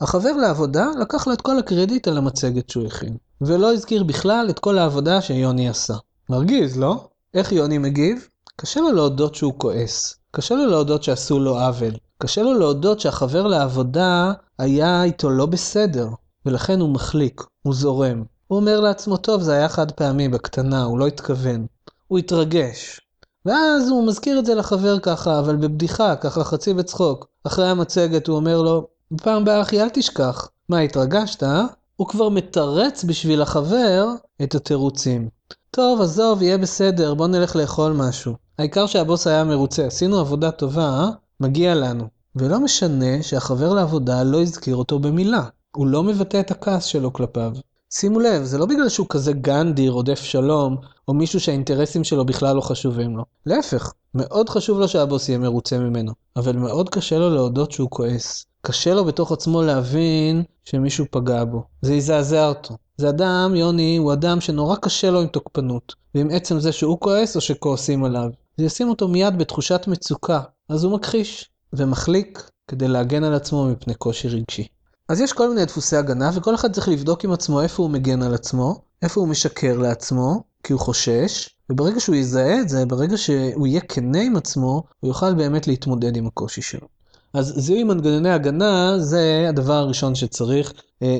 החבר לעבודה לקח לו את כל הקרדיט על המצגת שהוא הכין. ולא הזכיר בכלל את כל העבודה שיוני עשה. מרגיז, לא? איך יוני מגיב? קשה לו להודות שהוא כועס. קשה לו להודות שעשו לו עוול. קשה לו להודות שהחבר לעבודה היה איתו לא בסדר, ולכן הוא מחליק, הוא זורם. הוא אומר לעצמו, טוב, זה היה חד פעמי, בקטנה, הוא לא התכוון. הוא התרגש. ואז הוא מזכיר את זה לחבר ככה, אבל בבדיחה, ככה חצי בצחוק. אחרי המצגת הוא אומר לו, בפעם הבאה אחי אל תשכח. מה, התרגשת, אה? הוא כבר מתרץ בשביל החבר את התירוצים. טוב, עזוב, יהיה בסדר, בוא נלך לאכול משהו. העיקר שהבוס היה מרוצה, עשינו עבודה טובה, אה? מגיע לנו. ולא משנה שהחבר לעבודה לא הזכיר אותו במילה. הוא לא מבטא את הכעס שלו כלפיו. שימו לב, זה לא בגלל שהוא כזה גנדי, רודף שלום, או מישהו שהאינטרסים שלו בכלל לא חשובים לו. להפך, מאוד חשוב לו שהבוס יהיה מרוצה ממנו, אבל מאוד קשה לו להודות שהוא כועס. קשה לו בתוך עצמו להבין שמישהו פגע בו. זה יזעזע אותו. זה אדם, יוני, הוא אדם שנורא קשה לו עם תוקפנות, ועם עצם זה שהוא כועס או שכועסים עליו. זה ישים אותו מיד בתחושת מצוקה, אז הוא מכחיש ומחליק כדי להגן על עצמו מפני קושי רגשי. אז יש כל מיני דפוסי הגנה, וכל אחד צריך לבדוק עם עצמו איפה הוא מגן על עצמו, איפה הוא משקר לעצמו, כי הוא חושש, וברגע שהוא יזהה את זה, ברגע שהוא יהיה כנה עם עצמו, הוא יוכל באמת להתמודד עם הקושי שלו. אז זיהוי מנגנוני הגנה זה הדבר הראשון שצריך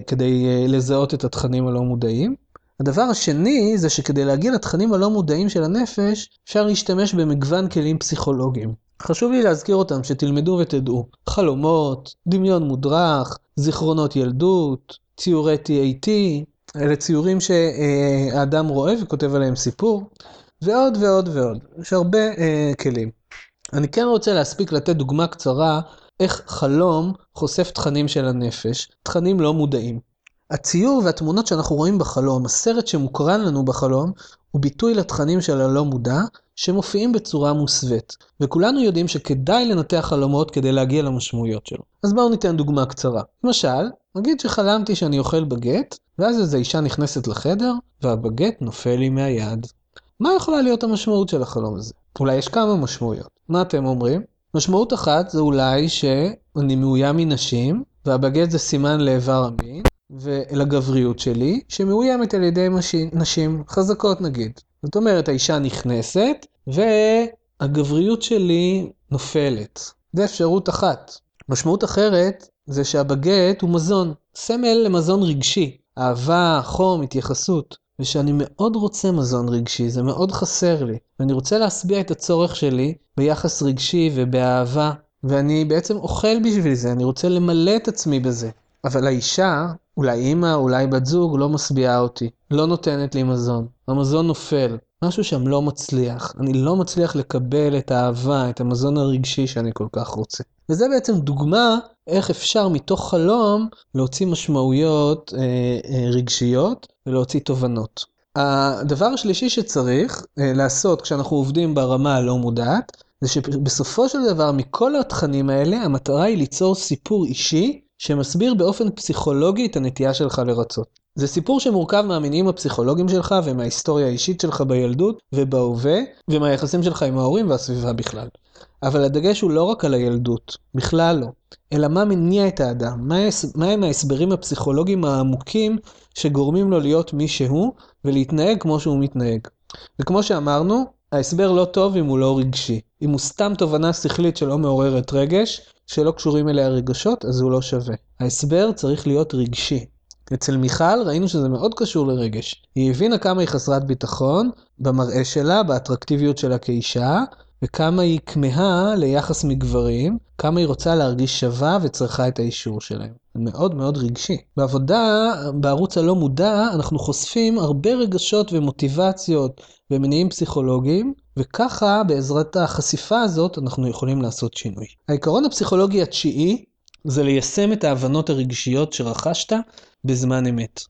כדי אה, לזהות את התכנים הלא מודעים. הדבר השני זה שכדי להגיע לתכנים הלא מודעים של הנפש, אפשר להשתמש במגוון כלים פסיכולוגיים. חשוב לי להזכיר אותם, שתלמדו ותדעו. חלומות, דמיון מודרך, זיכרונות ילדות, ציורי TAT, אלה ציורים שהאדם רואה וכותב עליהם סיפור, ועוד ועוד ועוד. יש הרבה אה, כלים. אני כן רוצה להספיק לתת דוגמה קצרה איך חלום חושף תכנים של הנפש, תכנים לא מודעים. הציור והתמונות שאנחנו רואים בחלום, הסרט שמוקרן לנו בחלום, הוא ביטוי לתכנים של הלא מודע, שמופיעים בצורה מוסווית. וכולנו יודעים שכדאי לנתח חלומות כדי להגיע למשמעויות שלו. אז בואו ניתן דוגמה קצרה. למשל, נגיד שחלמתי שאני אוכל בגט, ואז איזו אישה נכנסת לחדר, והבגט נופל לי מהיד. מה יכולה להיות המשמעות של החלום הזה? אולי יש כמה משמעויות. מה אתם אומרים? משמעות אחת זה אולי שאני מאוים מנשים, והבגט זה סימן לאיבר המין, ולגבריות שלי, שמאוימת על ידי נשים חזקות נגיד. זאת אומרת, האישה נכנסת, והגבריות שלי נופלת. זה אפשרות אחת. משמעות אחרת זה שהבגט הוא מזון, סמל למזון רגשי, אהבה, חום, התייחסות. ושאני מאוד רוצה מזון רגשי, זה מאוד חסר לי. ואני רוצה להשביע את הצורך שלי ביחס רגשי ובאהבה, ואני בעצם אוכל בשביל זה, אני רוצה למלא את עצמי בזה. אבל האישה, אולי אימא, אולי בת זוג, לא משביעה אותי, לא נותנת לי מזון. המזון נופל, משהו שם לא מצליח. אני לא מצליח לקבל את האהבה, את המזון הרגשי שאני כל כך רוצה. וזה בעצם דוגמה איך אפשר מתוך חלום להוציא משמעויות אה, אה, רגשיות ולהוציא תובנות. הדבר השלישי שצריך אה, לעשות כשאנחנו עובדים ברמה הלא מודעת, זה שבסופו של דבר מכל התכנים האלה המטרה היא ליצור סיפור אישי שמסביר באופן פסיכולוגי את הנטייה שלך לרצות. זה סיפור שמורכב מהמניעים הפסיכולוגיים שלך ומההיסטוריה האישית שלך בילדות ובהווה, ומהיחסים שלך עם ההורים והסביבה בכלל. אבל הדגש הוא לא רק על הילדות, בכלל לא, אלא מה מניע את האדם, מה הם ההסברים הפסיכולוגיים העמוקים שגורמים לו להיות מי שהוא ולהתנהג כמו שהוא מתנהג. וכמו שאמרנו, ההסבר לא טוב אם הוא לא רגשי. אם הוא סתם תובנה שכלית שלא מעוררת רגש, שלא קשורים אליה רגשות, אז הוא לא שווה. ההסבר צריך להיות רגשי. אצל מיכל ראינו שזה מאוד קשור לרגש. היא הבינה כמה היא חסרת ביטחון במראה שלה, באטרקטיביות שלה כאישה, וכמה היא כמהה ליחס מגברים, כמה היא רוצה להרגיש שווה וצריכה את האישור שלהם. מאוד מאוד רגשי. בעבודה, בערוץ הלא מודע, אנחנו חושפים הרבה רגשות ומוטיבציות ומניעים פסיכולוגיים, וככה, בעזרת החשיפה הזאת, אנחנו יכולים לעשות שינוי. העיקרון הפסיכולוגי התשיעי זה ליישם את ההבנות הרגשיות שרכשת בזמן אמת.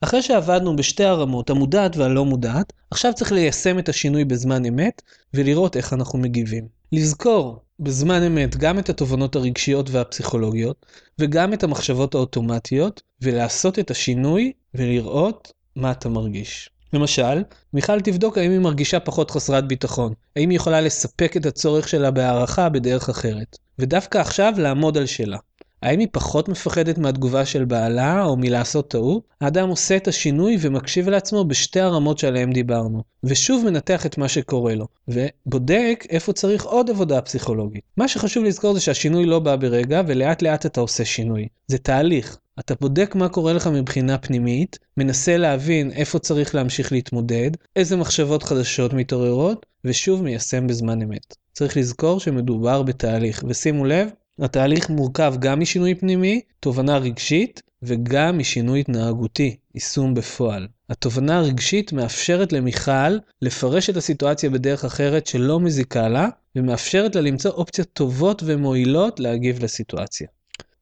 אחרי שעבדנו בשתי הרמות, המודעת והלא מודעת, עכשיו צריך ליישם את השינוי בזמן אמת ולראות איך אנחנו מגיבים. לזכור בזמן אמת גם את התובנות הרגשיות והפסיכולוגיות וגם את המחשבות האוטומטיות ולעשות את השינוי ולראות מה אתה מרגיש. למשל, מיכל תבדוק האם היא מרגישה פחות חסרת ביטחון, האם היא יכולה לספק את הצורך שלה בהערכה בדרך אחרת, ודווקא עכשיו לעמוד על שלה. האם היא פחות מפחדת מהתגובה של בעלה או מלעשות טעות? האדם עושה את השינוי ומקשיב לעצמו בשתי הרמות שעליהן דיברנו, ושוב מנתח את מה שקורה לו, ובודק איפה צריך עוד עבודה פסיכולוגית. מה שחשוב לזכור זה שהשינוי לא בא ברגע, ולאט לאט אתה עושה שינוי. זה תהליך. אתה בודק מה קורה לך מבחינה פנימית, מנסה להבין איפה צריך להמשיך להתמודד, איזה מחשבות חדשות מתעוררות, ושוב מיישם בזמן אמת. צריך לזכור שמדובר בתהליך, ושימו לב, התהליך מורכב גם משינוי פנימי, תובנה רגשית, וגם משינוי התנהגותי, יישום בפועל. התובנה הרגשית מאפשרת למיכל לפרש את הסיטואציה בדרך אחרת שלא מזיקה לה, ומאפשרת לה למצוא אופציות טובות ומועילות להגיב לסיטואציה.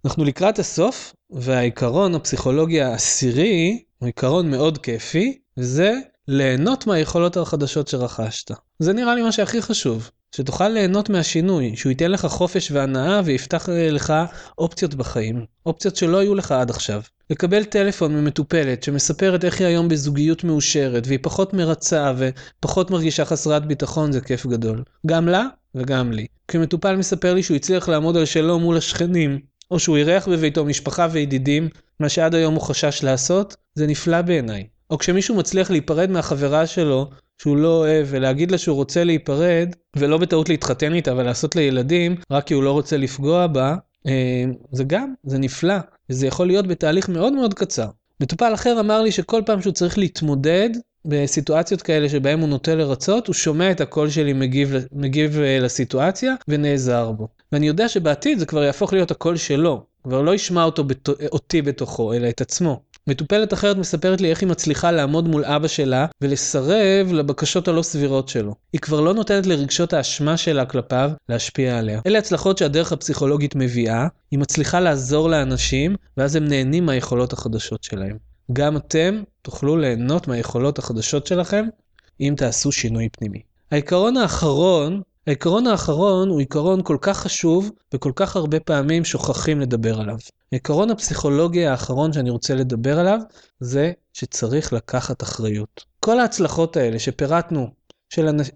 אנחנו לקראת הסוף, והעיקרון הפסיכולוגי העשירי הוא עיקרון מאוד כיפי, וזה ליהנות מהיכולות החדשות שרכשת. זה נראה לי מה שהכי חשוב. שתוכל ליהנות מהשינוי, שהוא ייתן לך חופש והנאה ויפתח לך אופציות בחיים, אופציות שלא היו לך עד עכשיו. לקבל טלפון ממטופלת שמספרת איך היא היום בזוגיות מאושרת והיא פחות מרצה ופחות מרגישה חסרת ביטחון זה כיף גדול. גם לה וגם לי. כשמטופל מספר לי שהוא הצליח לעמוד על שלו מול השכנים, או שהוא אירח בביתו משפחה וידידים, מה שעד היום הוא חשש לעשות, זה נפלא בעיניי. או כשמישהו מצליח להיפרד מהחברה שלו שהוא לא אוהב ולהגיד לה שהוא רוצה להיפרד ולא בטעות להתחתן איתה ולעשות לה ילדים רק כי הוא לא רוצה לפגוע בה, אה, זה גם, זה נפלא, וזה יכול להיות בתהליך מאוד מאוד קצר. מטופל אחר אמר לי שכל פעם שהוא צריך להתמודד בסיטואציות כאלה שבהם הוא נוטה לרצות, הוא שומע את הקול שלי מגיב, מגיב אה, לסיטואציה ונעזר בו. ואני יודע שבעתיד זה כבר יהפוך להיות הקול שלו, כבר לא ישמע אותו בת... אותי בתוכו, אלא את עצמו. מטופלת אחרת מספרת לי איך היא מצליחה לעמוד מול אבא שלה ולסרב לבקשות הלא סבירות שלו. היא כבר לא נותנת לרגשות האשמה שלה כלפיו להשפיע עליה. אלה הצלחות שהדרך הפסיכולוגית מביאה, היא מצליחה לעזור לאנשים ואז הם נהנים מהיכולות החדשות שלהם. גם אתם תוכלו ליהנות מהיכולות החדשות שלכם אם תעשו שינוי פנימי. העיקרון האחרון העיקרון האחרון הוא עיקרון כל כך חשוב וכל כך הרבה פעמים שוכחים לדבר עליו. העיקרון הפסיכולוגי האחרון שאני רוצה לדבר עליו זה שצריך לקחת אחריות. כל ההצלחות האלה שפירטנו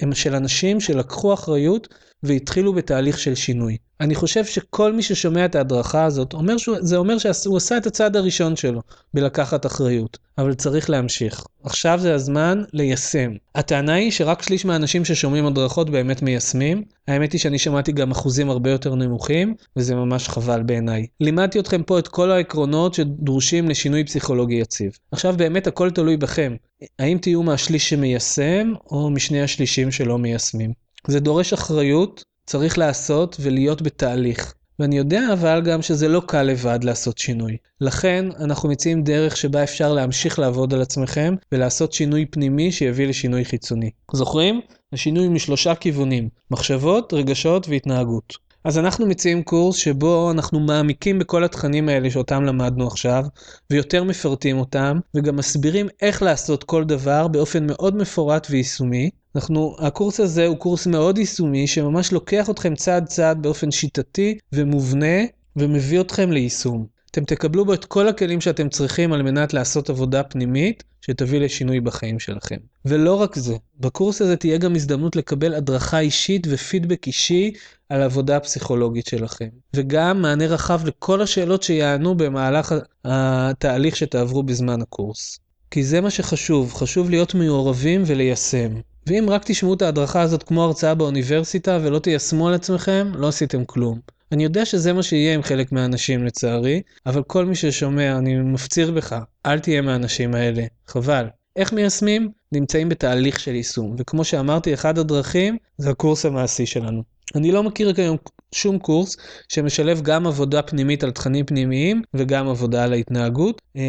הם של אנשים שלקחו אחריות והתחילו בתהליך של שינוי. אני חושב שכל מי ששומע את ההדרכה הזאת, אומר שהוא, זה אומר שהוא עשה את הצעד הראשון שלו בלקחת אחריות, אבל צריך להמשיך. עכשיו זה הזמן ליישם. הטענה היא שרק שליש מהאנשים ששומעים הדרכות באמת מיישמים. האמת היא שאני שמעתי גם אחוזים הרבה יותר נמוכים, וזה ממש חבל בעיניי. לימדתי אתכם פה את כל העקרונות שדרושים לשינוי פסיכולוגי יציב. עכשיו באמת הכל תלוי בכם. האם תהיו מהשליש שמיישם, או משני השלישים שלא מיישמים. זה דורש אחריות, צריך לעשות ולהיות בתהליך. ואני יודע אבל גם שזה לא קל לבד לעשות שינוי. לכן אנחנו מציעים דרך שבה אפשר להמשיך לעבוד על עצמכם ולעשות שינוי פנימי שיביא לשינוי חיצוני. זוכרים? השינוי משלושה כיוונים, מחשבות, רגשות והתנהגות. אז אנחנו מציעים קורס שבו אנחנו מעמיקים בכל התכנים האלה שאותם למדנו עכשיו, ויותר מפרטים אותם, וגם מסבירים איך לעשות כל דבר באופן מאוד מפורט ויישומי. אנחנו, הקורס הזה הוא קורס מאוד יישומי, שממש לוקח אתכם צעד צעד באופן שיטתי ומובנה, ומביא אתכם ליישום. אתם תקבלו בו את כל הכלים שאתם צריכים על מנת לעשות עבודה פנימית שתביא לשינוי בחיים שלכם. ולא רק זה, בקורס הזה תהיה גם הזדמנות לקבל הדרכה אישית ופידבק אישי על העבודה הפסיכולוגית שלכם. וגם מענה רחב לכל השאלות שיענו במהלך התהליך שתעברו בזמן הקורס. כי זה מה שחשוב, חשוב להיות מעורבים וליישם. ואם רק תשמעו את ההדרכה הזאת כמו הרצאה באוניברסיטה ולא תיישמו על עצמכם, לא עשיתם כלום. אני יודע שזה מה שיהיה עם חלק מהאנשים לצערי, אבל כל מי ששומע, אני מפציר בך, אל תהיה מהאנשים האלה, חבל. איך מיישמים? נמצאים בתהליך של יישום, וכמו שאמרתי, אחד הדרכים זה הקורס המעשי שלנו. אני לא מכיר כיום שום קורס שמשלב גם עבודה פנימית על תכנים פנימיים וגם עבודה על ההתנהגות. אה,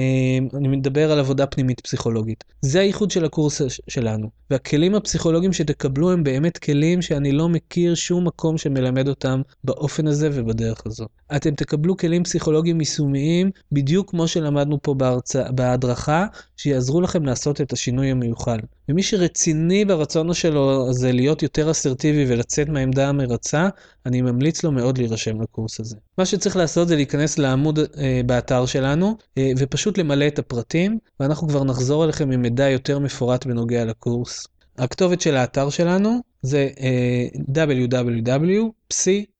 אני מדבר על עבודה פנימית פסיכולוגית. זה הייחוד של הקורס שלנו. והכלים הפסיכולוגיים שתקבלו הם באמת כלים שאני לא מכיר שום מקום שמלמד אותם באופן הזה ובדרך הזו. אתם תקבלו כלים פסיכולוגיים יישומיים בדיוק כמו שלמדנו פה בהרצא, בהדרכה, שיעזרו לכם לעשות את השינוי המיוחל. ומי שרציני ברצון שלו זה להיות יותר אסרטיבי ולצאת מהעמדה המרצה, אני ממליץ לו מאוד להירשם לקורס הזה. מה שצריך לעשות זה להיכנס לעמוד אה, באתר שלנו אה, ופשוט למלא את הפרטים, ואנחנו כבר נחזור אליכם עם מידע יותר מפורט בנוגע לקורס. הכתובת של האתר שלנו זה אה, www.psi4youngs.com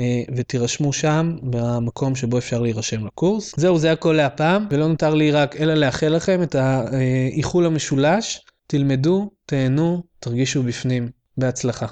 אה, ותירשמו שם במקום שבו אפשר להירשם לקורס. זהו, זה הכל להפעם, ולא נותר לי רק אלא לאחל לכם את האיחול המשולש. תלמדו, תהנו, תרגישו בפנים. בהצלחה.